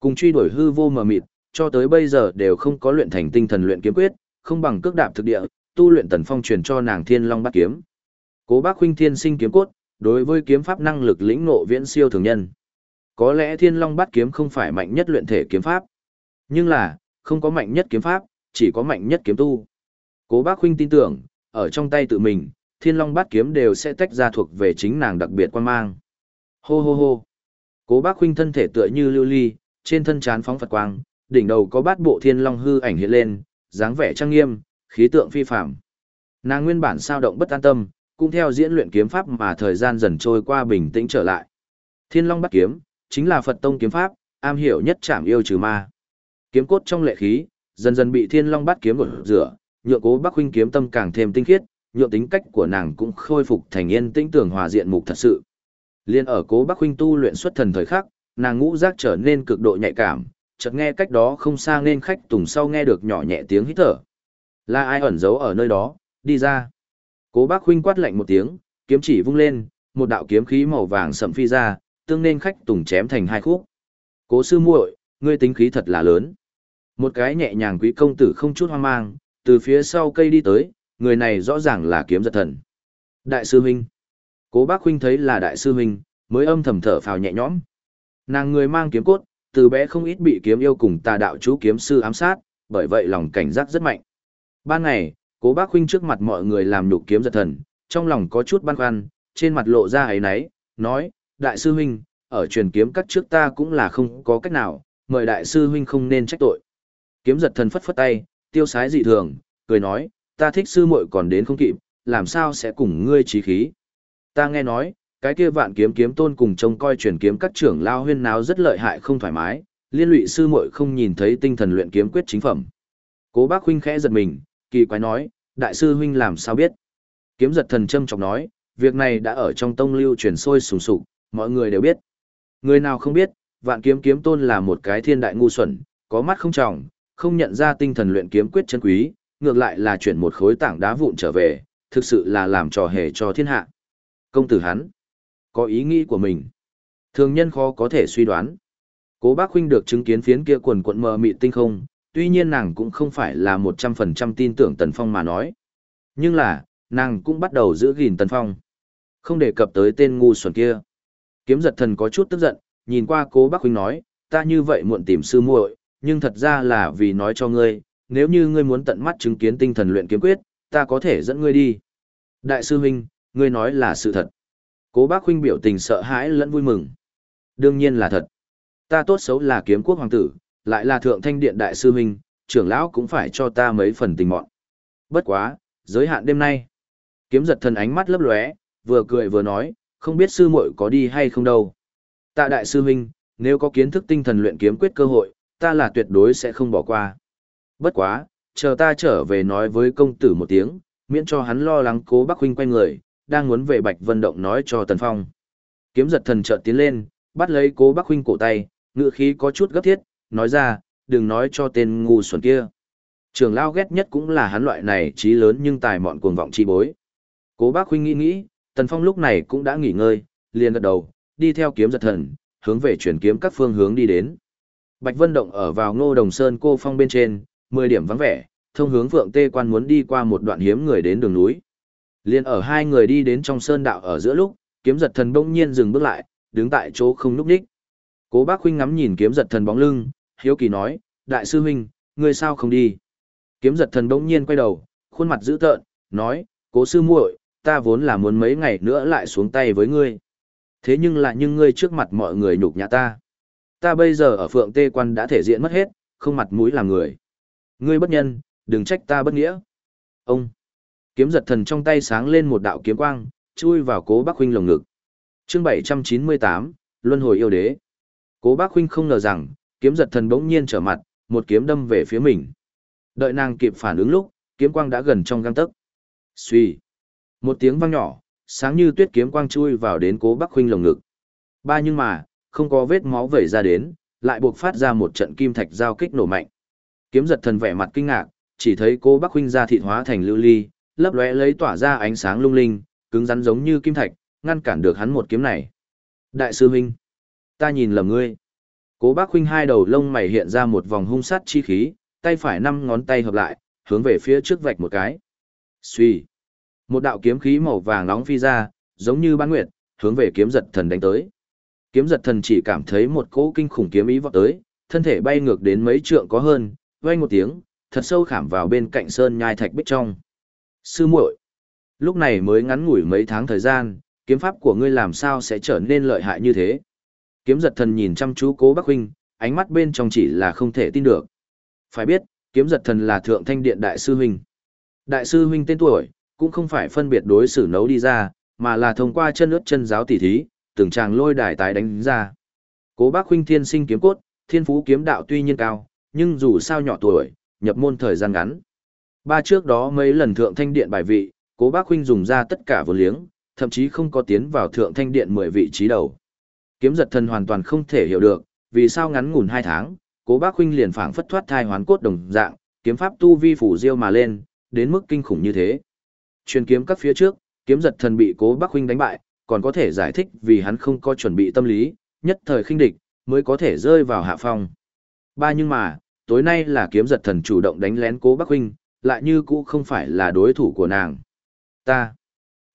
Cùng truy đuổi hư vô mờ mịt, cho tới bây giờ đều không có luyện thành tinh thần luyện kiếm quyết, không bằng cước đạp thực địa, tu luyện Tần Phong truyền cho nàng Thiên Long Bát kiếm. Cố Bác huynh thiên sinh kiếm cốt, đối với kiếm pháp năng lực lĩnh ngộ viễn siêu thường nhân. Có lẽ Thiên Long Bát kiếm không phải mạnh nhất luyện thể kiếm pháp, nhưng là không có mạnh nhất kiếm pháp, chỉ có mạnh nhất kiếm tu. Cố Bác huynh tin tưởng, ở trong tay tự mình, Thiên Long Bát kiếm đều sẽ tách ra thuộc về chính nàng đặc biệt quan mang. Hô hô hô. Cố Bác huynh thân thể tựa như lưu ly, trên thân trán phóng Phật quang, đỉnh đầu có bát bộ thiên long hư ảnh hiện lên, dáng vẻ trang nghiêm, khí tượng phi phàm. Nàng nguyên bản sao động bất an tâm, cũng theo diễn luyện kiếm pháp mà thời gian dần trôi qua bình tĩnh trở lại. Thiên Long Bát Kiếm chính là Phật tông kiếm pháp, am hiểu nhất chạm yêu trừ ma. Kiếm cốt trong lệ khí, dần dần bị Thiên Long Bát Kiếm gột rửa, nhượng Cố Bắc huynh kiếm tâm càng thêm tinh khiết, nhượng tính cách của nàng cũng khôi phục thành yên tĩnh tưởng hòa diện mục thật sự. Liên ở Cố Bắc huynh tu luyện xuất thần thời khắc, nàng ngũ giác trở nên cực độ nhạy cảm, chợt nghe cách đó không xa nên khách tùng sau nghe được nhỏ nhẹ tiếng hít thở. Là ai ẩn giấu ở nơi đó, đi ra. Cố bác huynh quát lạnh một tiếng, kiếm chỉ vung lên, một đạo kiếm khí màu vàng sậm phi ra, tương nên khách tùng chém thành hai khúc. Cố sư muội, ngươi tính khí thật là lớn. Một cái nhẹ nhàng quý công tử không chút hoang mang, từ phía sau cây đi tới, người này rõ ràng là kiếm giật thần. Đại sư huynh. Cố bác huynh thấy là đại sư huynh, mới âm thầm thở phào nhẹ nhõm. Nàng người mang kiếm cốt, từ bé không ít bị kiếm yêu cùng tà đạo chú kiếm sư ám sát, bởi vậy lòng cảnh giác rất mạnh. Ban ngày, cố bác huynh trước mặt mọi người làm nhục kiếm giật thần, trong lòng có chút băn khoăn, trên mặt lộ ra ấy náy, nói, đại sư huynh, ở truyền kiếm cắt trước ta cũng là không có cách nào, mời đại sư huynh không nên trách tội. Kiếm giật thần phất phất tay, tiêu sái dị thường, cười nói, ta thích sư muội còn đến không kịp, làm sao sẽ cùng ngươi trí khí. Ta nghe nói, cái kia vạn kiếm kiếm tôn cùng trông coi truyền kiếm các trưởng lao huyên náo rất lợi hại không thoải mái, liên lụy sư muội không nhìn thấy tinh thần luyện kiếm quyết chính phẩm. Cố bác huynh khẽ giật mình, kỳ quái nói, đại sư huynh làm sao biết? Kiếm giật thần châm chọc nói, việc này đã ở trong tông lưu truyền sôi sùng sục, mọi người đều biết. Người nào không biết, vạn kiếm kiếm tôn là một cái thiên đại ngu xuẩn, có mắt không trọng, không nhận ra tinh thần luyện kiếm quyết chân quý, ngược lại là chuyển một khối tảng đá vụn trở về, thực sự là làm trò hề cho thiên hạ. Công tử hắn, có ý nghĩ của mình. Thường nhân khó có thể suy đoán. Cố bác huynh được chứng kiến phiến kia quần quận mờ mị tinh không, tuy nhiên nàng cũng không phải là một trăm phần trăm tin tưởng Tần Phong mà nói. Nhưng là, nàng cũng bắt đầu giữ gìn Tần Phong. Không đề cập tới tên ngu xuẩn kia. Kiếm giật thần có chút tức giận, nhìn qua cố bác huynh nói, ta như vậy muộn tìm sư muội, nhưng thật ra là vì nói cho ngươi, nếu như ngươi muốn tận mắt chứng kiến tinh thần luyện kiếm quyết, ta có thể dẫn ngươi đi. Đại sư huynh, ngươi nói là sự thật. Cố bác huynh biểu tình sợ hãi lẫn vui mừng. Đương nhiên là thật. Ta tốt xấu là kiếm quốc hoàng tử, lại là thượng thanh điện đại sư huynh, trưởng lão cũng phải cho ta mấy phần tình mọn. Bất quá, giới hạn đêm nay. Kiếm giật thần ánh mắt lấp lóe, vừa cười vừa nói, không biết sư muội có đi hay không đâu. Tạ đại sư huynh, nếu có kiến thức tinh thần luyện kiếm quyết cơ hội, ta là tuyệt đối sẽ không bỏ qua. Bất quá, chờ ta trở về nói với công tử một tiếng, miễn cho hắn lo lắng cố bác huynh quay người, đang muốn về Bạch Vân Động nói cho Tần Phong. Kiếm giật thần chợt tiến lên, bắt lấy cố bác huynh cổ tay, ngựa khí có chút gấp thiết, nói ra, đừng nói cho tên ngu xuẩn kia. Trường lao ghét nhất cũng là hắn loại này trí lớn nhưng tài mọn cuồng vọng chi bối. Cố bác huynh nghĩ nghĩ, Tần Phong lúc này cũng đã nghỉ ngơi, liền gật đầu, đi theo kiếm giật thần, hướng về chuyển kiếm các phương hướng đi đến. Bạch Vân Động ở vào ngô đồng sơn cô phong bên trên, 10 điểm vắng vẻ, thông hướng vượng tê quan muốn đi qua một đoạn hiếm người đến đường núi. Liên ở hai người đi đến trong sơn đạo ở giữa lúc, kiếm giật thần bỗng nhiên dừng bước lại, đứng tại chỗ không núp đích. Cố bác huynh ngắm nhìn kiếm giật thần bóng lưng, hiếu kỳ nói, đại sư huynh, ngươi sao không đi? Kiếm giật thần bỗng nhiên quay đầu, khuôn mặt dữ tợn, nói, cố sư muội, ta vốn là muốn mấy ngày nữa lại xuống tay với ngươi. Thế nhưng lại nhưng ngươi trước mặt mọi người nhục nhã ta. Ta bây giờ ở phượng tê quan đã thể diện mất hết, không mặt mũi làm người. Ngươi bất nhân, đừng trách ta bất nghĩa. Ông! Kiếm giật thần trong tay sáng lên một đạo kiếm quang, chui vào cố bác huynh lồng ngực. chương 798, Luân hồi yêu đế. Cố bác huynh không ngờ rằng, kiếm giật thần bỗng nhiên trở mặt, một kiếm đâm về phía mình. Đợi nàng kịp phản ứng lúc, kiếm quang đã gần trong găng tấc. Xuy. Một tiếng vang nhỏ, sáng như tuyết kiếm quang chui vào đến cố Bắc huynh lồng ngực. Ba nhưng mà, không có vết máu vẩy ra đến, lại buộc phát ra một trận kim thạch giao kích nổ mạnh. Kiếm giật thần vẻ mặt kinh ngạc, chỉ thấy cố Bắc huynh ra thịt hóa thành lưu ly, lấp lóe lấy tỏa ra ánh sáng lung linh, cứng rắn giống như kim thạch, ngăn cản được hắn một kiếm này. Đại sư huynh, ta nhìn lầm ngươi. Cố bác huynh hai đầu lông mày hiện ra một vòng hung sát chi khí, tay phải năm ngón tay hợp lại, hướng về phía trước vạch một cái. Xuy. Một đạo kiếm khí màu vàng nóng phi ra, giống như bán nguyệt, hướng về kiếm giật thần đánh tới. Kiếm giật thần chỉ cảm thấy một cỗ kinh khủng kiếm ý vọt tới, thân thể bay ngược đến mấy trượng có hơn, vang một tiếng, thật sâu khảm vào bên cạnh sơn nhai thạch bích trong. Sư muội, lúc này mới ngắn ngủi mấy tháng thời gian, kiếm pháp của ngươi làm sao sẽ trở nên lợi hại như thế? Kiếm giật thần nhìn chăm chú cố Bắc huynh, ánh mắt bên trong chỉ là không thể tin được. Phải biết, kiếm giật thần là thượng thanh điện đại sư huynh. Đại sư huynh tên tuổi, cũng không phải phân biệt đối xử nấu đi ra, mà là thông qua chân ướt chân giáo tỉ thí, từng chàng lôi đài tái đánh ra. Cố bác huynh thiên sinh kiếm cốt, thiên phú kiếm đạo tuy nhiên cao, nhưng dù sao nhỏ tuổi, nhập môn thời gian ngắn. Ba trước đó mấy lần thượng thanh điện bài vị, cố bác huynh dùng ra tất cả vốn liếng, thậm chí không có tiến vào thượng thanh điện 10 vị trí đầu. Kiếm giật thần hoàn toàn không thể hiểu được, vì sao ngắn ngủn hai tháng, cố bác huynh liền phảng phất thoát thai hoán cốt đồng dạng, kiếm pháp tu vi phủ diêu mà lên, đến mức kinh khủng như thế. Truyền kiếm các phía trước, kiếm giật thần bị cố bác huynh đánh bại, còn có thể giải thích vì hắn không có chuẩn bị tâm lý, nhất thời khinh địch, mới có thể rơi vào hạ phong. Ba nhưng mà, tối nay là kiếm giật thần chủ động đánh lén cố bác huynh, lại như cũ không phải là đối thủ của nàng. Ta.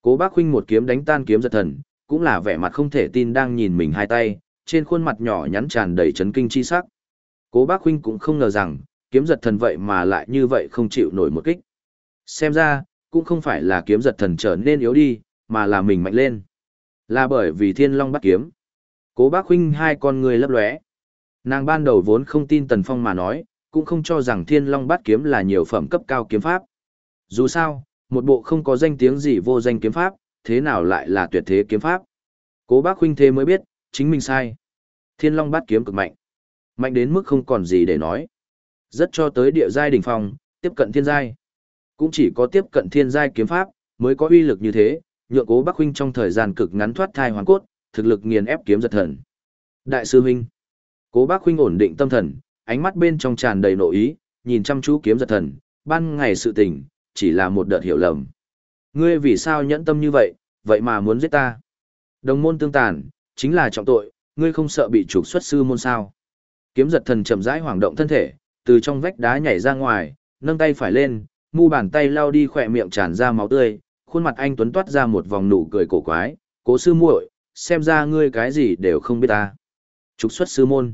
Cố bác huynh một kiếm đánh tan kiếm giật thần, cũng là vẻ mặt không thể tin đang nhìn mình hai tay, trên khuôn mặt nhỏ nhắn tràn đầy chấn kinh chi sắc. Cố bác huynh cũng không ngờ rằng, kiếm giật thần vậy mà lại như vậy không chịu nổi một kích. Xem ra, cũng không phải là kiếm giật thần trở nên yếu đi, mà là mình mạnh lên. Là bởi vì thiên long bắt kiếm. Cố bác huynh hai con người lấp lóe. Nàng ban đầu vốn không tin Tần Phong mà nói, cũng không cho rằng thiên long bắt kiếm là nhiều phẩm cấp cao kiếm pháp. Dù sao, một bộ không có danh tiếng gì vô danh kiếm pháp, thế nào lại là tuyệt thế kiếm pháp. Cố bác huynh thế mới biết, chính mình sai. Thiên long bắt kiếm cực mạnh. Mạnh đến mức không còn gì để nói. Rất cho tới địa giai đỉnh phong, tiếp cận thiên giai. Cũng chỉ có tiếp cận thiên giai kiếm pháp, mới có uy lực như thế, nhượng cố bác huynh trong thời gian cực ngắn thoát thai hoàn cốt, thực lực nghiền ép kiếm giật thần. Đại sư huynh. Cố bác huynh ổn định tâm thần, ánh mắt bên trong tràn đầy nội ý, nhìn chăm chú kiếm giật thần, ban ngày sự tình, chỉ là một đợt hiểu lầm. Ngươi vì sao nhẫn tâm như vậy, vậy mà muốn giết ta? Đồng môn tương tàn, chính là trọng tội, ngươi không sợ bị trục xuất sư môn sao? Kiếm giật thần chậm rãi hoảng động thân thể, từ trong vách đá nhảy ra ngoài, nâng tay phải lên, mu bàn tay lao đi khỏe miệng tràn ra máu tươi, khuôn mặt anh tuấn toát ra một vòng nụ cười cổ quái, cố sư muội, xem ra ngươi cái gì đều không biết ta. Trục xuất sư môn.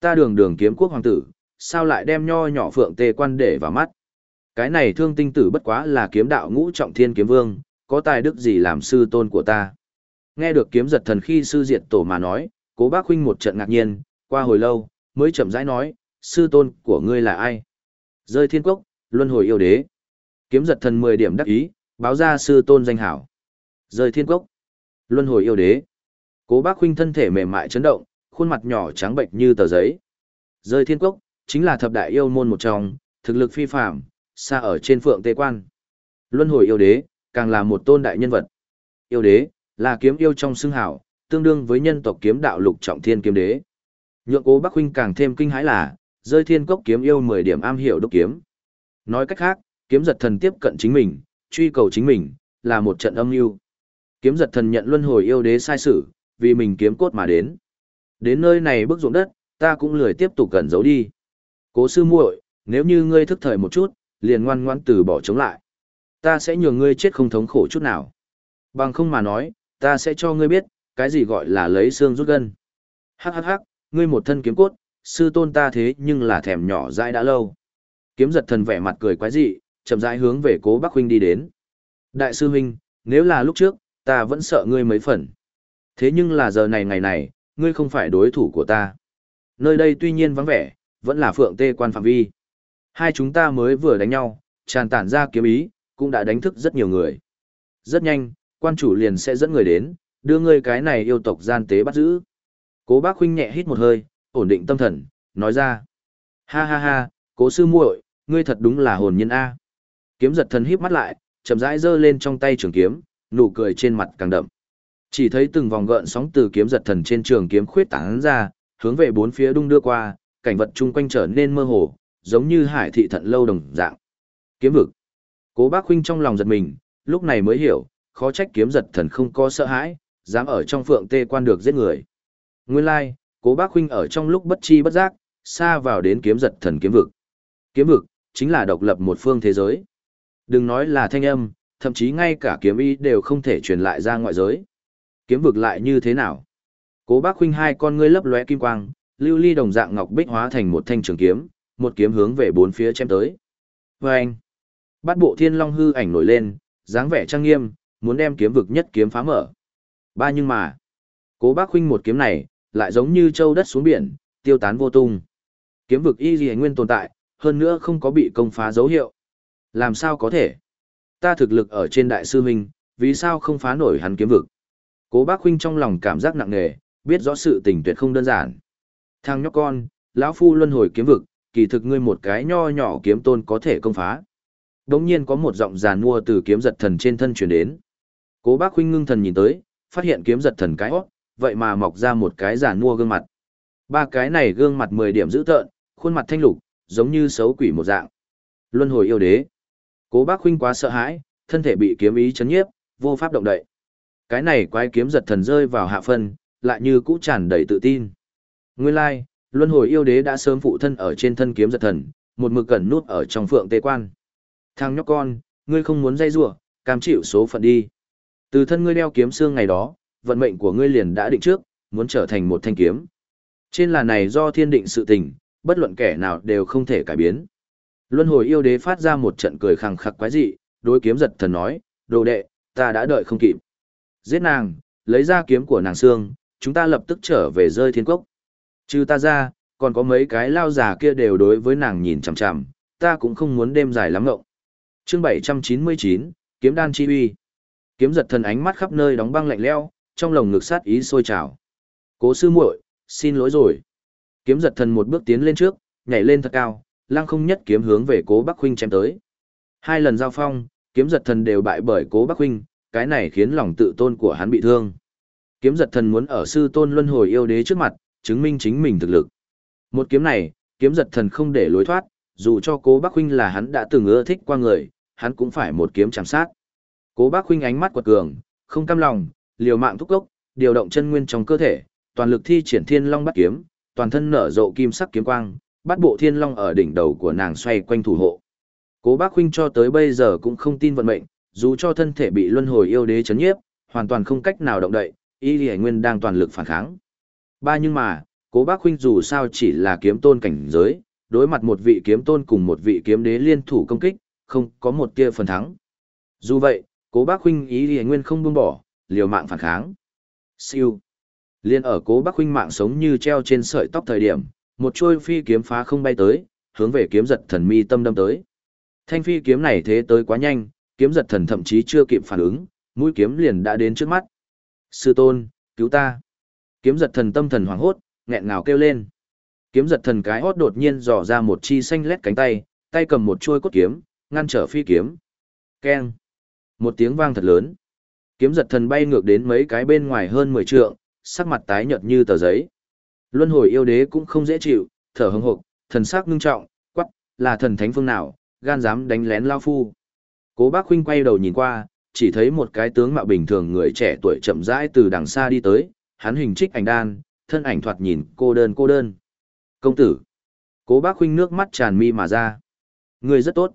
Ta đường đường kiếm quốc hoàng tử, sao lại đem nho nhỏ phượng tê quan để vào mắt. Cái này thương tinh tử bất quá là kiếm đạo ngũ trọng thiên kiếm vương, có tài đức gì làm sư tôn của ta. Nghe được kiếm giật thần khi sư diệt tổ mà nói, cố bác huynh một trận ngạc nhiên, qua hồi lâu, mới chậm rãi nói, sư tôn của ngươi là ai? Rơi thiên quốc, luân hồi yêu đế. Kiếm giật thần 10 điểm đắc ý, báo ra sư tôn danh hảo. Rơi thiên quốc, luân hồi yêu đế. Cố bác huynh thân thể mềm mại chấn động, khuôn mặt nhỏ trắng bệnh như tờ giấy. Rơi thiên quốc, chính là thập đại yêu môn một trong, thực lực phi phạm, xa ở trên phượng tê quan. Luân hồi yêu đế, càng là một tôn đại nhân vật. Yêu đế, là kiếm yêu trong xưng hảo, tương đương với nhân tộc kiếm đạo lục trọng thiên kiếm đế. Nhượng cố Bắc huynh càng thêm kinh hãi là, rơi thiên cốc kiếm yêu 10 điểm am hiểu đúc kiếm. Nói cách khác, kiếm giật thần tiếp cận chính mình, truy cầu chính mình, là một trận âm mưu. Kiếm giật thần nhận luân hồi yêu đế sai sử, vì mình kiếm cốt mà đến. Đến nơi này bước ruộng đất, ta cũng lười tiếp tục cẩn giấu đi. Cố sư muội, nếu như ngươi thức thời một chút, liền ngoan ngoãn từ bỏ chống lại. Ta sẽ nhường ngươi chết không thống khổ chút nào. Bằng không mà nói, ta sẽ cho ngươi biết, cái gì gọi là lấy xương rút gân. Hắc hắc hắc, ngươi một thân kiếm cốt, sư tôn ta thế nhưng là thèm nhỏ dãi đã lâu. Kiếm giật thần vẻ mặt cười quái dị, chậm rãi hướng về cố Bắc huynh đi đến. Đại sư huynh, nếu là lúc trước, ta vẫn sợ ngươi mấy phần. Thế nhưng là giờ này ngày này, ngươi không phải đối thủ của ta. Nơi đây tuy nhiên vắng vẻ, vẫn là phượng tê quan phạm vi. Hai chúng ta mới vừa đánh nhau, tràn tản ra kiếm ý, cũng đã đánh thức rất nhiều người. Rất nhanh, quan chủ liền sẽ dẫn người đến, đưa ngươi cái này yêu tộc gian tế bắt giữ. Cố bác huynh nhẹ hít một hơi, ổn định tâm thần, nói ra. Ha ha ha, cố sư muội, ngươi thật đúng là hồn nhân A. Kiếm giật thần híp mắt lại, chậm rãi giơ lên trong tay trường kiếm, nụ cười trên mặt càng đậm. Chỉ thấy từng vòng gợn sóng từ kiếm giật thần trên trường kiếm khuyết tán ra, hướng về bốn phía đung đưa qua, cảnh vật chung quanh trở nên mơ hồ, giống như hải thị thận lâu đồng dạng. Kiếm vực. Cố bác huynh trong lòng giật mình, lúc này mới hiểu, khó trách kiếm giật thần không có sợ hãi, dám ở trong phượng tê quan được giết người. Nguyên lai, like, cố bác huynh ở trong lúc bất chi bất giác, xa vào đến kiếm giật thần kiếm vực. Kiếm vực, chính là độc lập một phương thế giới. Đừng nói là thanh âm, thậm chí ngay cả kiếm ý đều không thể truyền lại ra ngoại giới. Kiếm vực lại như thế nào? Cố bác huynh hai con ngươi lấp lóe kim quang, lưu ly đồng dạng ngọc bích hóa thành một thanh trường kiếm, một kiếm hướng về bốn phía chém tới. Và anh, bát bộ thiên long hư ảnh nổi lên, dáng vẻ trang nghiêm, muốn đem kiếm vực nhất kiếm phá mở. Ba nhưng mà, cố bác huynh một kiếm này, lại giống như châu đất xuống biển, tiêu tán vô tung. Kiếm vực y gì nguyên tồn tại, hơn nữa không có bị công phá dấu hiệu. Làm sao có thể? Ta thực lực ở trên đại sư huynh, vì sao không phá nổi hắn kiếm vực? Cố bác huynh trong lòng cảm giác nặng nề, biết rõ sự tình tuyệt không đơn giản. Thằng nhóc con, lão phu luân hồi kiếm vực, kỳ thực ngươi một cái nho nhỏ kiếm tôn có thể công phá. Đống nhiên có một giọng giàn mua từ kiếm giật thần trên thân truyền đến. Cố bác huynh ngưng thần nhìn tới, phát hiện kiếm giật thần cái hót, vậy mà mọc ra một cái giàn mua gương mặt. Ba cái này gương mặt 10 điểm dữ tợn, khuôn mặt thanh lục, giống như xấu quỷ một dạng. Luân hồi yêu đế. Cố bác huynh quá sợ hãi, thân thể bị kiếm ý chấn nhiếp, vô pháp động đậy. Cái này quái kiếm giật thần rơi vào hạ phân, lại như cũ tràn đầy tự tin. Nguyên lai, like, luân hồi yêu đế đã sớm phụ thân ở trên thân kiếm giật thần, một mực cẩn nút ở trong phượng tê quan. Thằng nhóc con, ngươi không muốn dây rủa, cam chịu số phận đi. Từ thân ngươi đeo kiếm xương ngày đó, vận mệnh của ngươi liền đã định trước, muốn trở thành một thanh kiếm. Trên là này do thiên định sự tình, bất luận kẻ nào đều không thể cải biến. Luân hồi yêu đế phát ra một trận cười khẳng khặc quái dị, đối kiếm giật thần nói, đồ đệ, ta đã đợi không kịp. Giết nàng, lấy ra kiếm của nàng xương, chúng ta lập tức trở về rơi thiên cốc. Trừ ta ra, còn có mấy cái lao già kia đều đối với nàng nhìn chằm chằm, ta cũng không muốn đêm dài lắm ngộng. Chương 799, Kiếm đan chi uy. Kiếm giật thần ánh mắt khắp nơi đóng băng lạnh lẽo, trong lồng ngực sát ý sôi trào. Cố sư muội, xin lỗi rồi. Kiếm giật thần một bước tiến lên trước, nhảy lên thật cao, lăng không nhất kiếm hướng về Cố Bắc huynh chém tới. Hai lần giao phong, kiếm giật thần đều bại bởi Cố Bắc huynh, cái này khiến lòng tự tôn của hắn bị thương. Kiếm giật thần muốn ở sư tôn luân hồi yêu đế trước mặt, chứng minh chính mình thực lực. Một kiếm này, kiếm giật thần không để lối thoát, dù cho cố bác huynh là hắn đã từng ưa thích qua người, hắn cũng phải một kiếm chạm sát. Cố bác huynh ánh mắt quật cường, không cam lòng, liều mạng thúc gốc, điều động chân nguyên trong cơ thể, toàn lực thi triển thiên long bắt kiếm, toàn thân nở rộ kim sắc kiếm quang, bắt bộ thiên long ở đỉnh đầu của nàng xoay quanh thủ hộ. Cố bác huynh cho tới bây giờ cũng không tin vận mệnh, dù cho thân thể bị luân hồi yêu đế chấn nhiếp, hoàn toàn không cách nào động đậy, y lì nguyên đang toàn lực phản kháng. Ba nhưng mà, cố bác huynh dù sao chỉ là kiếm tôn cảnh giới, đối mặt một vị kiếm tôn cùng một vị kiếm đế liên thủ công kích, không có một tia phần thắng. Dù vậy, cố bác huynh ý thì nguyên không buông bỏ, liều mạng phản kháng. Siêu. Liên ở cố bác huynh mạng sống như treo trên sợi tóc thời điểm, một chuôi phi kiếm phá không bay tới, hướng về kiếm giật thần mi tâm đâm tới. Thanh phi kiếm này thế tới quá nhanh, kiếm giật thần thậm chí chưa kịp phản ứng, mũi kiếm liền đã đến trước mắt. Sư tôn, cứu ta. Kiếm giật thần tâm thần hoảng hốt, nghẹn ngào kêu lên. Kiếm giật thần cái hót đột nhiên dò ra một chi xanh lét cánh tay, tay cầm một chuôi cốt kiếm, ngăn trở phi kiếm. Keng. Một tiếng vang thật lớn. Kiếm giật thần bay ngược đến mấy cái bên ngoài hơn 10 trượng, sắc mặt tái nhợt như tờ giấy. Luân hồi yêu đế cũng không dễ chịu, thở hững hộc, thần sắc ngưng trọng, quắc, là thần thánh phương nào, gan dám đánh lén lao phu. Cố bác huynh quay đầu nhìn qua, chỉ thấy một cái tướng mạo bình thường người trẻ tuổi chậm rãi từ đằng xa đi tới, hắn hình trích ảnh đan, thân ảnh thoạt nhìn cô đơn cô đơn. Công tử. Cố bác huynh nước mắt tràn mi mà ra. Người rất tốt.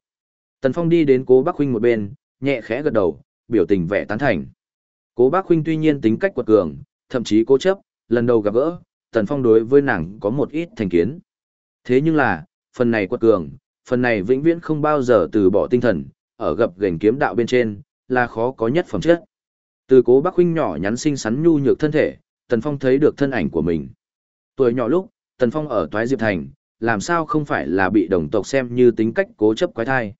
Tần Phong đi đến cố bác huynh một bên, nhẹ khẽ gật đầu, biểu tình vẻ tán thành. Cố Bác Huynh tuy nhiên tính cách quật cường, thậm chí cố chấp, lần đầu gặp gỡ, Tần Phong đối với nàng có một ít thành kiến. Thế nhưng là, phần này quật cường, phần này vĩnh viễn không bao giờ từ bỏ tinh thần, ở gặp gành kiếm đạo bên trên, là khó có nhất phẩm chất. Từ cố bác huynh nhỏ nhắn xinh xắn nhu nhược thân thể, Tần Phong thấy được thân ảnh của mình. Tuổi nhỏ lúc, Tần Phong ở Toái Diệp Thành, làm sao không phải là bị đồng tộc xem như tính cách cố chấp quái thai.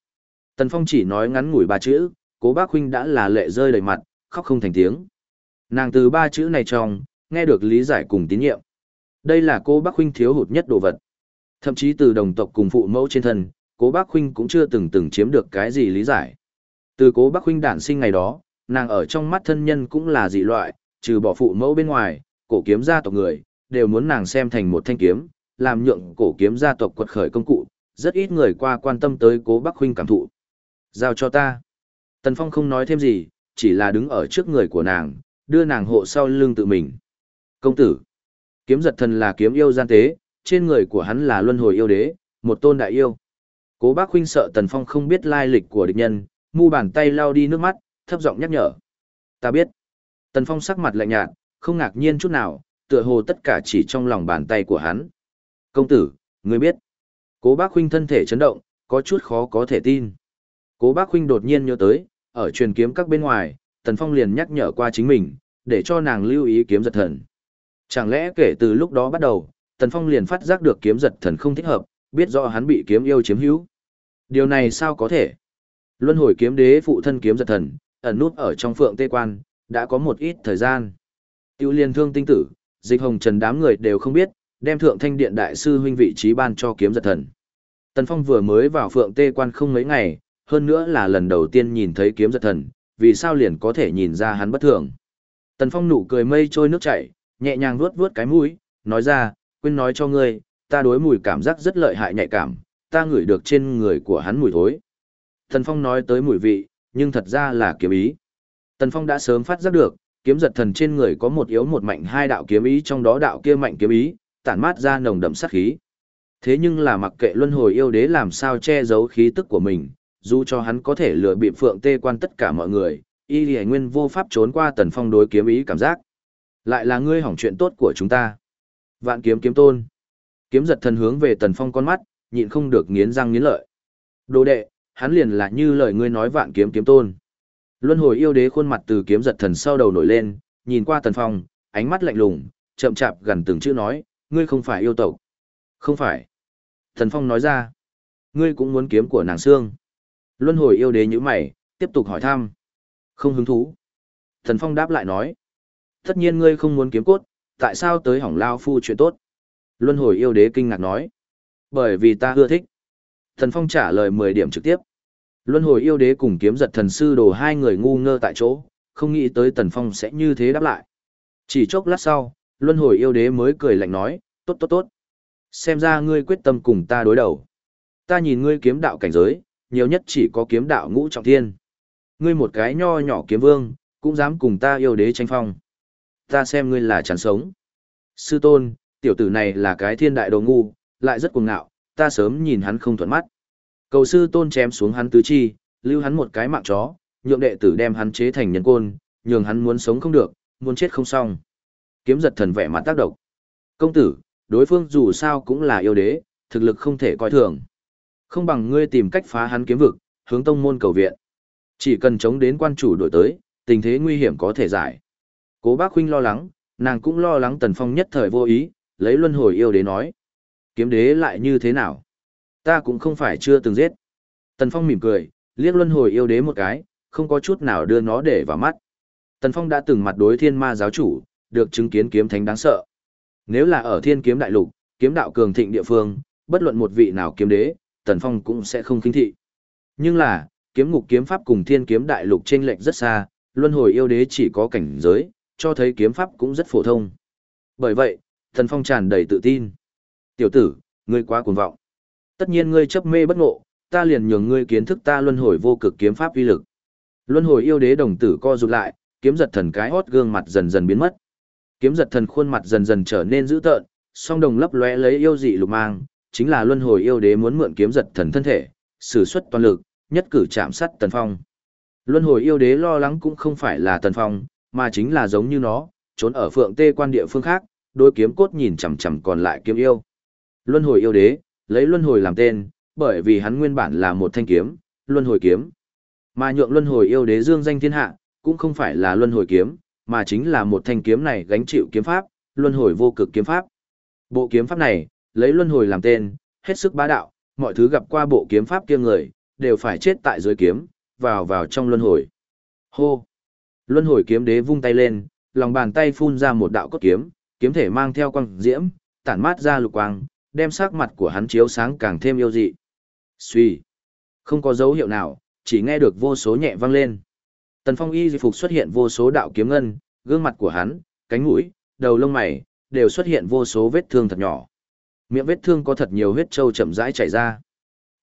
Tần Phong chỉ nói ngắn ngủi ba chữ, cố bác huynh đã là lệ rơi đầy mặt, khóc không thành tiếng. Nàng từ ba chữ này trong, nghe được lý giải cùng tín nhiệm. Đây là cô bác huynh thiếu hụt nhất đồ vật. Thậm chí từ đồng tộc cùng phụ mẫu trên thân, cố bác huynh cũng chưa từng từng chiếm được cái gì lý giải. Từ cố bác huynh đản sinh ngày đó, nàng ở trong mắt thân nhân cũng là dị loại, trừ bỏ phụ mẫu bên ngoài, cổ kiếm gia tộc người, đều muốn nàng xem thành một thanh kiếm, làm nhượng cổ kiếm gia tộc quật khởi công cụ, rất ít người qua quan tâm tới cố bác huynh cảm thụ. Giao cho ta. Tần Phong không nói thêm gì, chỉ là đứng ở trước người của nàng, đưa nàng hộ sau lưng tự mình. Công tử. Kiếm giật thần là kiếm yêu gian tế, trên người của hắn là luân hồi yêu đế, một tôn đại yêu. Cố bác huynh sợ Tần Phong không biết lai lịch của địch nhân, mu bàn tay lau đi nước mắt, thấp giọng nhắc nhở. Ta biết. Tần Phong sắc mặt lạnh nhạt, không ngạc nhiên chút nào, tựa hồ tất cả chỉ trong lòng bàn tay của hắn. Công tử, ngươi biết. Cố bác huynh thân thể chấn động, có chút khó có thể tin. Cố bác huynh đột nhiên nhớ tới, ở truyền kiếm các bên ngoài, Tần Phong liền nhắc nhở qua chính mình, để cho nàng lưu ý kiếm giật thần. Chẳng lẽ kể từ lúc đó bắt đầu, Tần Phong liền phát giác được kiếm giật thần không thích hợp, biết rõ hắn bị kiếm yêu chiếm hữu. Điều này sao có thể? Luân hồi kiếm đế phụ thân kiếm giật thần, ẩn nút ở trong phượng tê quan, đã có một ít thời gian. Tiêu liên thương tinh tử, dịch hồng trần đám người đều không biết, đem thượng thanh điện đại sư huynh vị trí ban cho kiếm giật thần. Tần Phong vừa mới vào phượng tê quan không mấy ngày, hơn nữa là lần đầu tiên nhìn thấy kiếm giật thần, vì sao liền có thể nhìn ra hắn bất thường. Tần Phong nụ cười mây trôi nước chảy, nhẹ nhàng vuốt vuốt cái mũi, nói ra, quên nói cho ngươi, ta đối mùi cảm giác rất lợi hại nhạy cảm, ta ngửi được trên người của hắn mùi thối. Tần Phong nói tới mùi vị, nhưng thật ra là kiếm ý. Tần Phong đã sớm phát giác được, kiếm giật thần trên người có một yếu một mạnh hai đạo kiếm ý trong đó đạo kia mạnh kiếm ý, tản mát ra nồng đậm sát khí. Thế nhưng là mặc kệ luân hồi yêu đế làm sao che giấu khí tức của mình, dù cho hắn có thể lừa bịp phượng tê quan tất cả mọi người, y lì nguyên vô pháp trốn qua tần phong đối kiếm ý cảm giác. Lại là ngươi hỏng chuyện tốt của chúng ta. Vạn kiếm kiếm tôn. Kiếm giật thần hướng về tần phong con mắt, nhịn không được nghiến răng nghiến lợi. Đồ đệ, hắn liền là như lời ngươi nói vạn kiếm kiếm tôn. Luân hồi yêu đế khuôn mặt từ kiếm giật thần sau đầu nổi lên, nhìn qua tần phong, ánh mắt lạnh lùng, chậm chạp gần từng chữ nói, ngươi không phải yêu tộc. Không phải. Tần phong nói ra, ngươi cũng muốn kiếm của nàng xương. Luân hồi yêu đế như mày, tiếp tục hỏi thăm. Không hứng thú. Thần Phong đáp lại nói. Tất nhiên ngươi không muốn kiếm cốt, tại sao tới hỏng lao phu chuyện tốt? Luân hồi yêu đế kinh ngạc nói. Bởi vì ta ưa thích. Thần Phong trả lời 10 điểm trực tiếp. Luân hồi yêu đế cùng kiếm giật thần sư đồ hai người ngu ngơ tại chỗ, không nghĩ tới Tần Phong sẽ như thế đáp lại. Chỉ chốc lát sau, Luân hồi yêu đế mới cười lạnh nói, tốt tốt tốt. Xem ra ngươi quyết tâm cùng ta đối đầu. Ta nhìn ngươi kiếm đạo cảnh giới, nhiều nhất chỉ có kiếm đạo ngũ trọng thiên. Ngươi một cái nho nhỏ kiếm vương, cũng dám cùng ta yêu đế tranh phong. Ta xem ngươi là chán sống. Sư tôn, tiểu tử này là cái thiên đại đồ ngu, lại rất cuồng ngạo, ta sớm nhìn hắn không thuận mắt. Cầu sư tôn chém xuống hắn tứ chi, lưu hắn một cái mạng chó, nhượng đệ tử đem hắn chế thành nhân côn, nhường hắn muốn sống không được, muốn chết không xong. Kiếm giật thần vẻ mặt tác động. Công tử, đối phương dù sao cũng là yêu đế, thực lực không thể coi thường. Không bằng ngươi tìm cách phá hắn kiếm vực, hướng tông môn cầu viện. Chỉ cần chống đến quan chủ đổi tới, tình thế nguy hiểm có thể giải. Cố bác huynh lo lắng, nàng cũng lo lắng tần phong nhất thời vô ý, lấy luân hồi yêu đế nói. Kiếm đế lại như thế nào? Ta cũng không phải chưa từng giết. Tần phong mỉm cười, liếc luân hồi yêu đế một cái, không có chút nào đưa nó để vào mắt. Tần phong đã từng mặt đối thiên ma giáo chủ, được chứng kiến kiếm thánh đáng sợ. Nếu là ở thiên kiếm đại lục, kiếm đạo cường thịnh địa phương, bất luận một vị nào kiếm đế, Tần Phong cũng sẽ không khinh thị. Nhưng là, kiếm ngục kiếm pháp cùng thiên kiếm đại lục chênh lệch rất xa, luân hồi yêu đế chỉ có cảnh giới, cho thấy kiếm pháp cũng rất phổ thông. Bởi vậy, Tần Phong tràn đầy tự tin. Tiểu tử, ngươi quá cuồng vọng. Tất nhiên ngươi chấp mê bất ngộ, ta liền nhường ngươi kiến thức ta luân hồi vô cực kiếm pháp uy lực. Luân hồi yêu đế đồng tử co rụt lại, kiếm giật thần cái hót gương mặt dần dần biến mất. Kiếm giật thần khuôn mặt dần dần trở nên dữ tợn, song đồng lấp lóe lấy yêu dị lục mang, chính là luân hồi yêu đế muốn mượn kiếm giật thần thân thể, sử xuất toàn lực, nhất cử chạm sát Tần Phong. Luân hồi yêu đế lo lắng cũng không phải là Tần Phong, mà chính là giống như nó, trốn ở phượng tê quan địa phương khác, đôi kiếm cốt nhìn chằm chằm còn lại kiếm yêu. Luân hồi yêu đế, lấy luân hồi làm tên, bởi vì hắn nguyên bản là một thanh kiếm, luân hồi kiếm. Mà nhượng luân hồi yêu đế dương danh thiên hạ, cũng không phải là luân hồi kiếm, mà chính là một thanh kiếm này gánh chịu kiếm pháp, luân hồi vô cực kiếm pháp. Bộ kiếm pháp này, lấy luân hồi làm tên, hết sức bá đạo, mọi thứ gặp qua bộ kiếm pháp kia người, đều phải chết tại dưới kiếm, vào vào trong luân hồi. Hô! Luân hồi kiếm đế vung tay lên, lòng bàn tay phun ra một đạo cốt kiếm, kiếm thể mang theo quang diễm, tản mát ra lục quang, đem sắc mặt của hắn chiếu sáng càng thêm yêu dị. Suy! Không có dấu hiệu nào, chỉ nghe được vô số nhẹ vang lên. Tần Phong y phục xuất hiện vô số đạo kiếm ngân, gương mặt của hắn, cánh mũi, đầu lông mày, đều xuất hiện vô số vết thương thật nhỏ. Miệng vết thương có thật nhiều huyết trâu chậm rãi chảy ra.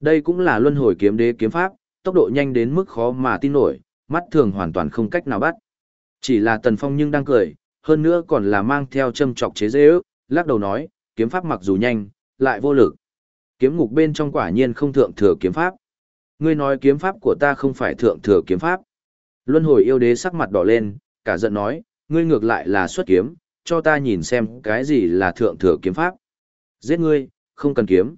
Đây cũng là luân hồi kiếm đế kiếm pháp, tốc độ nhanh đến mức khó mà tin nổi, mắt thường hoàn toàn không cách nào bắt. Chỉ là Tần Phong nhưng đang cười, hơn nữa còn là mang theo châm chọc chế dễ ước, lắc đầu nói, kiếm pháp mặc dù nhanh, lại vô lực. Kiếm ngục bên trong quả nhiên không thượng thừa kiếm pháp. Ngươi nói kiếm pháp của ta không phải thượng thừa kiếm pháp. Luân hồi yêu đế sắc mặt đỏ lên, cả giận nói, ngươi ngược lại là xuất kiếm, cho ta nhìn xem cái gì là thượng thừa kiếm pháp. Giết ngươi, không cần kiếm.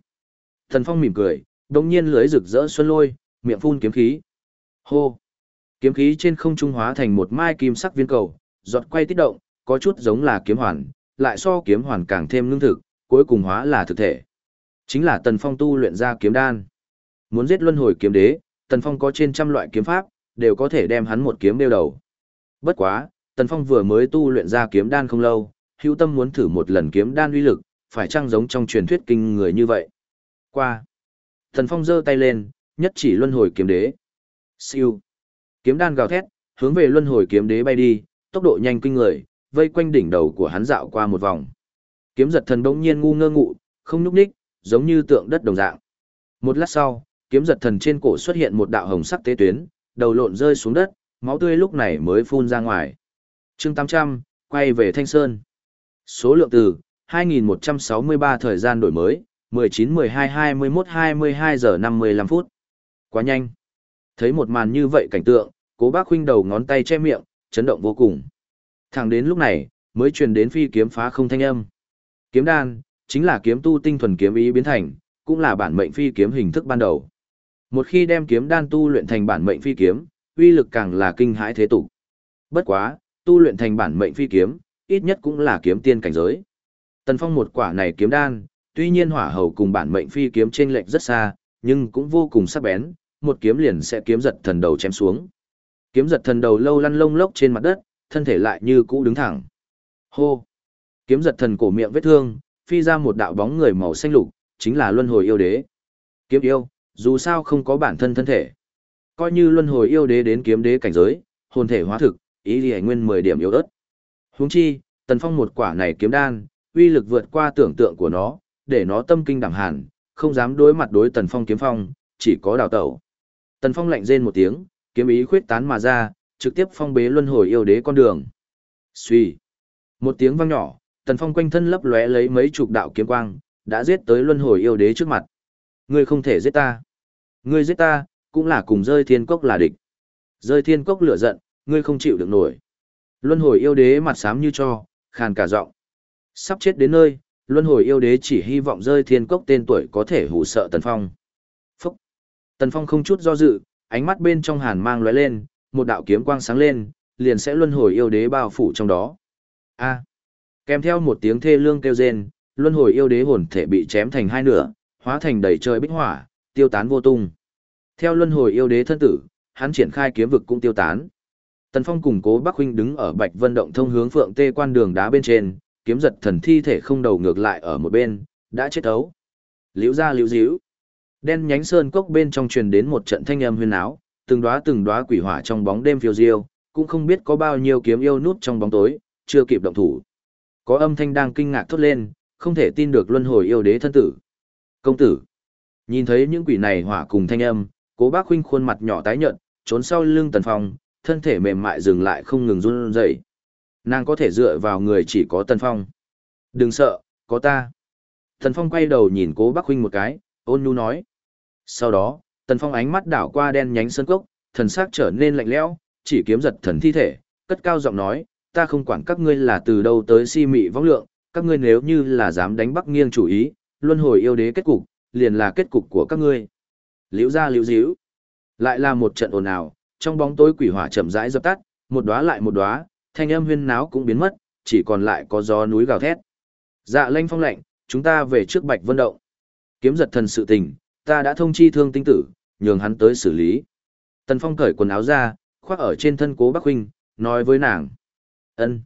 Thần Phong mỉm cười, đồng nhiên lưới rực rỡ xuân lôi, miệng phun kiếm khí. Hô! Kiếm khí trên không trung hóa thành một mai kim sắc viên cầu, giọt quay tích động, có chút giống là kiếm hoàn, lại so kiếm hoàn càng thêm lương thực, cuối cùng hóa là thực thể. Chính là Tần Phong tu luyện ra kiếm đan. Muốn giết luân hồi kiếm đế, Tần Phong có trên trăm loại kiếm pháp, đều có thể đem hắn một kiếm đeo đầu. Bất quá, Tần Phong vừa mới tu luyện ra kiếm đan không lâu, hữu tâm muốn thử một lần kiếm đan uy lực, phải chăng giống trong truyền thuyết kinh người như vậy. Qua. Tần Phong giơ tay lên, nhất chỉ luân hồi kiếm đế. Siêu. Kiếm đan gào thét, hướng về luân hồi kiếm đế bay đi, tốc độ nhanh kinh người, vây quanh đỉnh đầu của hắn dạo qua một vòng. Kiếm giật thần bỗng nhiên ngu ngơ ngụ, không nhúc nhích, giống như tượng đất đồng dạng. Một lát sau, kiếm giật thần trên cổ xuất hiện một đạo hồng sắc tế tuyến, đầu lộn rơi xuống đất, máu tươi lúc này mới phun ra ngoài. chương 800, quay về Thanh Sơn. Số lượng từ, 2163 thời gian đổi mới, 19 12 21 22 giờ 55 phút. Quá nhanh. Thấy một màn như vậy cảnh tượng, cố bác huynh đầu ngón tay che miệng, chấn động vô cùng. Thẳng đến lúc này, mới truyền đến phi kiếm phá không thanh âm. Kiếm đan, chính là kiếm tu tinh thuần kiếm ý biến thành, cũng là bản mệnh phi kiếm hình thức ban đầu. Một khi đem kiếm đan tu luyện thành bản mệnh phi kiếm, uy lực càng là kinh hãi thế tục. Bất quá, tu luyện thành bản mệnh phi kiếm, ít nhất cũng là kiếm tiên cảnh giới. Tần Phong một quả này kiếm đan, tuy nhiên hỏa hầu cùng bản mệnh phi kiếm trên lệch rất xa, nhưng cũng vô cùng sắc bén, một kiếm liền sẽ kiếm giật thần đầu chém xuống. Kiếm giật thần đầu lâu lăn lông lốc trên mặt đất, thân thể lại như cũ đứng thẳng. Hô! Kiếm giật thần cổ miệng vết thương, phi ra một đạo bóng người màu xanh lục, chính là luân hồi yêu đế. Kiếm yêu, dù sao không có bản thân thân thể. Coi như luân hồi yêu đế đến kiếm đế cảnh giới, hồn thể hóa thực, ý lý nguyên 10 điểm yếu ớt. Huống chi, tần phong một quả này kiếm đan, uy lực vượt qua tưởng tượng của nó, để nó tâm kinh đẳng hàn, không dám đối mặt đối tần phong kiếm phong, chỉ có đào tẩu. Tần phong lạnh rên một tiếng, kiếm ý khuyết tán mà ra, trực tiếp phong bế luân hồi yêu đế con đường. Suy, Một tiếng vang nhỏ, tần phong quanh thân lấp lóe lấy mấy chục đạo kiếm quang, đã giết tới luân hồi yêu đế trước mặt. Ngươi không thể giết ta. Ngươi giết ta, cũng là cùng rơi thiên cốc là địch. Rơi thiên cốc lửa giận, ngươi không chịu được nổi. Luân hồi yêu đế mặt xám như cho, khàn cả giọng. Sắp chết đến nơi, luân hồi yêu đế chỉ hy vọng rơi thiên cốc tên tuổi có thể hù sợ Tần Phong. Phúc! Tần Phong không chút do dự, ánh mắt bên trong hàn mang lóe lên, một đạo kiếm quang sáng lên, liền sẽ luân hồi yêu đế bao phủ trong đó. A! Kèm theo một tiếng thê lương kêu rên, luân hồi yêu đế hồn thể bị chém thành hai nửa, hóa thành đầy trời bích hỏa, tiêu tán vô tung. Theo luân hồi yêu đế thân tử, hắn triển khai kiếm vực cũng tiêu tán. Tần Phong cùng Cố Bắc huynh đứng ở Bạch Vân động thông hướng Phượng Tê quan đường đá bên trên, kiếm giật thần thi thể không đầu ngược lại ở một bên, đã chết thấu. Liễu ra liễu díu. Đen nhánh sơn cốc bên trong truyền đến một trận thanh âm huyên áo, từng đóa từng đóa quỷ hỏa trong bóng đêm phiêu diêu, cũng không biết có bao nhiêu kiếm yêu nút trong bóng tối, chưa kịp động thủ. Có âm thanh đang kinh ngạc thốt lên, không thể tin được luân hồi yêu đế thân tử. Công tử. Nhìn thấy những quỷ này hỏa cùng thanh âm, cố bác huynh khuôn mặt nhỏ tái nhợt, trốn sau lưng tần phong, thân thể mềm mại dừng lại không ngừng run rẩy. Nàng có thể dựa vào người chỉ có tần phong. Đừng sợ, có ta. Tần phong quay đầu nhìn cố bác huynh một cái, ôn nhu nói. Sau đó, tần phong ánh mắt đảo qua đen nhánh sân cốc, thần sắc trở nên lạnh lẽo, chỉ kiếm giật thần thi thể, cất cao giọng nói, ta không quản các ngươi là từ đâu tới si mị vong lượng, các ngươi nếu như là dám đánh bắc nghiêng chủ ý, luân hồi yêu đế kết cục, liền là kết cục của các ngươi. Liễu ra liễu díu. Lại là một trận ồn ào, trong bóng tối quỷ hỏa chậm rãi dập tắt, một đóa lại một đóa, thanh âm huyên náo cũng biến mất, chỉ còn lại có gió núi gào thét. Dạ lanh phong lạnh, chúng ta về trước Bạch Vân Động. Kiếm giật thần sự tình, ta đã thông chi thương tinh tử, nhường hắn tới xử lý. Tần Phong cởi quần áo ra, khoác ở trên thân cố Bắc huynh, nói với nàng ân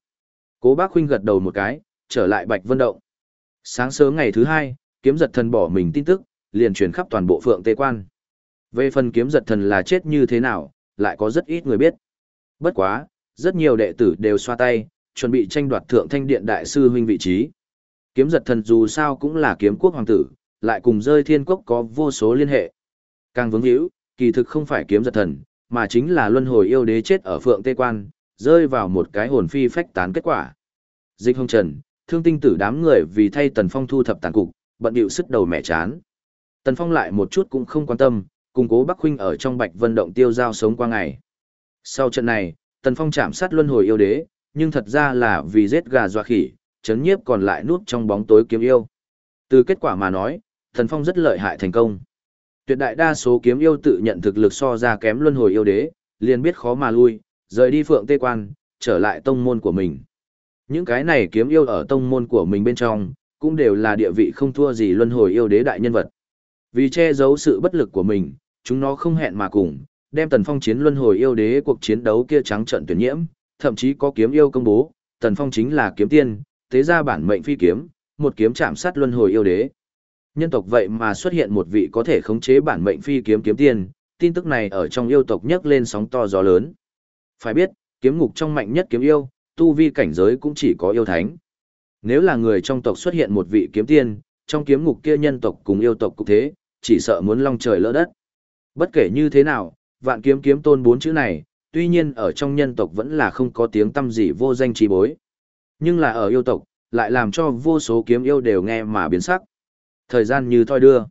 Cố bác huynh gật đầu một cái, trở lại Bạch Vân Động. Sáng sớm ngày thứ hai, kiếm giật thần bỏ mình tin tức, liền truyền khắp toàn bộ phượng tê quan. Về phần kiếm giật thần là chết như thế nào, lại có rất ít người biết. Bất quá, rất nhiều đệ tử đều xoa tay, chuẩn bị tranh đoạt thượng thanh điện đại sư huynh vị trí. Kiếm giật thần dù sao cũng là kiếm quốc hoàng tử, lại cùng rơi thiên quốc có vô số liên hệ. Càng vướng hữu, kỳ thực không phải kiếm giật thần, mà chính là luân hồi yêu đế chết ở phượng tê quan, rơi vào một cái hồn phi phách tán kết quả. Dịch hồng trần, thương tinh tử đám người vì thay tần phong thu thập tàn cục, bận điệu sức đầu mẹ chán. Tần phong lại một chút cũng không quan tâm, cùng cố Bắc Huynh ở trong bạch vân động tiêu giao sống qua ngày. Sau trận này, Tần Phong chạm sát luân hồi yêu đế, nhưng thật ra là vì giết gà dọa khỉ, chấn nhiếp còn lại núp trong bóng tối kiếm yêu. Từ kết quả mà nói, Tần Phong rất lợi hại thành công. Tuyệt đại đa số kiếm yêu tự nhận thực lực so ra kém luân hồi yêu đế, liền biết khó mà lui, rời đi phượng tê quan, trở lại tông môn của mình. Những cái này kiếm yêu ở tông môn của mình bên trong, cũng đều là địa vị không thua gì luân hồi yêu đế đại nhân vật. Vì che giấu sự bất lực của mình, chúng nó không hẹn mà cùng, đem Tần Phong chiến luân hồi yêu đế cuộc chiến đấu kia trắng trận tuyển nhiễm, thậm chí có kiếm yêu công bố, Tần Phong chính là kiếm tiên, thế ra bản mệnh phi kiếm, một kiếm chạm sát luân hồi yêu đế. Nhân tộc vậy mà xuất hiện một vị có thể khống chế bản mệnh phi kiếm kiếm tiên, tin tức này ở trong yêu tộc nhấc lên sóng to gió lớn. Phải biết, kiếm ngục trong mạnh nhất kiếm yêu, tu vi cảnh giới cũng chỉ có yêu thánh. Nếu là người trong tộc xuất hiện một vị kiếm tiên, trong kiếm ngục kia nhân tộc cùng yêu tộc cũng thế, chỉ sợ muốn long trời lỡ đất. Bất kể như thế nào, vạn kiếm kiếm tôn bốn chữ này, tuy nhiên ở trong nhân tộc vẫn là không có tiếng tâm gì vô danh trí bối. Nhưng là ở yêu tộc, lại làm cho vô số kiếm yêu đều nghe mà biến sắc. Thời gian như thoi đưa.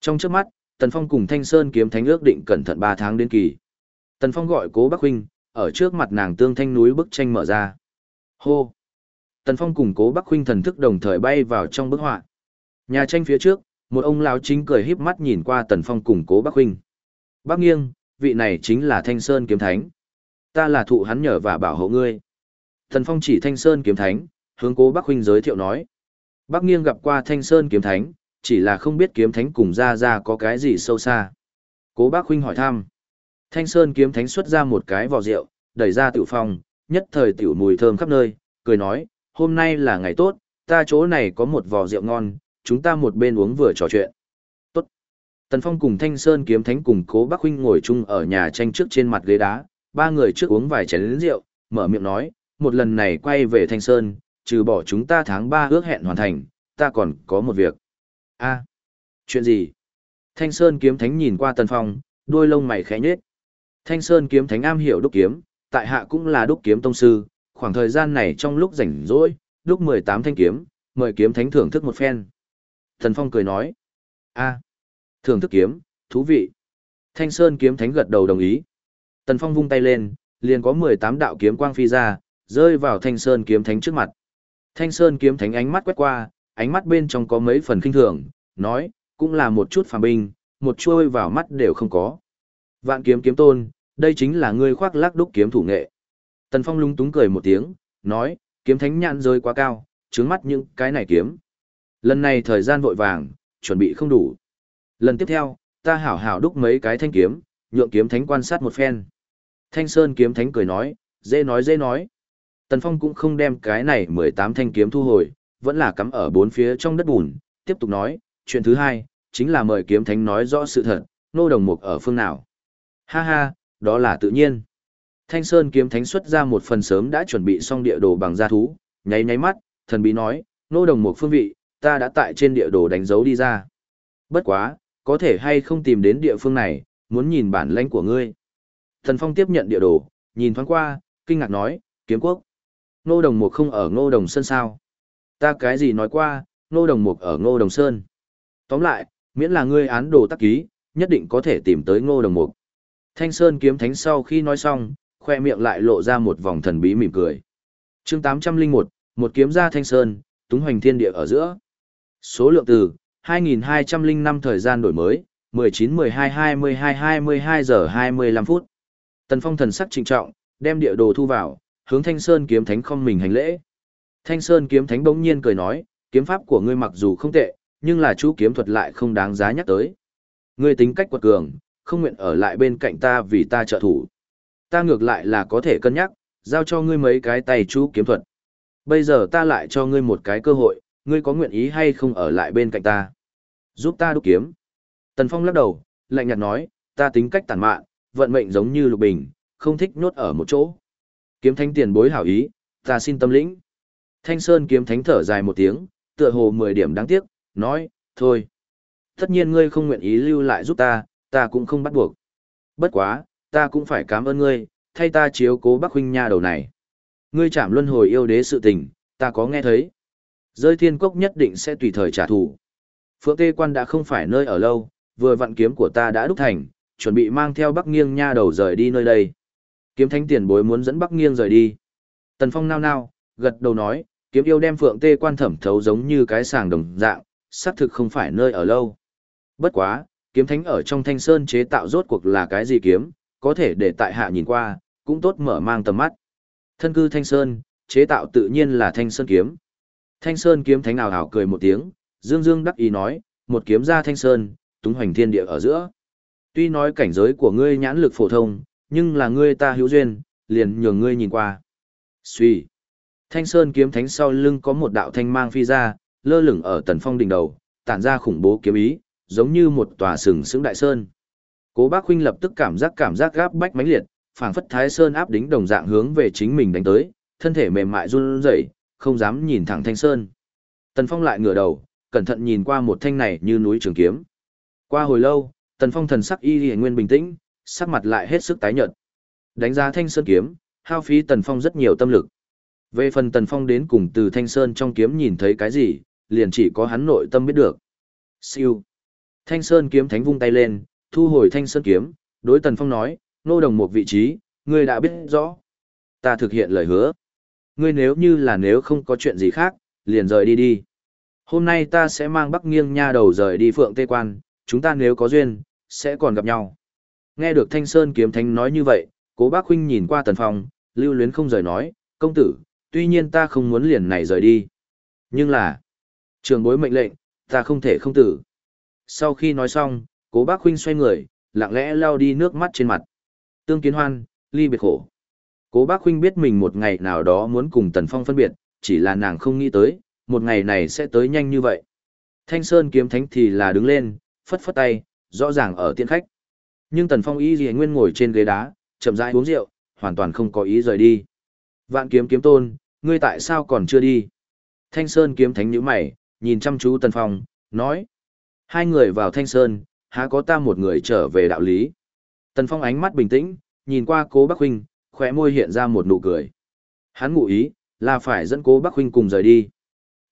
Trong trước mắt, Tần Phong cùng Thanh Sơn kiếm thánh ước định cẩn thận 3 tháng đến kỳ. Tần Phong gọi cố Bắc Huynh, ở trước mặt nàng tương thanh núi bức tranh mở ra. Hô! Tần Phong cùng cố Bắc Huynh thần thức đồng thời bay vào trong bức họa. Nhà tranh phía trước, một ông lão chính cười híp mắt nhìn qua Tần Phong cùng cố Bắc Huynh. Bác nghiêng, vị này chính là Thanh Sơn kiếm thánh. Ta là thụ hắn nhờ và bảo hộ ngươi. Tần Phong chỉ Thanh Sơn kiếm thánh, hướng cố Bắc Huynh giới thiệu nói. Bác nghiêng gặp qua Thanh Sơn kiếm thánh, chỉ là không biết kiếm thánh cùng ra ra có cái gì sâu xa. Cố Bác Huynh hỏi thăm. Thanh Sơn kiếm thánh xuất ra một cái vò rượu, đẩy ra tiểu phong, nhất thời tiểu mùi thơm khắp nơi, cười nói, hôm nay là ngày tốt, ta chỗ này có một vò rượu ngon, chúng ta một bên uống vừa trò chuyện. Tốt. Tần Phong cùng Thanh Sơn kiếm thánh cùng Cố Bắc Huynh ngồi chung ở nhà tranh trước trên mặt ghế đá, ba người trước uống vài chén rượu, mở miệng nói, một lần này quay về Thanh Sơn, trừ bỏ chúng ta tháng 3 ước hẹn hoàn thành, ta còn có một việc. a chuyện gì? Thanh Sơn kiếm thánh nhìn qua Tần Phong, đôi lông mày khẽ nhếch. Thanh Sơn kiếm thánh am hiểu đúc kiếm, tại hạ cũng là đúc kiếm tông sư, khoảng thời gian này trong lúc rảnh rỗi, đúc 18 thanh kiếm, mời kiếm thánh thưởng thức một phen. Thần Phong cười nói, a thưởng thức kiếm, thú vị. Thanh Sơn kiếm thánh gật đầu đồng ý. Tần Phong vung tay lên, liền có 18 đạo kiếm quang phi ra, rơi vào Thanh Sơn kiếm thánh trước mặt. Thanh Sơn kiếm thánh ánh mắt quét qua, ánh mắt bên trong có mấy phần kinh thường, nói, cũng là một chút phàm binh, một chuôi vào mắt đều không có. Vạn kiếm kiếm tôn, đây chính là ngươi khoác lác đúc kiếm thủ nghệ. Tần Phong lung túng cười một tiếng, nói, kiếm thánh nhãn rơi quá cao, trướng mắt những cái này kiếm. Lần này thời gian vội vàng, chuẩn bị không đủ. Lần tiếp theo, ta hảo hảo đúc mấy cái thanh kiếm, nhượng kiếm thánh quan sát một phen. Thanh Sơn kiếm thánh cười nói, dễ nói dễ nói. Tần Phong cũng không đem cái này 18 thanh kiếm thu hồi, vẫn là cắm ở bốn phía trong đất bùn, tiếp tục nói, chuyện thứ hai, chính là mời kiếm thánh nói rõ sự thật, nô đồng mục ở phương nào. Ha ha, đó là tự nhiên. Thanh Sơn kiếm thánh xuất ra một phần sớm đã chuẩn bị xong địa đồ bằng gia thú, nháy nháy mắt, thần bí nói, nô đồng một phương vị, ta đã tại trên địa đồ đánh dấu đi ra. Bất quá, có thể hay không tìm đến địa phương này, muốn nhìn bản lãnh của ngươi. Thần Phong tiếp nhận địa đồ, nhìn thoáng qua, kinh ngạc nói, kiếm quốc. Nô đồng mục không ở ngô đồng sơn sao? Ta cái gì nói qua, nô đồng mục ở ngô đồng sơn. Tóm lại, miễn là ngươi án đồ tắc ký, nhất định có thể tìm tới ngô đồng mục. Thanh Sơn kiếm thánh sau khi nói xong, khoe miệng lại lộ ra một vòng thần bí mỉm cười. chương 801, một kiếm ra Thanh Sơn, túng hoành thiên địa ở giữa. Số lượng từ, 2205 thời gian đổi mới, 19 12 22 22 giờ 25 phút. Tần Phong thần sắc trịnh trọng, đem địa đồ thu vào, hướng Thanh Sơn kiếm thánh không mình hành lễ. Thanh Sơn kiếm thánh bỗng nhiên cười nói, kiếm pháp của ngươi mặc dù không tệ, nhưng là chú kiếm thuật lại không đáng giá nhắc tới. Ngươi tính cách quật cường, không nguyện ở lại bên cạnh ta vì ta trợ thủ. Ta ngược lại là có thể cân nhắc, giao cho ngươi mấy cái tay chú kiếm thuật. Bây giờ ta lại cho ngươi một cái cơ hội, ngươi có nguyện ý hay không ở lại bên cạnh ta? Giúp ta đúc kiếm. Tần Phong lắc đầu, lạnh nhạt nói, ta tính cách tàn mạn, vận mệnh giống như lục bình, không thích nhốt ở một chỗ. Kiếm thánh tiền bối hảo ý, ta xin tâm lĩnh. Thanh Sơn kiếm thánh thở dài một tiếng, tựa hồ mười điểm đáng tiếc, nói, thôi. Tất nhiên ngươi không nguyện ý lưu lại giúp ta, ta cũng không bắt buộc. Bất quá, ta cũng phải cảm ơn ngươi, thay ta chiếu cố Bắc huynh nha đầu này. Ngươi chạm luân hồi yêu đế sự tình, ta có nghe thấy. Rơi thiên cốc nhất định sẽ tùy thời trả thù. Phượng Tê Quan đã không phải nơi ở lâu, vừa vặn kiếm của ta đã đúc thành, chuẩn bị mang theo Bắc Nghiêng nha đầu rời đi nơi đây. Kiếm thánh tiền bối muốn dẫn Bắc Nghiêng rời đi. Tần Phong nao nao, gật đầu nói, kiếm yêu đem Phượng Tê Quan thẩm thấu giống như cái sàng đồng dạng, xác thực không phải nơi ở lâu. Bất quá, kiếm thánh ở trong thanh sơn chế tạo rốt cuộc là cái gì kiếm, có thể để tại hạ nhìn qua, cũng tốt mở mang tầm mắt. Thân cư thanh sơn, chế tạo tự nhiên là thanh sơn kiếm. Thanh sơn kiếm thánh nào hảo cười một tiếng, dương dương đắc ý nói, một kiếm ra thanh sơn, túng hoành thiên địa ở giữa. Tuy nói cảnh giới của ngươi nhãn lực phổ thông, nhưng là ngươi ta hữu duyên, liền nhường ngươi nhìn qua. Suy. Thanh sơn kiếm thánh sau lưng có một đạo thanh mang phi ra, lơ lửng ở tần phong đỉnh đầu, tản ra khủng bố kiếm ý, giống như một tòa sừng sững đại sơn. Cố Bác huynh lập tức cảm giác cảm giác gáp bách mãnh liệt, phảng phất Thái Sơn áp đính đồng dạng hướng về chính mình đánh tới, thân thể mềm mại run rẩy, không dám nhìn thẳng Thanh Sơn. Tần Phong lại ngửa đầu, cẩn thận nhìn qua một thanh này như núi trường kiếm. Qua hồi lâu, Tần Phong thần sắc y y nguyên bình tĩnh, sắc mặt lại hết sức tái nhợt. Đánh giá Thanh Sơn kiếm, hao phí Tần Phong rất nhiều tâm lực. Về phần Tần Phong đến cùng từ Thanh Sơn trong kiếm nhìn thấy cái gì, liền chỉ có hắn nội tâm biết được. Siêu. Thanh Sơn kiếm thánh vung tay lên, thu hồi Thanh Sơn kiếm, đối Tần Phong nói, nô đồng một vị trí, ngươi đã biết rõ. Ta thực hiện lời hứa. Ngươi nếu như là nếu không có chuyện gì khác, liền rời đi đi. Hôm nay ta sẽ mang Bắc Nghiêng nha đầu rời đi Phượng Tê Quan, chúng ta nếu có duyên, sẽ còn gặp nhau. Nghe được Thanh Sơn kiếm thánh nói như vậy, cố bác huynh nhìn qua Tần Phong, lưu luyến không rời nói, công tử, tuy nhiên ta không muốn liền này rời đi. Nhưng là, trường bối mệnh lệnh, ta không thể không tử. Sau khi nói xong, cố bác huynh xoay người, lặng lẽ lao đi nước mắt trên mặt. Tương kiến hoan, ly biệt khổ. Cố bác huynh biết mình một ngày nào đó muốn cùng Tần Phong phân biệt, chỉ là nàng không nghĩ tới, một ngày này sẽ tới nhanh như vậy. Thanh Sơn kiếm thánh thì là đứng lên, phất phất tay, rõ ràng ở tiện khách. Nhưng Tần Phong ý gì nguyên ngồi trên ghế đá, chậm rãi uống rượu, hoàn toàn không có ý rời đi. Vạn kiếm kiếm tôn, ngươi tại sao còn chưa đi? Thanh Sơn kiếm thánh nhíu mày, nhìn chăm chú Tần Phong, nói. Hai người vào Thanh Sơn, há có ta một người trở về đạo lý. Tần Phong ánh mắt bình tĩnh, nhìn qua cố Bắc Huynh, khỏe môi hiện ra một nụ cười. Hắn ngụ ý, là phải dẫn cố Bắc Huynh cùng rời đi.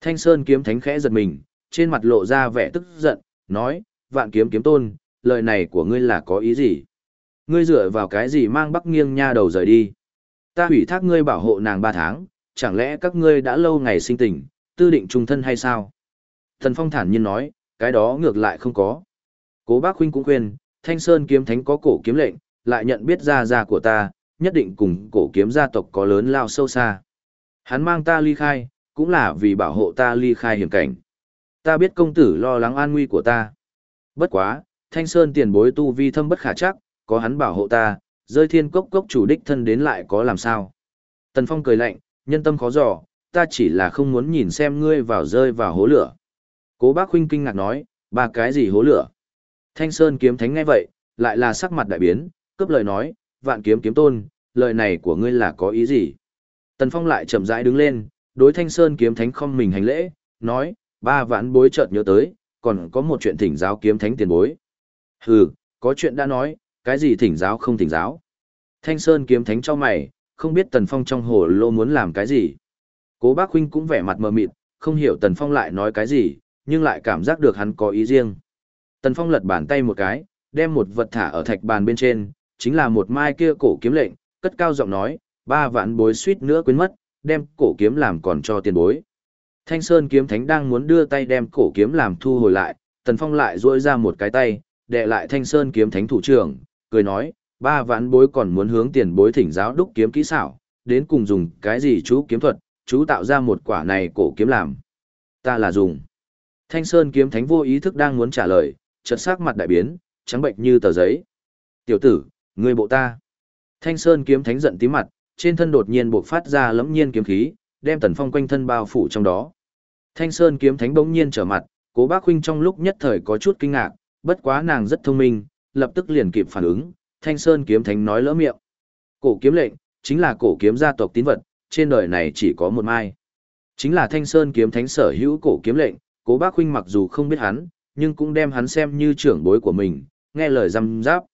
Thanh Sơn kiếm thánh khẽ giật mình, trên mặt lộ ra vẻ tức giận, nói, vạn kiếm kiếm tôn, lời này của ngươi là có ý gì? Ngươi dựa vào cái gì mang Bắc nghiêng nha đầu rời đi? Ta hủy thác ngươi bảo hộ nàng ba tháng, chẳng lẽ các ngươi đã lâu ngày sinh tình, tư định trung thân hay sao? Thần Phong thản nhiên nói, cái đó ngược lại không có. Cố bác huynh cũng khuyên, Thanh Sơn kiếm thánh có cổ kiếm lệnh, lại nhận biết ra ra của ta, nhất định cùng cổ kiếm gia tộc có lớn lao sâu xa. Hắn mang ta ly khai, cũng là vì bảo hộ ta ly khai hiểm cảnh. Ta biết công tử lo lắng an nguy của ta. Bất quá, Thanh Sơn tiền bối tu vi thâm bất khả chắc, có hắn bảo hộ ta, rơi thiên cốc cốc chủ đích thân đến lại có làm sao. Tần Phong cười lạnh, nhân tâm khó dò, ta chỉ là không muốn nhìn xem ngươi vào rơi vào hố lửa. Cố bác huynh kinh ngạc nói, ba cái gì hố lửa. Thanh Sơn kiếm thánh nghe vậy, lại là sắc mặt đại biến, cướp lời nói, vạn kiếm kiếm tôn, lời này của ngươi là có ý gì? Tần Phong lại chậm rãi đứng lên, đối Thanh Sơn kiếm thánh không mình hành lễ, nói, ba vạn bối chợt nhớ tới, còn có một chuyện thỉnh giáo kiếm thánh tiền bối. Hừ, có chuyện đã nói, cái gì thỉnh giáo không thỉnh giáo. Thanh Sơn kiếm thánh cho mày, không biết Tần Phong trong hồ lô muốn làm cái gì. Cố bác huynh cũng vẻ mặt mờ mịt, không hiểu Tần Phong lại nói cái gì, nhưng lại cảm giác được hắn có ý riêng. Tần Phong lật bàn tay một cái, đem một vật thả ở thạch bàn bên trên, chính là một mai kia cổ kiếm lệnh, cất cao giọng nói, ba vạn bối suýt nữa quên mất, đem cổ kiếm làm còn cho tiền bối. Thanh Sơn kiếm thánh đang muốn đưa tay đem cổ kiếm làm thu hồi lại, Tần Phong lại duỗi ra một cái tay, đệ lại Thanh Sơn kiếm thánh thủ trưởng, cười nói, ba vạn bối còn muốn hướng tiền bối thỉnh giáo đúc kiếm kỹ xảo, đến cùng dùng cái gì chú kiếm thuật, chú tạo ra một quả này cổ kiếm làm. Ta là dùng. Thanh Sơn kiếm thánh vô ý thức đang muốn trả lời, chợt sắc mặt đại biến, trắng bệnh như tờ giấy. Tiểu tử, ngươi bộ ta. Thanh Sơn kiếm thánh giận tím mặt, trên thân đột nhiên bộc phát ra lẫm nhiên kiếm khí, đem Tần Phong quanh thân bao phủ trong đó. Thanh Sơn kiếm thánh bỗng nhiên trở mặt, Cố Bác huynh trong lúc nhất thời có chút kinh ngạc, bất quá nàng rất thông minh, lập tức liền kịp phản ứng, Thanh Sơn kiếm thánh nói lỡ miệng. Cổ kiếm lệnh chính là cổ kiếm gia tộc tín vật, trên đời này chỉ có một mai. Chính là Thanh Sơn kiếm thánh sở hữu cổ kiếm lệnh, Cố Bác huynh mặc dù không biết hắn, nhưng cũng đem hắn xem như trưởng bối của mình, nghe lời răm giáp.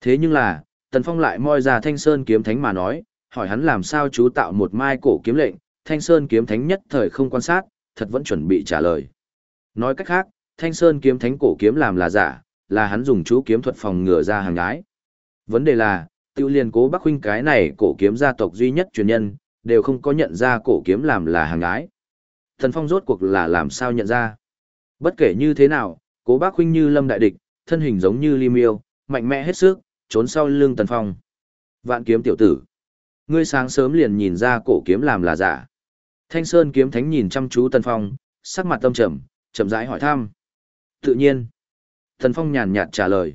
Thế nhưng là, Tần Phong lại moi ra Thanh Sơn kiếm thánh mà nói, hỏi hắn làm sao chú tạo một mai cổ kiếm lệnh, Thanh Sơn kiếm thánh nhất thời không quan sát, thật vẫn chuẩn bị trả lời. Nói cách khác, Thanh Sơn kiếm thánh cổ kiếm làm là giả, là hắn dùng chú kiếm thuật phòng ngừa ra hàng ái. Vấn đề là, tiêu liên cố Bác huynh cái này cổ kiếm gia tộc duy nhất truyền nhân, đều không có nhận ra cổ kiếm làm là hàng ái. Thần Phong rốt cuộc là làm sao nhận ra? Bất kể như thế nào, cố bác huynh như lâm đại địch, thân hình giống như ly miêu, mạnh mẽ hết sức, trốn sau lưng Tần Phong. Vạn kiếm tiểu tử. Ngươi sáng sớm liền nhìn ra cổ kiếm làm là giả. Thanh Sơn kiếm thánh nhìn chăm chú Tần Phong, sắc mặt tâm trầm, chậm rãi hỏi thăm. Tự nhiên. Tần Phong nhàn nhạt trả lời.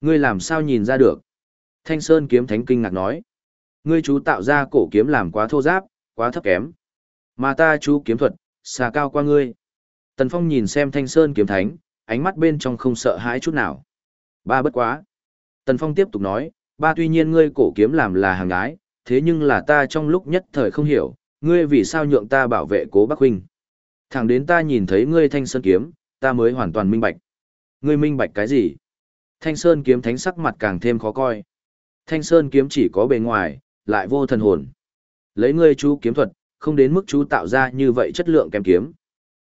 Ngươi làm sao nhìn ra được? Thanh Sơn kiếm thánh kinh ngạc nói. Ngươi chú tạo ra cổ kiếm làm quá thô giáp, quá thấp kém. Mà ta chú kiếm thuật, xa cao qua ngươi. Tần Phong nhìn xem Thanh Sơn kiếm thánh, ánh mắt bên trong không sợ hãi chút nào. Ba bất quá. Tần Phong tiếp tục nói, ba tuy nhiên ngươi cổ kiếm làm là hàng ái, thế nhưng là ta trong lúc nhất thời không hiểu, ngươi vì sao nhượng ta bảo vệ cố Bắc Huynh. Thẳng đến ta nhìn thấy ngươi Thanh Sơn kiếm, ta mới hoàn toàn minh bạch. Ngươi minh bạch cái gì? Thanh Sơn kiếm thánh sắc mặt càng thêm khó coi. Thanh Sơn kiếm chỉ có bề ngoài, lại vô thần hồn. Lấy ngươi chú kiếm thuật, không đến mức chú tạo ra như vậy chất lượng kém kiếm.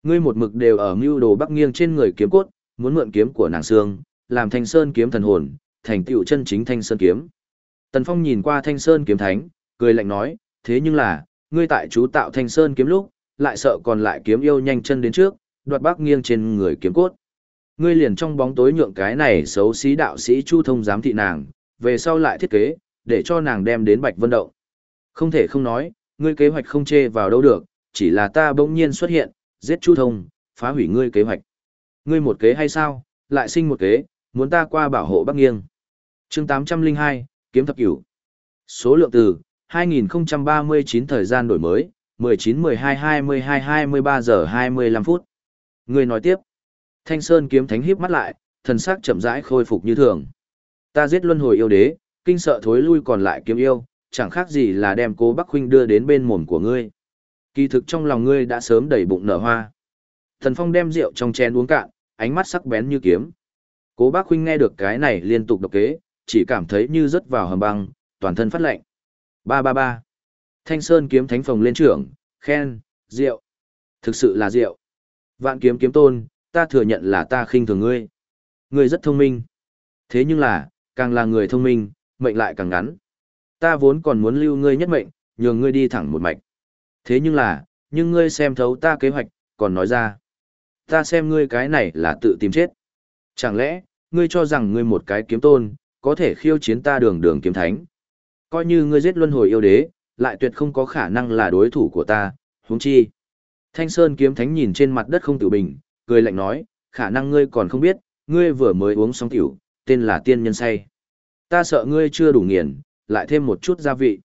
Ngươi một mực đều ở mưu đồ bắc nghiêng trên người kiếm cốt, muốn mượn kiếm của nàng xương, làm thanh sơn kiếm thần hồn, thành tựu chân chính thanh sơn kiếm. Tần Phong nhìn qua thanh sơn kiếm thánh, cười lạnh nói, thế nhưng là, ngươi tại chú tạo thanh sơn kiếm lúc, lại sợ còn lại kiếm yêu nhanh chân đến trước, đoạt bắc nghiêng trên người kiếm cốt. Ngươi liền trong bóng tối nhượng cái này xấu xí đạo sĩ Chu Thông giám thị nàng, về sau lại thiết kế, để cho nàng đem đến Bạch Vân Động. Không thể không nói, ngươi kế hoạch không chê vào đâu được, chỉ là ta bỗng nhiên xuất hiện, giết Chu Thông, phá hủy ngươi kế hoạch. Ngươi một kế hay sao, lại sinh một kế, muốn ta qua bảo hộ Bắc Nghiêng. chương 802, Kiếm Thập Cửu. Số lượng từ, 2039 thời gian đổi mới, 19 12 22 23 giờ 25 phút. Ngươi nói tiếp. Thanh Sơn kiếm thánh híp mắt lại, thần sắc chậm rãi khôi phục như thường. Ta giết luân hồi yêu đế, kinh sợ thối lui còn lại kiếm yêu, chẳng khác gì là đem cố Bắc huynh đưa đến bên mồm của ngươi. Kỳ thực trong lòng ngươi đã sớm đầy bụng nở hoa. Thần Phong đem rượu trong chén uống cạn, ánh mắt sắc bén như kiếm. Cố Bác huynh nghe được cái này liên tục độc kế, chỉ cảm thấy như rớt vào hầm băng, toàn thân phát lạnh. Ba ba ba. Thanh Sơn kiếm thánh phòng lên trưởng, khen, rượu. Thực sự là rượu. Vạn kiếm kiếm tôn, ta thừa nhận là ta khinh thường ngươi. Ngươi rất thông minh. Thế nhưng là, càng là người thông minh, mệnh lại càng ngắn. Ta vốn còn muốn lưu ngươi nhất mệnh, nhường ngươi đi thẳng một mạch. Thế nhưng là, nhưng ngươi xem thấu ta kế hoạch, còn nói ra. Ta xem ngươi cái này là tự tìm chết. Chẳng lẽ, ngươi cho rằng ngươi một cái kiếm tôn, có thể khiêu chiến ta đường đường kiếm thánh. Coi như ngươi giết luân hồi yêu đế, lại tuyệt không có khả năng là đối thủ của ta, huống chi. Thanh Sơn kiếm thánh nhìn trên mặt đất không tự bình, cười lạnh nói, khả năng ngươi còn không biết, ngươi vừa mới uống xong tiểu, tên là tiên nhân say. Ta sợ ngươi chưa đủ nghiền, lại thêm một chút gia vị.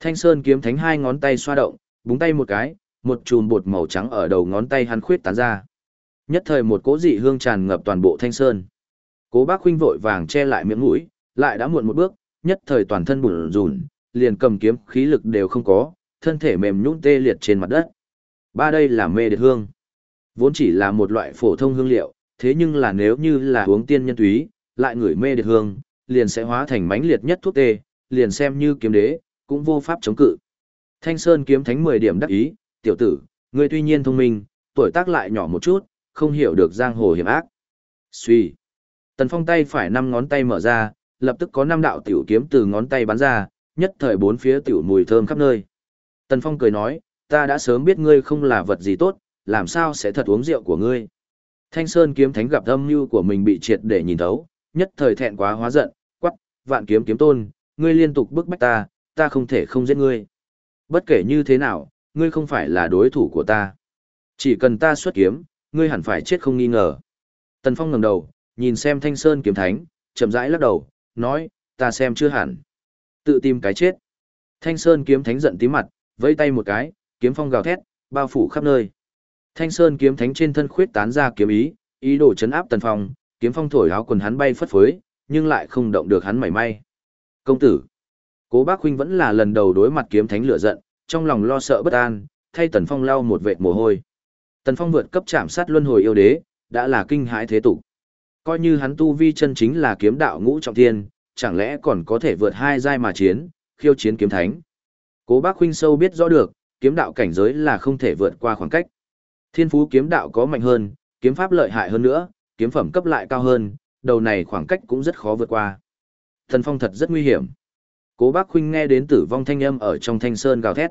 Thanh Sơn kiếm thánh hai ngón tay xoa động, búng tay một cái, một chùm bột màu trắng ở đầu ngón tay hắn khuyết tán ra. Nhất thời một cỗ dị hương tràn ngập toàn bộ Thanh Sơn. Cố Bác huynh vội vàng che lại miệng mũi, lại đã muộn một bước, nhất thời toàn thân bủn rủn, liền cầm kiếm khí lực đều không có, thân thể mềm nhũn tê liệt trên mặt đất. Ba đây là mê điệt hương. Vốn chỉ là một loại phổ thông hương liệu, thế nhưng là nếu như là uống tiên nhân túy, lại ngửi mê điệt hương, liền sẽ hóa thành mãnh liệt nhất thuốc tê, liền xem như kiếm đế, cũng vô pháp chống cự. Thanh Sơn kiếm thánh 10 điểm đắc ý, tiểu tử, ngươi tuy nhiên thông minh, tuổi tác lại nhỏ một chút, không hiểu được giang hồ hiểm ác. Suy. Tần Phong tay phải năm ngón tay mở ra, lập tức có năm đạo tiểu kiếm từ ngón tay bắn ra, nhất thời bốn phía tiểu mùi thơm khắp nơi. Tần Phong cười nói, ta đã sớm biết ngươi không là vật gì tốt, làm sao sẽ thật uống rượu của ngươi. Thanh Sơn kiếm thánh gặp âm mưu của mình bị triệt để nhìn thấu, nhất thời thẹn quá hóa giận, quắc, vạn kiếm kiếm tôn, ngươi liên tục bức bách ta, ta không thể không giết ngươi. Bất kể như thế nào, ngươi không phải là đối thủ của ta. Chỉ cần ta xuất kiếm, ngươi hẳn phải chết không nghi ngờ. Tần Phong ngẩng đầu, nhìn xem Thanh Sơn kiếm thánh, chậm rãi lắc đầu, nói, ta xem chưa hẳn. Tự tìm cái chết. Thanh Sơn kiếm thánh giận tí mặt, vẫy tay một cái, kiếm phong gào thét, bao phủ khắp nơi. Thanh Sơn kiếm thánh trên thân khuyết tán ra kiếm ý, ý đồ chấn áp Tần Phong, kiếm phong thổi áo quần hắn bay phất phới, nhưng lại không động được hắn mảy may. Công tử, Cố Bác huynh vẫn là lần đầu đối mặt kiếm thánh lửa giận, trong lòng lo sợ bất an, thay Tần Phong lau một vệt mồ hôi. Tần Phong vượt cấp chạm sát luân hồi yêu đế, đã là kinh hãi thế tục. Coi như hắn tu vi chân chính là kiếm đạo ngũ trọng thiên, chẳng lẽ còn có thể vượt hai giai mà chiến, khiêu chiến kiếm thánh. Cố Bác huynh sâu biết rõ được, kiếm đạo cảnh giới là không thể vượt qua khoảng cách. Thiên phú kiếm đạo có mạnh hơn, kiếm pháp lợi hại hơn nữa, kiếm phẩm cấp lại cao hơn, đầu này khoảng cách cũng rất khó vượt qua. Thần phong thật rất nguy hiểm. Cố Bác huynh nghe đến tử vong thanh âm ở trong Thanh Sơn gào thét.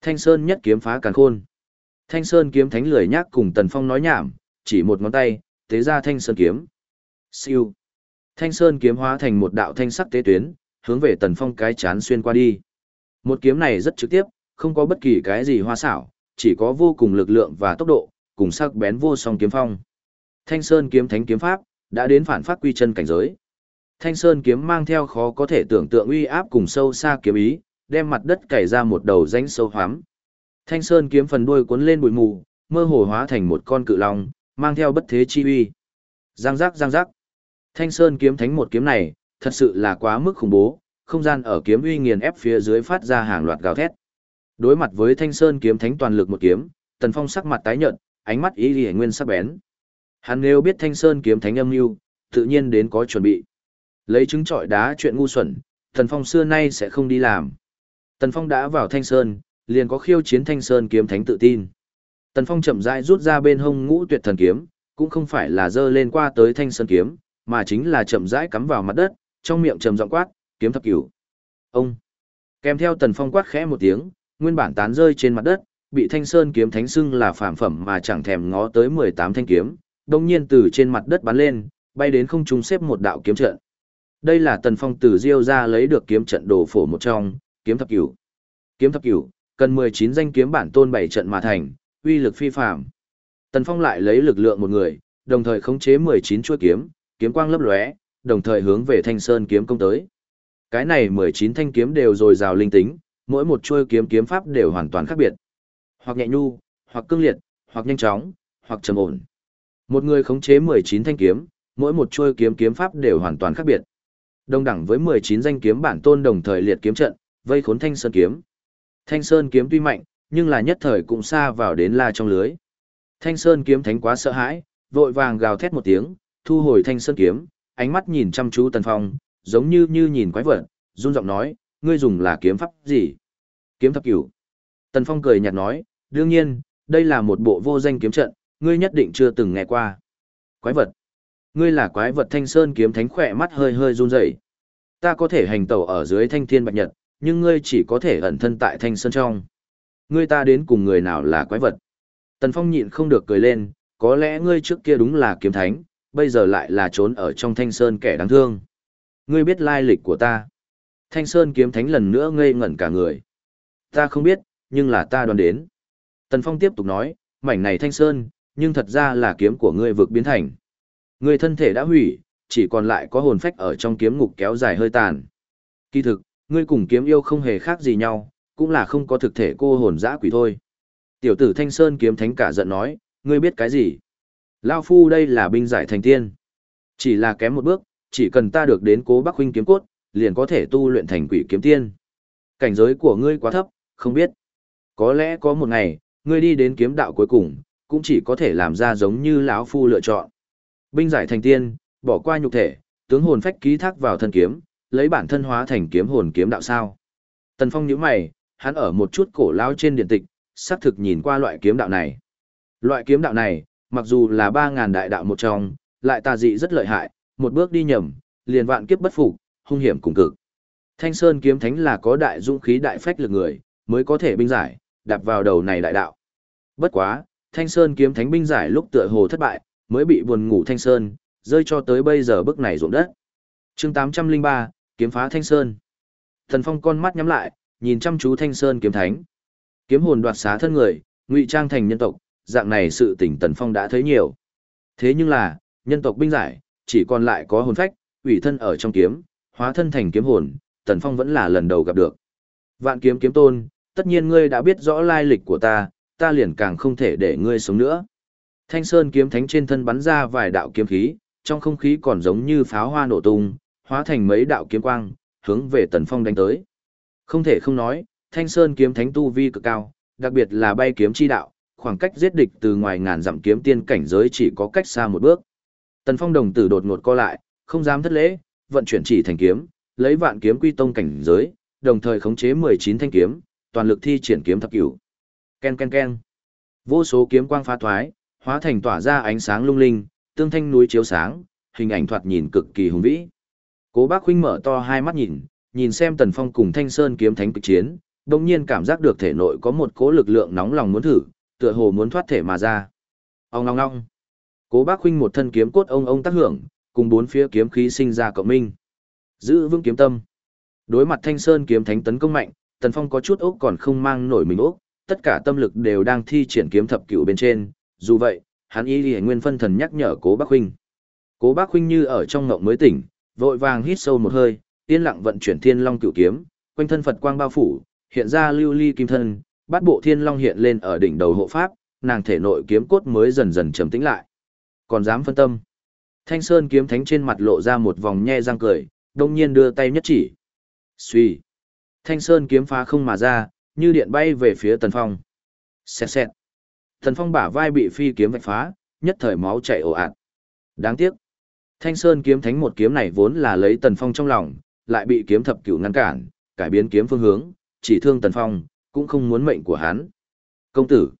Thanh Sơn nhất kiếm phá càn khôn. Thanh Sơn kiếm thánh lười nhác cùng Tần Phong nói nhảm, chỉ một ngón tay, tế ra Thanh Sơn kiếm. Siêu. Thanh Sơn kiếm hóa thành một đạo thanh sắc tế tuyến, hướng về Tần Phong cái chán xuyên qua đi. Một kiếm này rất trực tiếp, không có bất kỳ cái gì hoa xảo, chỉ có vô cùng lực lượng và tốc độ, cùng sắc bén vô song kiếm phong. Thanh Sơn kiếm thánh kiếm pháp đã đến phản phát quy chân cảnh giới. Thanh Sơn kiếm mang theo khó có thể tưởng tượng uy áp cùng sâu xa kiếm ý, đem mặt đất cày ra một đầu rãnh sâu hoắm. Thanh Sơn kiếm phần đuôi cuốn lên bụi mù, mơ hồ hóa thành một con cự long, mang theo bất thế chi uy. Giang giác giang giác. Thanh Sơn kiếm thánh một kiếm này, thật sự là quá mức khủng bố, không gian ở kiếm uy nghiền ép phía dưới phát ra hàng loạt gào thét. Đối mặt với Thanh Sơn kiếm thánh toàn lực một kiếm, Tần Phong sắc mặt tái nhợt, ánh mắt ý liễu nguyên sắc bén. Hắn nếu biết Thanh Sơn kiếm thánh âm mưu, tự nhiên đến có chuẩn bị. Lấy trứng trọi đá chuyện ngu xuẩn, Tần Phong xưa nay sẽ không đi làm. Tần Phong đã vào Thanh Sơn, liền có khiêu chiến Thanh Sơn kiếm thánh tự tin. Tần Phong chậm rãi rút ra bên hông ngũ tuyệt thần kiếm, cũng không phải là dơ lên qua tới Thanh Sơn kiếm, mà chính là chậm rãi cắm vào mặt đất, trong miệng trầm giọng quát, kiếm thập cửu. Ông. Kèm theo Tần Phong quát khẽ một tiếng, nguyên bản tán rơi trên mặt đất, bị Thanh Sơn kiếm thánh xưng là phàm phẩm mà chẳng thèm ngó tới 18 thanh kiếm, đồng nhiên từ trên mặt đất bắn lên, bay đến không trung xếp một đạo kiếm trận. Đây là Tần Phong từ Diêu ra lấy được kiếm trận đồ phổ một trong, kiếm thập cửu. Kiếm thập cửu, cần 19 danh kiếm bản tôn bảy trận mà thành, uy lực phi phàm. Tần Phong lại lấy lực lượng một người, đồng thời khống chế 19 chuôi kiếm, kiếm quang lấp lóe, đồng thời hướng về Thanh Sơn kiếm công tới. Cái này 19 thanh kiếm đều dồi dào linh tính, mỗi một chuôi kiếm kiếm pháp đều hoàn toàn khác biệt. Hoặc nhẹ nhu, hoặc cương liệt, hoặc nhanh chóng, hoặc trầm ổn. Một người khống chế 19 thanh kiếm, mỗi một chuôi kiếm kiếm pháp đều hoàn toàn khác biệt. Đồng đẳng với 19 danh kiếm bản tôn đồng thời liệt kiếm trận, vây khốn Thanh Sơn kiếm. Thanh Sơn kiếm tuy mạnh, nhưng là nhất thời cũng xa vào đến la trong lưới. Thanh Sơn kiếm thánh quá sợ hãi, vội vàng gào thét một tiếng, thu hồi Thanh Sơn kiếm, ánh mắt nhìn chăm chú Tần Phong, giống như như nhìn quái vật, run giọng nói, ngươi dùng là kiếm pháp gì? Kiếm thập cửu. Tần Phong cười nhạt nói, đương nhiên, đây là một bộ vô danh kiếm trận, ngươi nhất định chưa từng nghe qua. Quái vật. Ngươi là quái vật Thanh Sơn kiếm thánh khỏe mắt hơi hơi run rẩy. Ta có thể hành tẩu ở dưới Thanh Thiên Bạch Nhật, nhưng ngươi chỉ có thể ẩn thân tại Thanh Sơn trong. Ngươi ta đến cùng người nào là quái vật? Tần Phong nhịn không được cười lên, có lẽ ngươi trước kia đúng là kiếm thánh, bây giờ lại là trốn ở trong Thanh Sơn kẻ đáng thương. Ngươi biết lai lịch của ta. Thanh Sơn kiếm thánh lần nữa ngây ngẩn cả người. Ta không biết, nhưng là ta đoán đến. Tần Phong tiếp tục nói, mảnh này Thanh Sơn, nhưng thật ra là kiếm của ngươi vực biến thành. Ngươi thân thể đã hủy, chỉ còn lại có hồn phách ở trong kiếm ngục kéo dài hơi tàn. Kỳ thực, ngươi cùng kiếm yêu không hề khác gì nhau, cũng là không có thực thể cô hồn dã quỷ thôi. Tiểu tử Thanh Sơn kiếm thánh cả giận nói, ngươi biết cái gì? Lao phu đây là binh giải thành tiên. Chỉ là kém một bước, chỉ cần ta được đến cố bắc huynh kiếm cốt, liền có thể tu luyện thành quỷ kiếm tiên. Cảnh giới của ngươi quá thấp, không biết. Có lẽ có một ngày, ngươi đi đến kiếm đạo cuối cùng, cũng chỉ có thể làm ra giống như lão phu lựa chọn. Binh giải thành tiên, bỏ qua nhục thể, tướng hồn phách ký thác vào thân kiếm, lấy bản thân hóa thành kiếm hồn kiếm đạo sao. Tần Phong nhíu mày, hắn ở một chút cổ lao trên điện tịch, xác thực nhìn qua loại kiếm đạo này. Loại kiếm đạo này, mặc dù là 3.000 đại đạo một trong, lại tà dị rất lợi hại, một bước đi nhầm, liền vạn kiếp bất phục, hung hiểm cùng cực. Thanh Sơn kiếm thánh là có đại dũng khí đại phách lực người, mới có thể binh giải, đạp vào đầu này đại đạo. Bất quá, Thanh Sơn kiếm thánh binh giải lúc tựa hồ thất bại, mới bị buồn ngủ Thanh Sơn, rơi cho tới bây giờ bước này ruộng đất. chương 803, kiếm phá Thanh Sơn. Thần Phong con mắt nhắm lại, nhìn chăm chú Thanh Sơn kiếm thánh. Kiếm hồn đoạt xá thân người, ngụy trang thành nhân tộc, dạng này sự tình Tần Phong đã thấy nhiều. Thế nhưng là, nhân tộc binh giải, chỉ còn lại có hồn phách, ủy thân ở trong kiếm, hóa thân thành kiếm hồn, Tần Phong vẫn là lần đầu gặp được. Vạn kiếm kiếm tôn, tất nhiên ngươi đã biết rõ lai lịch của ta, ta liền càng không thể để ngươi sống nữa. Thanh Sơn kiếm thánh trên thân bắn ra vài đạo kiếm khí, trong không khí còn giống như pháo hoa nổ tung, hóa thành mấy đạo kiếm quang, hướng về Tần Phong đánh tới. Không thể không nói, Thanh Sơn kiếm thánh tu vi cực cao, đặc biệt là bay kiếm chi đạo, khoảng cách giết địch từ ngoài ngàn dặm kiếm tiên cảnh giới chỉ có cách xa một bước. Tần Phong đồng tử đột ngột co lại, không dám thất lễ, vận chuyển chỉ thành kiếm, lấy vạn kiếm quy tông cảnh giới, đồng thời khống chế 19 thanh kiếm, toàn lực thi triển kiếm thập cửu. Ken ken ken. Vô số kiếm quang phá thoái, hóa thành tỏa ra ánh sáng lung linh, tương thanh núi chiếu sáng, hình ảnh thoạt nhìn cực kỳ hùng vĩ. Cố Bác huynh mở to hai mắt nhìn, nhìn xem Tần Phong cùng Thanh Sơn kiếm thánh kịch chiến, đồng nhiên cảm giác được thể nội có một cỗ lực lượng nóng lòng muốn thử, tựa hồ muốn thoát thể mà ra. Ông ngong ngong. Cố Bác huynh một thân kiếm cốt ông ông tác hưởng, cùng bốn phía kiếm khí sinh ra cộng minh. Giữ vững kiếm tâm. Đối mặt Thanh Sơn kiếm thánh tấn công mạnh, Tần Phong có chút ốc còn không mang nổi mình ốc, tất cả tâm lực đều đang thi triển kiếm thập cửu bên trên, dù vậy, hắn y lìa nguyên phân thần nhắc nhở Cố Bác huynh. Cố Bác huynh như ở trong ngộng mới tỉnh, vội vàng hít sâu một hơi, yên lặng vận chuyển Thiên Long cựu kiếm, quanh thân Phật quang bao phủ, hiện ra lưu ly kim thân, bát bộ Thiên Long hiện lên ở đỉnh đầu hộ pháp, nàng thể nội kiếm cốt mới dần dần trầm tĩnh lại. Còn dám phân tâm. Thanh Sơn kiếm thánh trên mặt lộ ra một vòng nhe răng cười, đông nhiên đưa tay nhất chỉ. suy Thanh Sơn kiếm phá không mà ra, như điện bay về phía Tần Phong. Xẹt xẹt thần Phong bả vai bị phi kiếm vạch phá, nhất thời máu chảy ồ ạt. Đáng tiếc. Thanh Sơn kiếm thánh một kiếm này vốn là lấy Tần Phong trong lòng, lại bị kiếm thập cửu ngăn cản, cải biến kiếm phương hướng, chỉ thương Tần Phong, cũng không muốn mệnh của hắn. Công tử.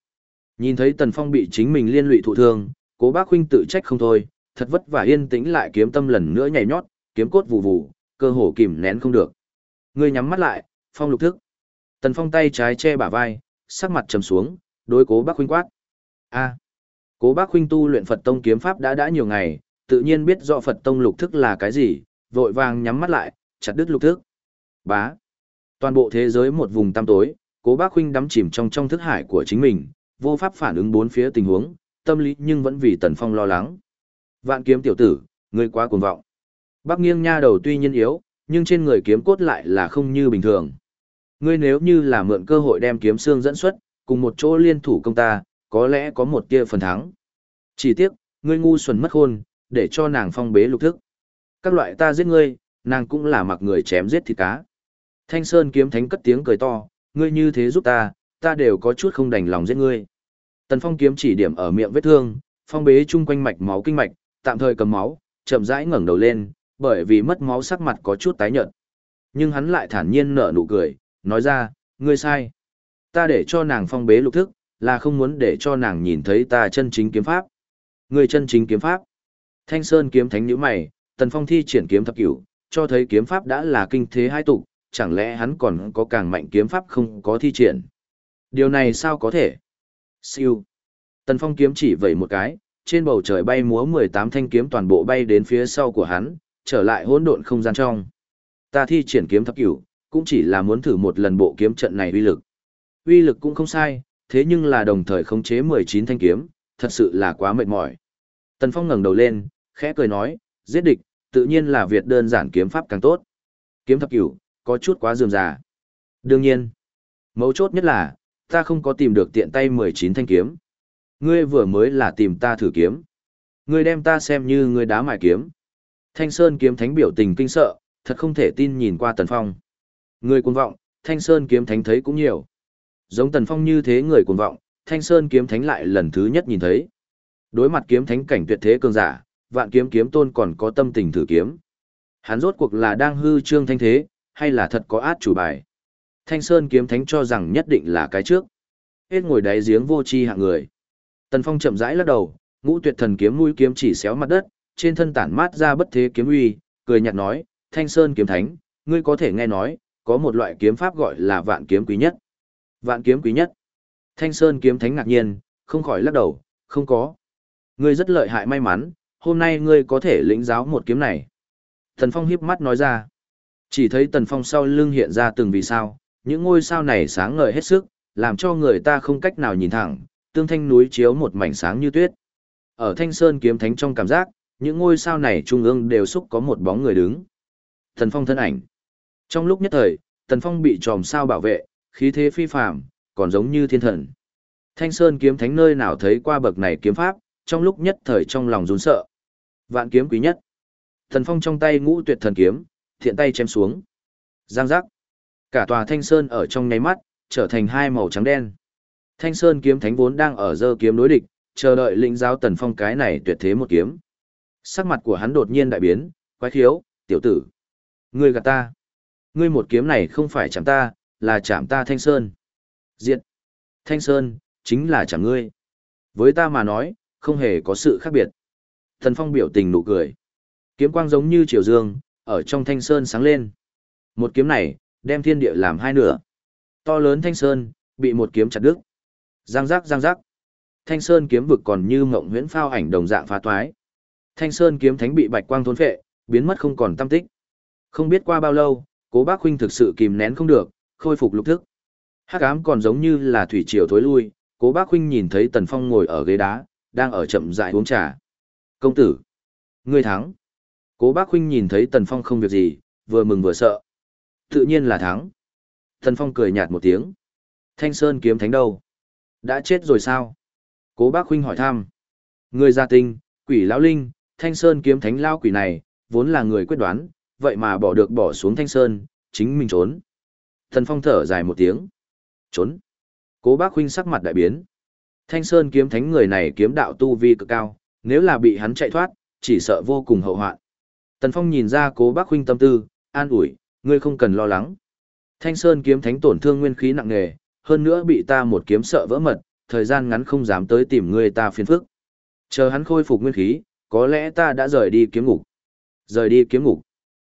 Nhìn thấy Tần Phong bị chính mình liên lụy thụ thương, Cố Bác huynh tự trách không thôi, thật vất vả yên tĩnh lại kiếm tâm lần nữa nhảy nhót, kiếm cốt vụ vụ, cơ hồ kìm nén không được. Ngươi nhắm mắt lại, Phong lục thức. Tần Phong tay trái che bả vai, sắc mặt trầm xuống, đối Cố Bác huynh quát. A. Cố Bác huynh tu luyện Phật tông kiếm pháp đã đã nhiều ngày, tự nhiên biết rõ Phật tông lục thức là cái gì, vội vàng nhắm mắt lại, chặt đứt lục thức. Bá. Toàn bộ thế giới một vùng tăm tối, Cố Bác huynh đắm chìm trong trong thức hải của chính mình, vô pháp phản ứng bốn phía tình huống, tâm lý nhưng vẫn vì Tần Phong lo lắng. Vạn kiếm tiểu tử, ngươi quá cuồng vọng. Bác nghiêng nha đầu tuy nhiên yếu, nhưng trên người kiếm cốt lại là không như bình thường. Ngươi nếu như là mượn cơ hội đem kiếm xương dẫn xuất, cùng một chỗ liên thủ công ta, có lẽ có một tia phần thắng. Chỉ tiếc, ngươi ngu xuẩn mất hôn, để cho nàng phong bế lục thức. Các loại ta giết ngươi, nàng cũng là mặc người chém giết thịt cá. Thanh Sơn kiếm thánh cất tiếng cười to, ngươi như thế giúp ta, ta đều có chút không đành lòng giết ngươi. Tần Phong kiếm chỉ điểm ở miệng vết thương, phong bế chung quanh mạch máu kinh mạch, tạm thời cầm máu, chậm rãi ngẩng đầu lên, bởi vì mất máu sắc mặt có chút tái nhợt. Nhưng hắn lại thản nhiên nở nụ cười, nói ra, ngươi sai. Ta để cho nàng phong bế lục thức, là không muốn để cho nàng nhìn thấy ta chân chính kiếm pháp. người chân chính kiếm pháp. Thanh Sơn kiếm thánh nhíu mày, Tần Phong thi triển kiếm thập cửu, cho thấy kiếm pháp đã là kinh thế hai tục, chẳng lẽ hắn còn có càng mạnh kiếm pháp không có thi triển. Điều này sao có thể? Siêu. Tần Phong kiếm chỉ vẩy một cái, trên bầu trời bay múa 18 thanh kiếm toàn bộ bay đến phía sau của hắn, trở lại hỗn độn không gian trong. Ta thi triển kiếm thập cửu, cũng chỉ là muốn thử một lần bộ kiếm trận này uy lực. Uy lực cũng không sai, thế nhưng là đồng thời khống chế 19 thanh kiếm, thật sự là quá mệt mỏi. Tần Phong ngẩng đầu lên, khẽ cười nói, giết địch, tự nhiên là việc đơn giản kiếm pháp càng tốt. Kiếm thập cửu, có chút quá dườm già. Đương nhiên, mấu chốt nhất là, ta không có tìm được tiện tay 19 thanh kiếm. Ngươi vừa mới là tìm ta thử kiếm. Ngươi đem ta xem như ngươi đá mài kiếm. Thanh Sơn kiếm thánh biểu tình kinh sợ, thật không thể tin nhìn qua Tần Phong. ngươi cuồng vọng, Thanh Sơn kiếm thánh thấy cũng nhiều. Giống Tần Phong như thế người cuồng vọng, Thanh Sơn kiếm thánh lại lần thứ nhất nhìn thấy. Đối mặt kiếm thánh cảnh tuyệt thế cường giả, vạn kiếm kiếm tôn còn có tâm tình thử kiếm. Hắn rốt cuộc là đang hư trương thanh thế, hay là thật có át chủ bài. Thanh Sơn kiếm thánh cho rằng nhất định là cái trước. Hết ngồi đáy giếng vô chi hạng người. Tần Phong chậm rãi lắc đầu, ngũ tuyệt thần kiếm mũi kiếm chỉ xéo mặt đất, trên thân tản mát ra bất thế kiếm uy, cười nhạt nói, Thanh Sơn kiếm thánh, ngươi có thể nghe nói, có một loại kiếm pháp gọi là vạn kiếm quý nhất. Vạn kiếm quý nhất. Thanh Sơn kiếm thánh ngạc nhiên, không khỏi lắc đầu, không có. Ngươi rất lợi hại may mắn, hôm nay ngươi có thể lĩnh giáo một kiếm này. Tần Phong híp mắt nói ra. Chỉ thấy Tần Phong sau lưng hiện ra từng vì sao, những ngôi sao này sáng ngời hết sức, làm cho người ta không cách nào nhìn thẳng, tương thanh núi chiếu một mảnh sáng như tuyết. Ở Thanh Sơn kiếm thánh trong cảm giác, những ngôi sao này trung ương đều xúc có một bóng người đứng. Tần Phong thân ảnh. Trong lúc nhất thời, Tần Phong bị tròm sao bảo vệ, khí thế phi phàm, còn giống như thiên thần. Thanh Sơn kiếm thánh nơi nào thấy qua bậc này kiếm pháp, trong lúc nhất thời trong lòng run sợ. Vạn kiếm quý nhất. thần Phong trong tay ngũ tuyệt thần kiếm, thiện tay chém xuống. Giang giác. Cả tòa Thanh Sơn ở trong nháy mắt, trở thành hai màu trắng đen. Thanh Sơn kiếm thánh vốn đang ở dơ kiếm đối địch, chờ đợi lĩnh giáo Tần Phong cái này tuyệt thế một kiếm. Sắc mặt của hắn đột nhiên đại biến, quái thiếu, tiểu tử. Ngươi gạt ta. Ngươi một kiếm này không phải chẳng ta, là chạm ta Thanh Sơn. Diện. Thanh Sơn, chính là chạm ngươi. Với ta mà nói, không hề có sự khác biệt. Thần Phong biểu tình nụ cười. Kiếm quang giống như chiều dương, ở trong Thanh Sơn sáng lên. Một kiếm này, đem thiên địa làm hai nửa. To lớn Thanh Sơn, bị một kiếm chặt đứt. Giang giác giang giác. Thanh Sơn kiếm vực còn như mộng huyễn phao ảnh đồng dạng phá toái. Thanh Sơn kiếm thánh bị bạch quang thôn phệ, biến mất không còn tâm tích. Không biết qua bao lâu, Cố Bác huynh thực sự kìm nén không được, khôi phục lục thức. Hắc ám còn giống như là thủy triều thối lui, Cố Bác huynh nhìn thấy Tần Phong ngồi ở ghế đá, đang ở chậm rãi uống trà. "Công tử, ngươi thắng." Cố Bác huynh nhìn thấy Tần Phong không việc gì, vừa mừng vừa sợ. Tự nhiên là thắng. Tần Phong cười nhạt một tiếng. Thanh Sơn kiếm thánh đâu? Đã chết rồi sao? Cố Bác huynh hỏi thăm. Người gia tinh, quỷ lão linh, Thanh Sơn kiếm thánh lao quỷ này, vốn là người quyết đoán, vậy mà bỏ được bỏ xuống Thanh Sơn, chính mình trốn. Thần Phong thở dài một tiếng. Trốn. Cố bác huynh sắc mặt đại biến. Thanh Sơn kiếm thánh người này kiếm đạo tu vi cực cao, nếu là bị hắn chạy thoát, chỉ sợ vô cùng hậu hoạn. Tần Phong nhìn ra cố bác huynh tâm tư, an ủi, ngươi không cần lo lắng. Thanh Sơn kiếm thánh tổn thương nguyên khí nặng nề, hơn nữa bị ta một kiếm sợ vỡ mật, thời gian ngắn không dám tới tìm ngươi ta phiền phức. Chờ hắn khôi phục nguyên khí, có lẽ ta đã rời đi kiếm ngục. Rời đi kiếm ngục.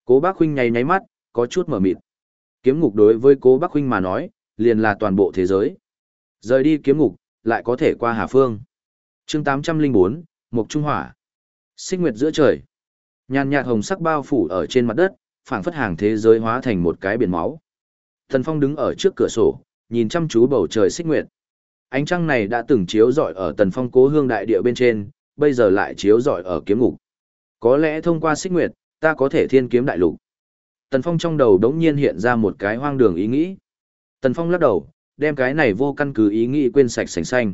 Cố bác huynh nháy nháy mắt, có chút mở mịt. Kiếm ngục đối với cố Bắc huynh mà nói, liền là toàn bộ thế giới. Rời đi kiếm ngục, lại có thể qua Hà Phương. chương 804, Mộc Trung Hỏa. Xích nguyệt giữa trời. Nhàn nhạt hồng sắc bao phủ ở trên mặt đất, phảng phất hàng thế giới hóa thành một cái biển máu. Thần Phong đứng ở trước cửa sổ, nhìn chăm chú bầu trời xích nguyệt. Ánh trăng này đã từng chiếu rọi ở Tần Phong cố hương đại địa bên trên, bây giờ lại chiếu rọi ở kiếm ngục. Có lẽ thông qua xích nguyệt, ta có thể thiên kiếm đại lục. Tần Phong trong đầu đống nhiên hiện ra một cái hoang đường ý nghĩ. Tần Phong lắc đầu, đem cái này vô căn cứ ý nghĩ quên sạch sành xanh.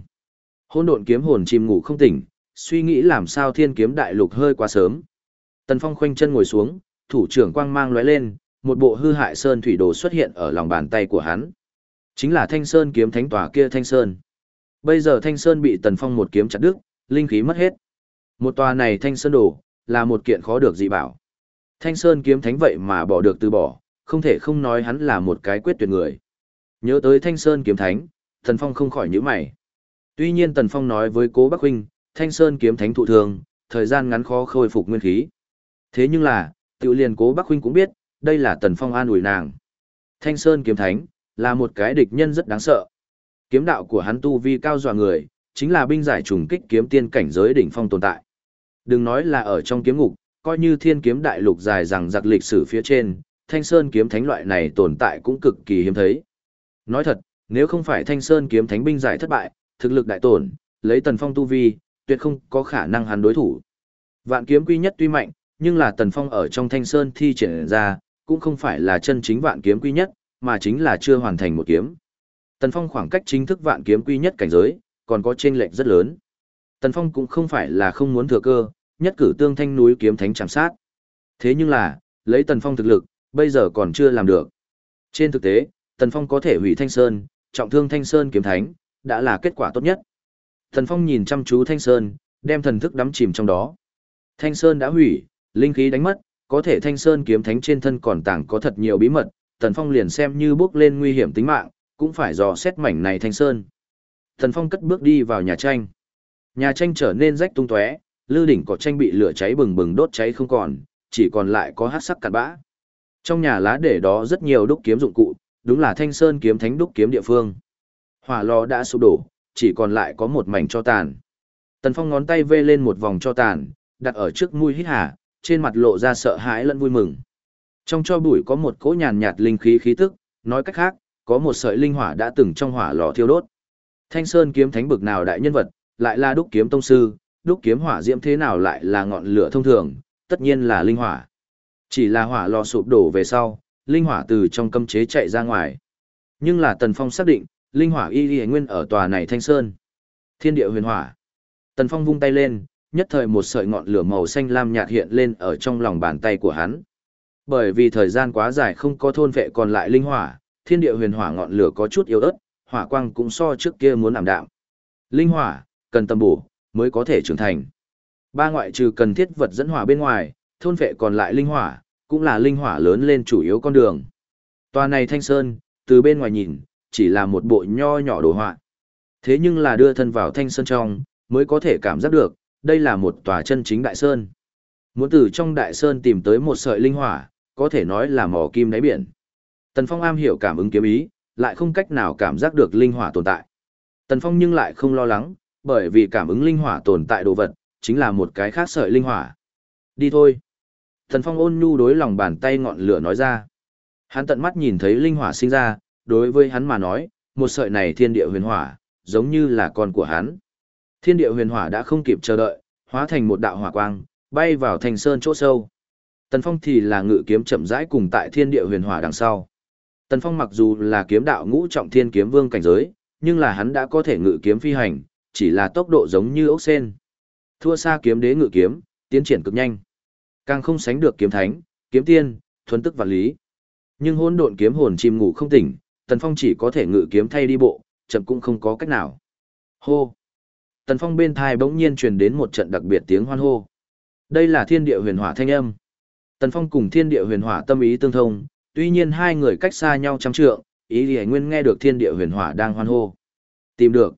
Hôn độn kiếm hồn chìm ngủ không tỉnh, suy nghĩ làm sao thiên kiếm đại lục hơi quá sớm. Tần Phong khoanh chân ngồi xuống, thủ trưởng quang mang lóe lên, một bộ hư hại sơn thủy đồ xuất hiện ở lòng bàn tay của hắn. Chính là Thanh Sơn kiếm thánh tòa kia Thanh Sơn. Bây giờ Thanh Sơn bị Tần Phong một kiếm chặt đứt, linh khí mất hết. Một tòa này Thanh Sơn đồ, là một kiện khó được dị bảo. Thanh Sơn kiếm thánh vậy mà bỏ được từ bỏ, không thể không nói hắn là một cái quyết tuyệt người. Nhớ tới Thanh Sơn kiếm thánh, Tần Phong không khỏi nhíu mày. Tuy nhiên Tần Phong nói với Cố Bắc huynh, Thanh Sơn kiếm thánh thụ thương, thời gian ngắn khó khôi phục nguyên khí. Thế nhưng là, tiểu liền Cố Bắc huynh cũng biết, đây là Tần Phong an ủi nàng. Thanh Sơn kiếm thánh là một cái địch nhân rất đáng sợ. Kiếm đạo của hắn tu vi cao dọa người, chính là binh giải trùng kích kiếm tiên cảnh giới đỉnh phong tồn tại. Đừng nói là ở trong kiếm ngục, coi như thiên kiếm đại lục dài rằng giặc lịch sử phía trên, thanh sơn kiếm thánh loại này tồn tại cũng cực kỳ hiếm thấy. Nói thật, nếu không phải thanh sơn kiếm thánh binh giải thất bại, thực lực đại tổn, lấy tần phong tu vi, tuyệt không có khả năng hắn đối thủ. Vạn kiếm quy nhất tuy mạnh, nhưng là tần phong ở trong thanh sơn thi triển ra, cũng không phải là chân chính vạn kiếm quy nhất, mà chính là chưa hoàn thành một kiếm. Tần phong khoảng cách chính thức vạn kiếm quy nhất cảnh giới, còn có chênh lệch rất lớn. Tần phong cũng không phải là không muốn thừa cơ, nhất cử tương thanh núi kiếm thánh chạm sát. Thế nhưng là, lấy Tần Phong thực lực, bây giờ còn chưa làm được. Trên thực tế, Tần Phong có thể hủy Thanh Sơn, trọng thương Thanh Sơn kiếm thánh, đã là kết quả tốt nhất. Tần Phong nhìn chăm chú Thanh Sơn, đem thần thức đắm chìm trong đó. Thanh Sơn đã hủy, linh khí đánh mất, có thể Thanh Sơn kiếm thánh trên thân còn tàng có thật nhiều bí mật, Tần Phong liền xem như bước lên nguy hiểm tính mạng, cũng phải dò xét mảnh này Thanh Sơn. Tần Phong cất bước đi vào nhà tranh. Nhà tranh trở nên rách tung tóe, lư đỉnh cỏ tranh bị lửa cháy bừng bừng đốt cháy không còn, chỉ còn lại có hát sắc cặn bã. Trong nhà lá để đó rất nhiều đúc kiếm dụng cụ, đúng là Thanh Sơn kiếm thánh đúc kiếm địa phương. Hỏa lò đã sụp đổ, chỉ còn lại có một mảnh cho tàn. Tần Phong ngón tay vê lên một vòng cho tàn, đặt ở trước mũi hít hà, trên mặt lộ ra sợ hãi lẫn vui mừng. Trong cho bụi có một cỗ nhàn nhạt linh khí khí tức, nói cách khác, có một sợi linh hỏa đã từng trong hỏa lò thiêu đốt. Thanh Sơn kiếm thánh bực nào đại nhân vật, lại là đúc kiếm tông sư, đúc kiếm hỏa diễm thế nào lại là ngọn lửa thông thường, tất nhiên là linh hỏa. Chỉ là hỏa lò sụp đổ về sau, linh hỏa từ trong cấm chế chạy ra ngoài. Nhưng là Tần Phong xác định, linh hỏa y y nguyên ở tòa này Thanh Sơn. Thiên địa huyền hỏa. Tần Phong vung tay lên, nhất thời một sợi ngọn lửa màu xanh lam nhạt hiện lên ở trong lòng bàn tay của hắn. Bởi vì thời gian quá dài không có thôn vệ còn lại linh hỏa, thiên địa huyền hỏa ngọn lửa có chút yếu ớt, hỏa quang cũng so trước kia muốn ảm đạm. Linh hỏa, cần tầm bổ, mới có thể trưởng thành. Ba ngoại trừ cần thiết vật dẫn hỏa bên ngoài, thôn vệ còn lại linh hỏa, cũng là linh hỏa lớn lên chủ yếu con đường. Tòa này thanh sơn, từ bên ngoài nhìn, chỉ là một bộ nho nhỏ đồ họa. Thế nhưng là đưa thân vào thanh sơn trong, mới có thể cảm giác được, đây là một tòa chân chính đại sơn. Muốn từ trong đại sơn tìm tới một sợi linh hỏa, có thể nói là mỏ kim đáy biển. Tần Phong am hiểu cảm ứng kiếm ý, lại không cách nào cảm giác được linh hỏa tồn tại. Tần Phong nhưng lại không lo lắng, bởi vì cảm ứng linh hỏa tồn tại đồ vật, chính là một cái khác sợi linh hỏa. Đi thôi. thần Phong ôn nhu đối lòng bàn tay ngọn lửa nói ra. Hắn tận mắt nhìn thấy linh hỏa sinh ra, đối với hắn mà nói, một sợi này thiên địa huyền hỏa, giống như là con của hắn. Thiên địa huyền hỏa đã không kịp chờ đợi, hóa thành một đạo hỏa quang, bay vào thành sơn chỗ sâu. Tần Phong thì là ngự kiếm chậm rãi cùng tại thiên địa huyền hỏa đằng sau. Tần Phong mặc dù là kiếm đạo ngũ trọng thiên kiếm vương cảnh giới, nhưng là hắn đã có thể ngự kiếm phi hành, chỉ là tốc độ giống như ốc sen. Thua xa kiếm đế ngự kiếm, tiến triển cực nhanh. Càng không sánh được kiếm thánh, kiếm tiên, thuần tức và lý. Nhưng hỗn độn kiếm hồn chim ngủ không tỉnh, Tần Phong chỉ có thể ngự kiếm thay đi bộ, chậm cũng không có cách nào. Hô! Tần Phong bên thai bỗng nhiên truyền đến một trận đặc biệt tiếng hoan hô. Đây là thiên địa huyền hỏa thanh âm. Tần Phong cùng thiên địa huyền hỏa tâm ý tương thông, tuy nhiên hai người cách xa nhau trăm trượng, ý Lý Nguyên nghe được thiên địa huyền hỏa đang hoan hô. Tìm được.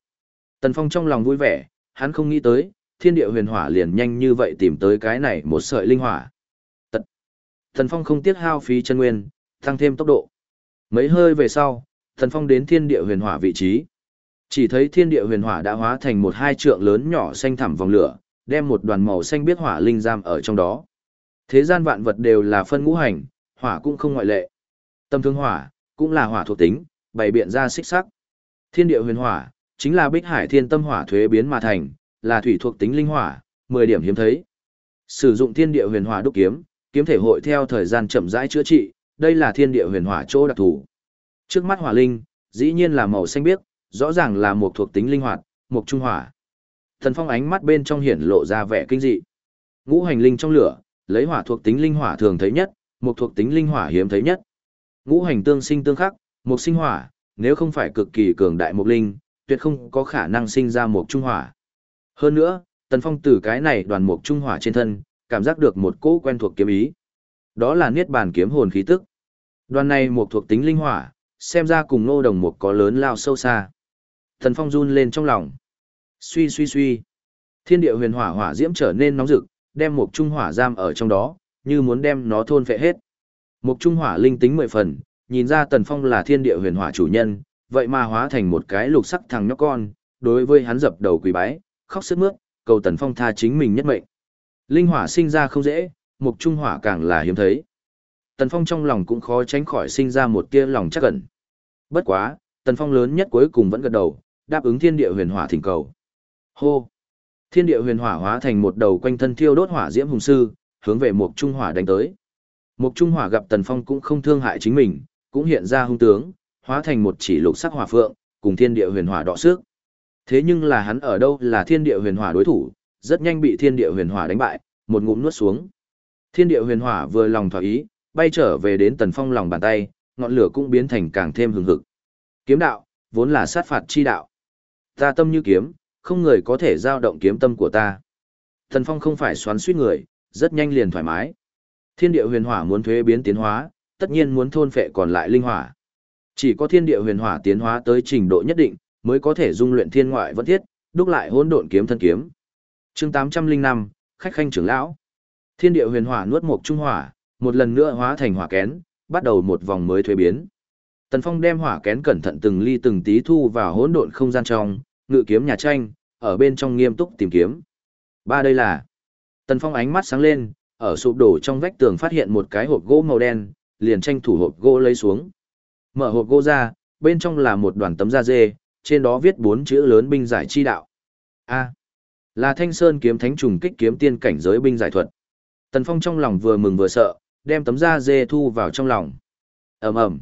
Tần Phong trong lòng vui vẻ, hắn không nghĩ tới, thiên địa huyền hỏa liền nhanh như vậy tìm tới cái này một sợi linh hỏa. Tật. Tần Phong không tiếc hao phí chân nguyên, tăng thêm tốc độ. Mấy hơi về sau, Tần Phong đến thiên địa huyền hỏa vị trí. Chỉ thấy thiên địa huyền hỏa đã hóa thành một hai trượng lớn nhỏ xanh thẳm vòng lửa, đem một đoàn màu xanh biết hỏa linh giam ở trong đó. Thế gian vạn vật đều là phân ngũ hành, hỏa cũng không ngoại lệ. Tâm thương hỏa, cũng là hỏa thuộc tính, bày biện ra xích sắc. Thiên địa huyền hỏa, chính là bích hải thiên tâm hỏa thuế biến mà thành, là thủy thuộc tính linh hỏa, 10 điểm hiếm thấy. Sử dụng thiên địa huyền hỏa đúc kiếm, kiếm thể hội theo thời gian chậm rãi chữa trị, đây là thiên địa huyền hỏa chỗ đặc thù. Trước mắt hỏa linh, dĩ nhiên là màu xanh biếc, rõ ràng là một thuộc tính linh hoạt, một trung hỏa. Thần Phong ánh mắt bên trong hiển lộ ra vẻ kinh dị. Ngũ hành linh trong lửa, lấy hỏa thuộc tính linh hỏa thường thấy nhất, một thuộc tính linh hỏa hiếm thấy nhất. Ngũ hành tương sinh tương khắc, một sinh hỏa, nếu không phải cực kỳ cường đại một linh, tuyệt không có khả năng sinh ra một trung hỏa. Hơn nữa, Tần Phong từ cái này đoàn một trung hỏa trên thân, cảm giác được một cỗ quen thuộc kiếm ý. Đó là niết bàn kiếm hồn khí tức. Đoàn này một thuộc tính linh hỏa, xem ra cùng nô đồng một có lớn lao sâu xa. Tần Phong run lên trong lòng. Suy suy suy. Thiên địa huyền hỏa hỏa diễm trở nên nóng rực, đem một trung hỏa giam ở trong đó, như muốn đem nó thôn phệ hết. Một trung hỏa linh tính mười phần, nhìn ra Tần Phong là thiên địa huyền hỏa chủ nhân, vậy mà hóa thành một cái lục sắc thằng nhóc con, đối với hắn dập đầu quỳ bái, khóc sướt mướt, cầu Tần Phong tha chính mình nhất mệnh. Linh hỏa sinh ra không dễ, mục trung hỏa càng là hiếm thấy. Tần Phong trong lòng cũng khó tránh khỏi sinh ra một tia lòng chắc ẩn. Bất quá, Tần Phong lớn nhất cuối cùng vẫn gật đầu, đáp ứng thiên địa huyền hỏa thỉnh cầu. Hô! Thiên địa huyền hỏa hóa thành một đầu quanh thân thiêu đốt hỏa diễm hùng sư, hướng về mục trung hỏa đánh tới. mục trung hỏa gặp Tần Phong cũng không thương hại chính mình, cũng hiện ra hung tướng, hóa thành một chỉ lục sắc hỏa phượng, cùng thiên địa huyền hỏa đọ sức. Thế nhưng là hắn ở đâu là thiên địa huyền hỏa đối thủ, rất nhanh bị thiên địa huyền hỏa đánh bại, một ngụm nuốt xuống. Thiên địa huyền hỏa vừa lòng thỏa ý, bay trở về đến Tần Phong lòng bàn tay, ngọn lửa cũng biến thành càng thêm hừng hực. Kiếm đạo, vốn là sát phạt chi đạo. Ta tâm như kiếm, không người có thể giao động kiếm tâm của ta. Tần Phong không phải xoắn suýt người, rất nhanh liền thoải mái. Thiên địa huyền hỏa muốn thuế biến tiến hóa, tất nhiên muốn thôn phệ còn lại linh hỏa. Chỉ có thiên địa huyền hỏa tiến hóa tới trình độ nhất định, mới có thể dung luyện thiên ngoại vẫn thiết, đúc lại hỗn độn kiếm thân kiếm. Chương 805, khách khanh trưởng lão. Thiên địa huyền hỏa nuốt một trung hỏa, một lần nữa hóa thành hỏa kén, bắt đầu một vòng mới thuế biến. Tần Phong đem hỏa kén cẩn thận từng ly từng tí thu vào hỗn độn không gian trong, ngự kiếm nhà tranh, ở bên trong nghiêm túc tìm kiếm. Ba đây là. Tần Phong ánh mắt sáng lên, ở sụp đổ trong vách tường phát hiện một cái hộp gỗ màu đen, liền tranh thủ hộp gỗ lấy xuống. Mở hộp gỗ ra, bên trong là một đoàn tấm da dê, trên đó viết bốn chữ lớn binh giải chi đạo. A. là Thanh Sơn kiếm thánh trùng kích kiếm tiên cảnh giới binh giải thuật. Tần Phong trong lòng vừa mừng vừa sợ, đem tấm da dê thu vào trong lòng. Ầm ầm.